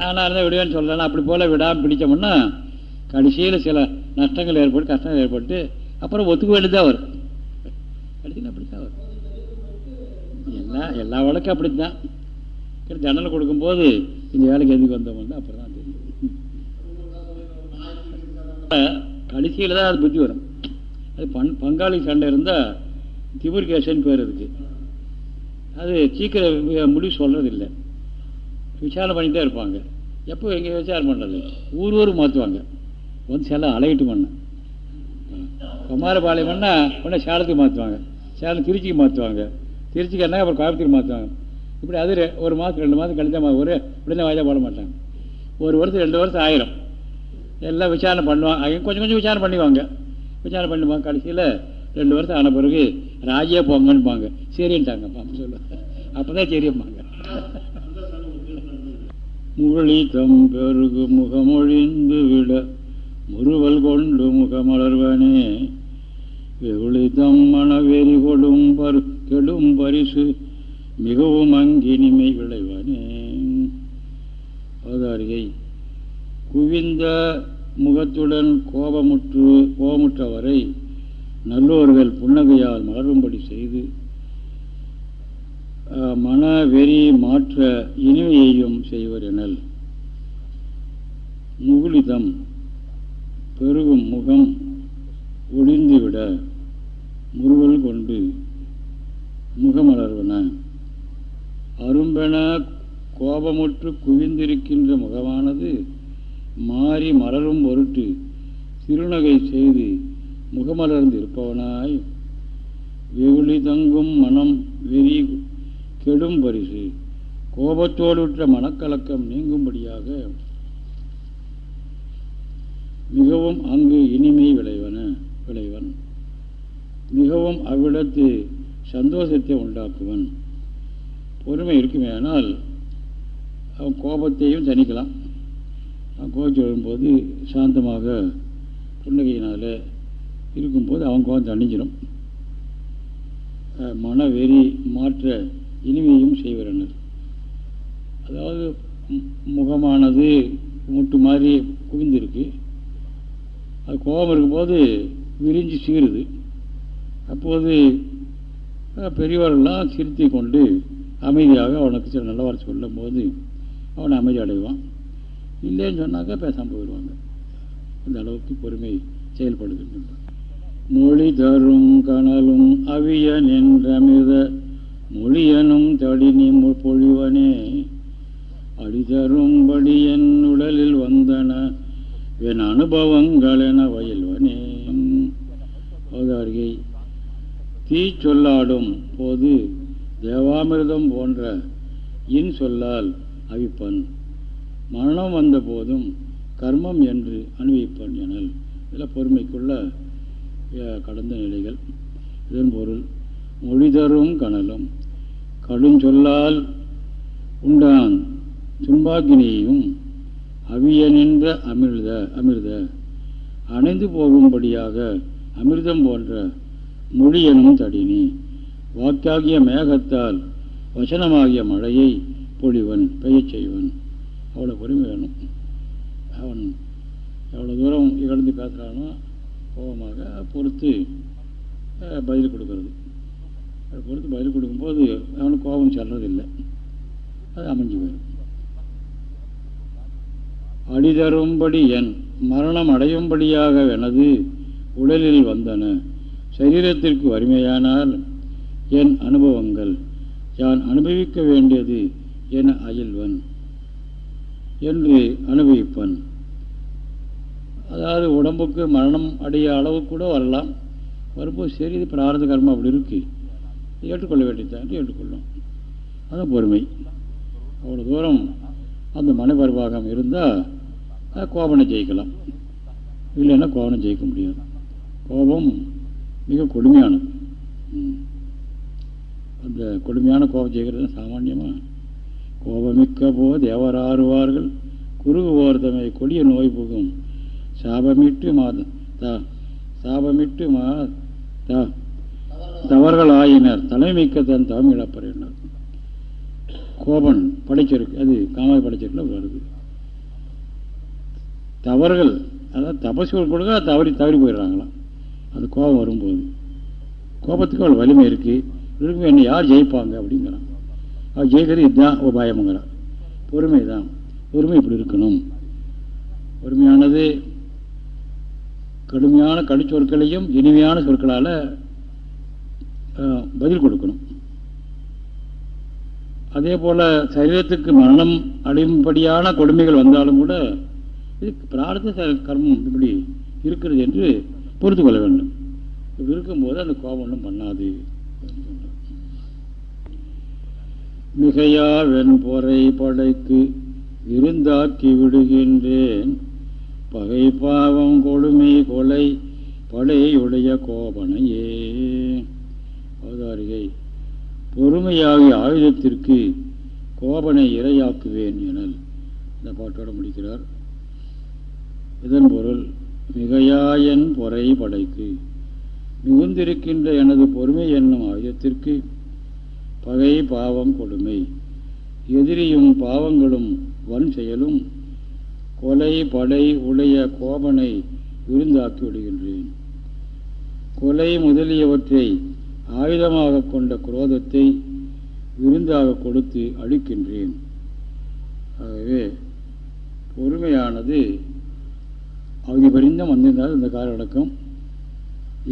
நானாக இருந்தால் விடுவேன்னு சொல்கிறேன் அப்படி போல் விடாமல் பிடிச்சோம்னா கடைசியில் சில நஷ்டங்கள் ஏற்பட்டு கஷ்டங்கள் ஏற்பட்டு அப்புறம் ஒத்துக்க வேண்டியதாக வரும். கடைசியில் அப்படி தான் வரும். எல்லா எல்லா வழக்கும் அப்படித்தான். தண்டனை கொடுக்கும்போது இந்த வேலைக்கு எதுக்கு வந்தோம்னா அப்புறம் தான் தெரியும். கடைசியில் தான் அது புத்தி வரும். அது பண் பங்காளி சண்டை இருந்தால் திபுர் கேசன் பேர் இருக்குது அது சீக்கிரம் முடிவு சொல்கிறதில்லை விசாரணை பண்ணிகிட்டே இருப்பாங்க. எப்போ எங்கே விசாரணை பண்ணுறது ஊர் ஊர் மாற்றுவாங்க வந்து சில அலையிட்டு பண்ண. குமாரபாளையம் பண்ணால் உடனே சேலத்துக்கு மாற்றுவாங்க சேலம் திருச்சிக்கு மாற்றுவாங்க திருச்சிக்கு என்ன அப்புறம் கோயம்புத்தூர் மாற்றுவாங்க இப்படி அது ஒரு மாதம் ரெண்டு மாதம் கழிச்சா ஒரு உடனே வாய்தா போட மாட்டாங்க. ஒரு வருஷம் ரெண்டு வருஷம் ஆயிரம். எல்லாம் விசாரணை பண்ணுவாங்க. கொஞ்சம் கொஞ்சம் விசாரணை பண்ணிவாங்க விசாரணை பண்ணுவாங்க. கடைசியில் ரெண்டு வருஷம் ஆன பிறகு ராஜே போங்கன்னுப்பாங்க சரின்ட்டாங்க சொல்லுவாங்க. அப்போ தான் சரிப்பாங்க முகழி தம் பெருகு முகமொழிந்து விட முறுவல் கொண்டு முகமலர்வனே. வெகுளி தம் மனவெறி கொடும் பரு கெடும் பரிசு மிகவும் அங்கினிமை விளைவனே. அவதாரிகை குவிந்த முகத்துடன் கோபமுற்று கோபமுற்றவரை நல்லோர்கள் புன்னகையால் மலரும்படி செய்து மன வெறி மாற்ற இனிமையையும் செய்வர் எனல் முகுளிதம் பெருகும் முகம் ஒளிந்துவிட முருவல் கொண்டு முகமலர்வன. அரும்பென கோபமுற்று குவிந்திருக்கின்ற முகமானது மாறி மலரும் பொருட்டு திருநகை செய்து முகமலர்ந்து இருப்பவனாய் வெகுளி தங்கும் மனம் வெறி கெடும் பரிசு கோபத்தோடுற்ற மனக்கலக்கம் நீங்கும்படியாக மிகவும் அங்கு இனிமை விளைவன விளைவன். மிகவும் அவ்விடத்து சந்தோஷத்தை உண்டாக்குவன். பொறுமை இருக்குமே ஆனால் அவன் கோபத்தையும் தணிக்கலாம். அவன் கோபிச்சு வரும்போது சாந்தமாக புன்னகையினால் இருக்கும்போது அவன் கோபம் தணிஞ்சிடும் மனவெறி மாற்ற இனிமையும் செய்வரனர். அதாவது முகமானது முட்டு மாதிரி குவிந்திருக்கு. அது கோபம் இருக்கும்போது விரிஞ்சு சீருது. அப்போது பெரியவர்கள்லாம் சிரித்தி கொண்டு அமைதியாக அவனுக்கு சில நல்ல வார்த்தை சொல்லும் போது அவனை அமைதி அடைவான். இல்லைன்னு சொன்னாக்கா பேசாமல் போயிடுவாங்க. அந்த அளவுக்கு பொறுமை செயல்படுகின்றான் மொழி தரும் கனலும் அவிய நின்றமித மொழியனும் தடினி பொழிவனே அடிதரும்படி என் உடலில் வந்தன என் அனுபவங்கள் என வயல்வனே. அவதாரிகை தீ சொல்லாடும் போது தேவாமிர்தம் போன்ற இன் சொல்லால் அவிப்பன். மரணம் வந்த போதும் கர்மம் என்று அனுபவிப்பன் எனல். இதில் பொறுமைக்குள்ள கடந்த நிலைகள். இதன் பொருள் மொழிதரும் கனலும் கடுஞ்சொல்லால் உண்டான் துன்பாக்கினியையும் அவிய நின்ற அமிர்த அமிர்த. அணைந்து போகும்படியாக அமிர்தம் போன்ற மொழியனும் தடினி. வாக்காகிய மேகத்தால் வசனமாகிய மழையை பொழிவன் பெய்யச் செய்வன். அவ்வளோ பொறுமை வேணும். அவன் எவ்வளோ தூரம் இகழ்ந்து பேசுகிறானோ கோபமாக பொறுத்து பதில் கொடுக்கறது. அதை பொறுத்து பதில் கொடுக்கும்போது அவனுக்கு கோபம் செல்றதில்லை அது அமைஞ்சு போயிடும். அடிதரும்படி என் மரணம் அடையும்படியாக எனது உடலில் வந்தன. சரீரத்திற்கு வறுமையானால் என் அனுபவங்கள் யான் அனுபவிக்க வேண்டியது என அயல்வன் என்று அனுபவிப்பன். அதாவது உடம்புக்கு மரணம் அடைய அளவு கூட வரலாம். வரும்போது சரி இது பிரார்த்த கர்மம் அப்படி இருக்கு. ஏற்றுக்கொள்ள வேண்டியதான் ஏற்றுக்கொள்ளும். அதுதான் பொறுமை. அவ்வளோ தூரம் அந்த மனப்பரிபாகம் இருந்தால் கோபனை ஜெயிக்கலாம். இல்லைன்னா கோபனை ஜெயிக்க முடியாது. கோபம் மிக கொடுமையானது. அந்த கொடுமையான கோபம் ஜெயிக்கிறது சாமானியமாக கோபமிக்க போ தேவராறுவார்கள் குறுகு தம்மை கொடிய நோய் புகும். சாபமிட்டு மாத சாபமிட்டு மா தவறுகள் ஆயினர் தலைமிக்க தன் தவம் இழப்பறினார் கோபன் படைச்சிருக்கு அது காமாய் படைச்சிருக்குன்னு வருது. தவறுகள் அதாவது தபசுகள் கொடுக்க தவறி தவறி போயிடுறாங்களாம். அது கோபம் வரும்போது. கோபத்துக்கு அவள் வலிமை இருக்குது இருக்கும் என்ன யார் ஜெயிப்பாங்க அப்படிங்கிறான். அவர் ஜெயிக்கிறது இதுதான் உபாயம்ங்கிறான். பொறுமை தான் பொறுமை இப்படி இருக்கணும். பொறுமையானது கடுமையான கடுச்சொற்களையும் இனிமையான சொற்களால் பதில் கொடுக்கணும். அதே போல் சரீரத்துக்கு மரணம் அடையும்படியான கொடுமைகள் வந்தாலும் கூட இது பிரார்த்த கர்மம் இப்படி இருக்கிறது என்று பொறுத்து கொள்ள வேண்டும். இப்படி இருக்கும்போது அந்த கோபம் ஒன்றும் பண்ணாது. மிகையா வெண்பொறை படைக்கு விருந்தாக்கி விடுகின்றேன். பகை பாவம் கொடுமை கொலை படையுடைய கோபனையே. அவதாரிகை பொறுமையாகிய ஆயுதத்திற்கு கோபனை இரையாக்குவேன் எனல். இந்த பாட்டோட முடிக்கிறார். இதன் பொருள் மிகையாயன் பொறை படைக்கு மிகுந்திருக்கின்ற எனது பொறுமை என்னும் ஆயுதத்திற்கு பகை பாவம் கொடுமை. எதிரியும் பாவங்களும் வன் செயலும் கொலை படை உடைய கோபனை விருந்தாக்கி விடுகின்றேன். கொலை முதலியவற்றை ஆயுதமாக கொண்ட குரோதத்தை விருந்தாக கொடுத்து அழிக்கின்றேன். ஆகவே பொறுமையானது அவதி பரிந்தம் வந்திருந்தால் இந்த காலடக்கம்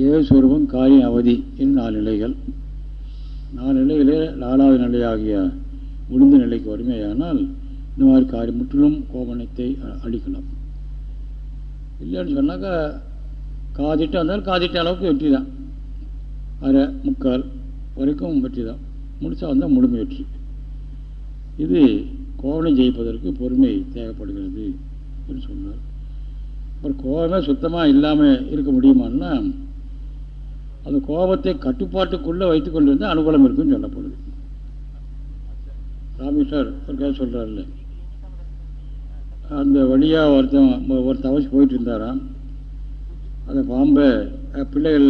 ஏசுவரூபம் காரிய அவதி என்று நாலு நிலைகள். நாலு நிலைகளே நாலாவது நிலையாகிய முடிந்த நிலைக்கு வறுமையானால் இந்த மாதிரி காரியம் முற்றிலும் கோபனத்தை அழிக்கலாம். இல்லைன்னு சொன்னாக்கா காதிட்டு வந்தாலும் காதிட்ட அளவுக்கு வெற்றி தான் அரை முக்கால் வரைக்கும் வெற்றி தான். முடிச்சா வந்தால் முழுமை வெற்றி. இது கோபனை ஜெயிப்பதற்கு பொறுமை தேவைப்படுகிறது என்று சொன்னார். அப்புறம் கோபமே சுத்தமாக இல்லாமல் இருக்க முடியுமான்னா அந்த கோபத்தை கட்டுப்பாட்டுக்குள்ளே வைத்துக்கொண்டு இருந்தால் அனுகூலம் இருக்குன்னு சொல்லப்படுது. ராமேஸ்வர் ஒரு கதை சொல்கிறார்ல அந்த வழியாக ஒருத்தன் ஒரு தவசி போயிட்டு இருந்தாராம். அந்த பாம்பை பிள்ளைகள்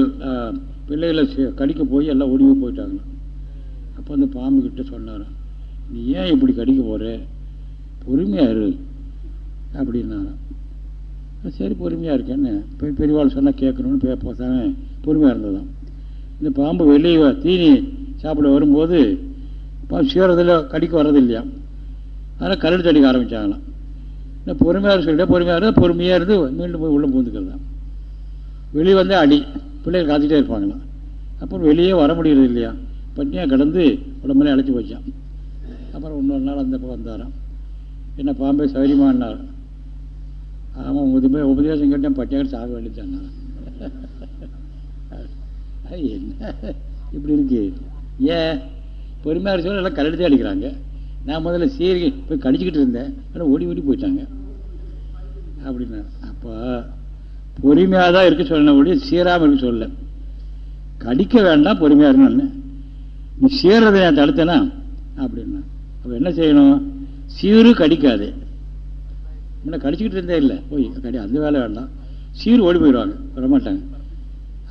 பிள்ளைகளை கடிக்க போய் எல்லாம் ஒடிவு போயிட்டாங்க அப்போ அந்த பாம்பு கிட்ட சொன்னாராம் நீ ஏன் இப்படி கடிக்க போகிற பொறுமையாக இரு அப்படின்னாராம் சரி பொறுமையாக இருக்கேன்னு. போய் பெரியவாள் சொன்னால் கேட்கணும்னு பேசாம பொறுமையாக இருந்ததான் இந்த பாம்பு வெளியே தீனி சாப்பிட வரும்போது பாம்பு சீரதில் கடிக்க வர்றது இல்லையா அதனால் கரடு தடிக்க ஆரம்பித்தாங்களாம் இந்த பொறுமையாக சொல்லிட்டு பொறுமையாக இருந்தால் பொறுமையாக இருந்து மீண்டும் போய் உள்ளே பூந்துக்கிறதான் வெளியே வந்தால் அடி பிள்ளைகள் காத்துட்டே இருப்பாங்களாம் அப்புறம் வெளியே வர முடியறது இல்லையா? பட்டினியாக கிடந்து உடம்புல அழைச்சி போச்சான் அப்புறம் இன்னொரு நாள் அந்த பக்கம் வந்தாராம். என்ன பாம்பே சௌரியமானார் ஆமாம் உங்க உபதேசம் கேட்டேன் பட்டியாக சாக வேண்டியதான் என்ன? இப்படி இருக்கு. ஏன்? பொறுமையாக சொல்ல எல்லாம் கல்லெடுத்தே அடிக்கிறாங்க. நான் முதல்ல சீரி போய் கடிச்சிக்கிட்டு இருந்தேன் ஆனால் ஓடி ஓடி போயிட்டாங்க. அப்படின்னா அப்போ பொறுமையாக தான் இருக்க சொல்லணும் ஒழிய சீராமல் இருக்க சொல்ல கடிக்க வேண்டாம் பொறுமையாக இருக்கணும் நீ சீரதை நான் தடுத்தனா? அப்படின்னா. அப்போ என்ன செய்யணும்? சீரு கடிக்காது. முன்ன கடிச்சிக்கிட்டு இருந்தே இல்லை. போய் கடி அந்த வேலை வேண்டாம். சீர் ஓடி போயிடுவாங்க. வரமாட்டாங்க.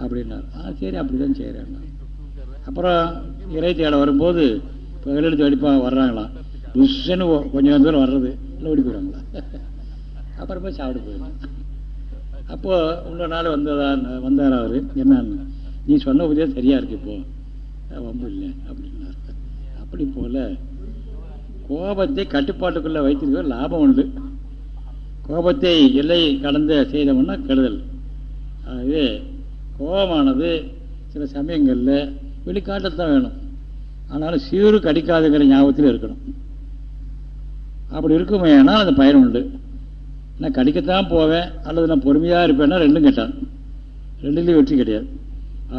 அப்படின்னா ஆ சரி அப்படி தான் செய்கிறேன் அப்புறம் இறை தேட வரும்போது இப்போ வெளியெடுத்து அடிப்பாங்க வர்றாங்களாம் புஷ்ஷன்னு கொஞ்சம் தூரம் வர்றது. இல்லை ஓடி போயிடுவாங்களா? அப்புறம் போய் சாப்பிட்டு போயிடலாம் அப்போது இன்னொரு நாள் வந்ததான் வந்தார் அவர். என்னன்னு நீ சொன்ன உதவியாக சரியாக இருக்கு இப்போ. வம்பு இல்லை அப்படின்னார் அப்படி போல் கோபத்தை கட்டுப்பாட்டுக்குள்ளே வைத்திருக்க லாபம் உண்டு. கோபத்தை எல்லை கடந்த செய்தோம்னா கெடுதல். ஆகவே கோபமானது சில சமயங்களில் வெளிக்காட்டத்தான் வேணும். ஆனாலும் சீரு கடிக்காதுங்கிற ஞாபகத்தில் இருக்கணும். அப்படி இருக்குமே ஆனால் அது பயன் உண்டு. நான் கடிக்கத்தான் போவேன் அல்லது நான் பொறுமையாக இருப்பேன்னா ரெண்டும் கேட்டான் ரெண்டுலேயும் வெற்றி கிடையாது.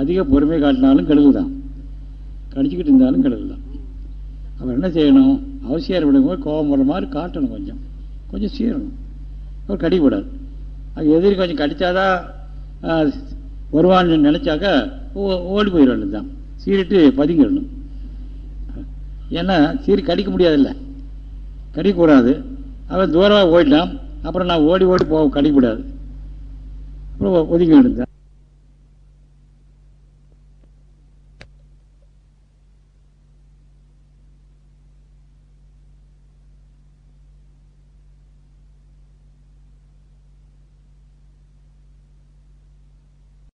அதிக பொறுமை காட்டினாலும் கெடுதல் தான் கடிச்சிக்கிட்டு இருந்தாலும் கெடுதல் தான் அவர் என்ன செய்யணும்? அவசியம் ஏற்படும்போது கோபம் போடுற மாதிரி காட்டணும் கொஞ்சம். கொஞ்சம் சீரணும். அவர் கடிக்கூடாது அது எதிரி கொஞ்சம் கடித்தாதான் வருவான்னு நினச்சாக்கா ஓடி போயிட தான் சீரிட்டு பதுங்கிடணும். ஏன்னா சீரி கடிக்க முடியாதுல்ல. கடிக்கக்கூடாது. அவன் தூரமாக ஓடிட்டான் அப்புறம் நான் ஓடி ஓடி போக கடிக்கூடாது அப்புறம் ஒதுங்கி விடுந்தேன்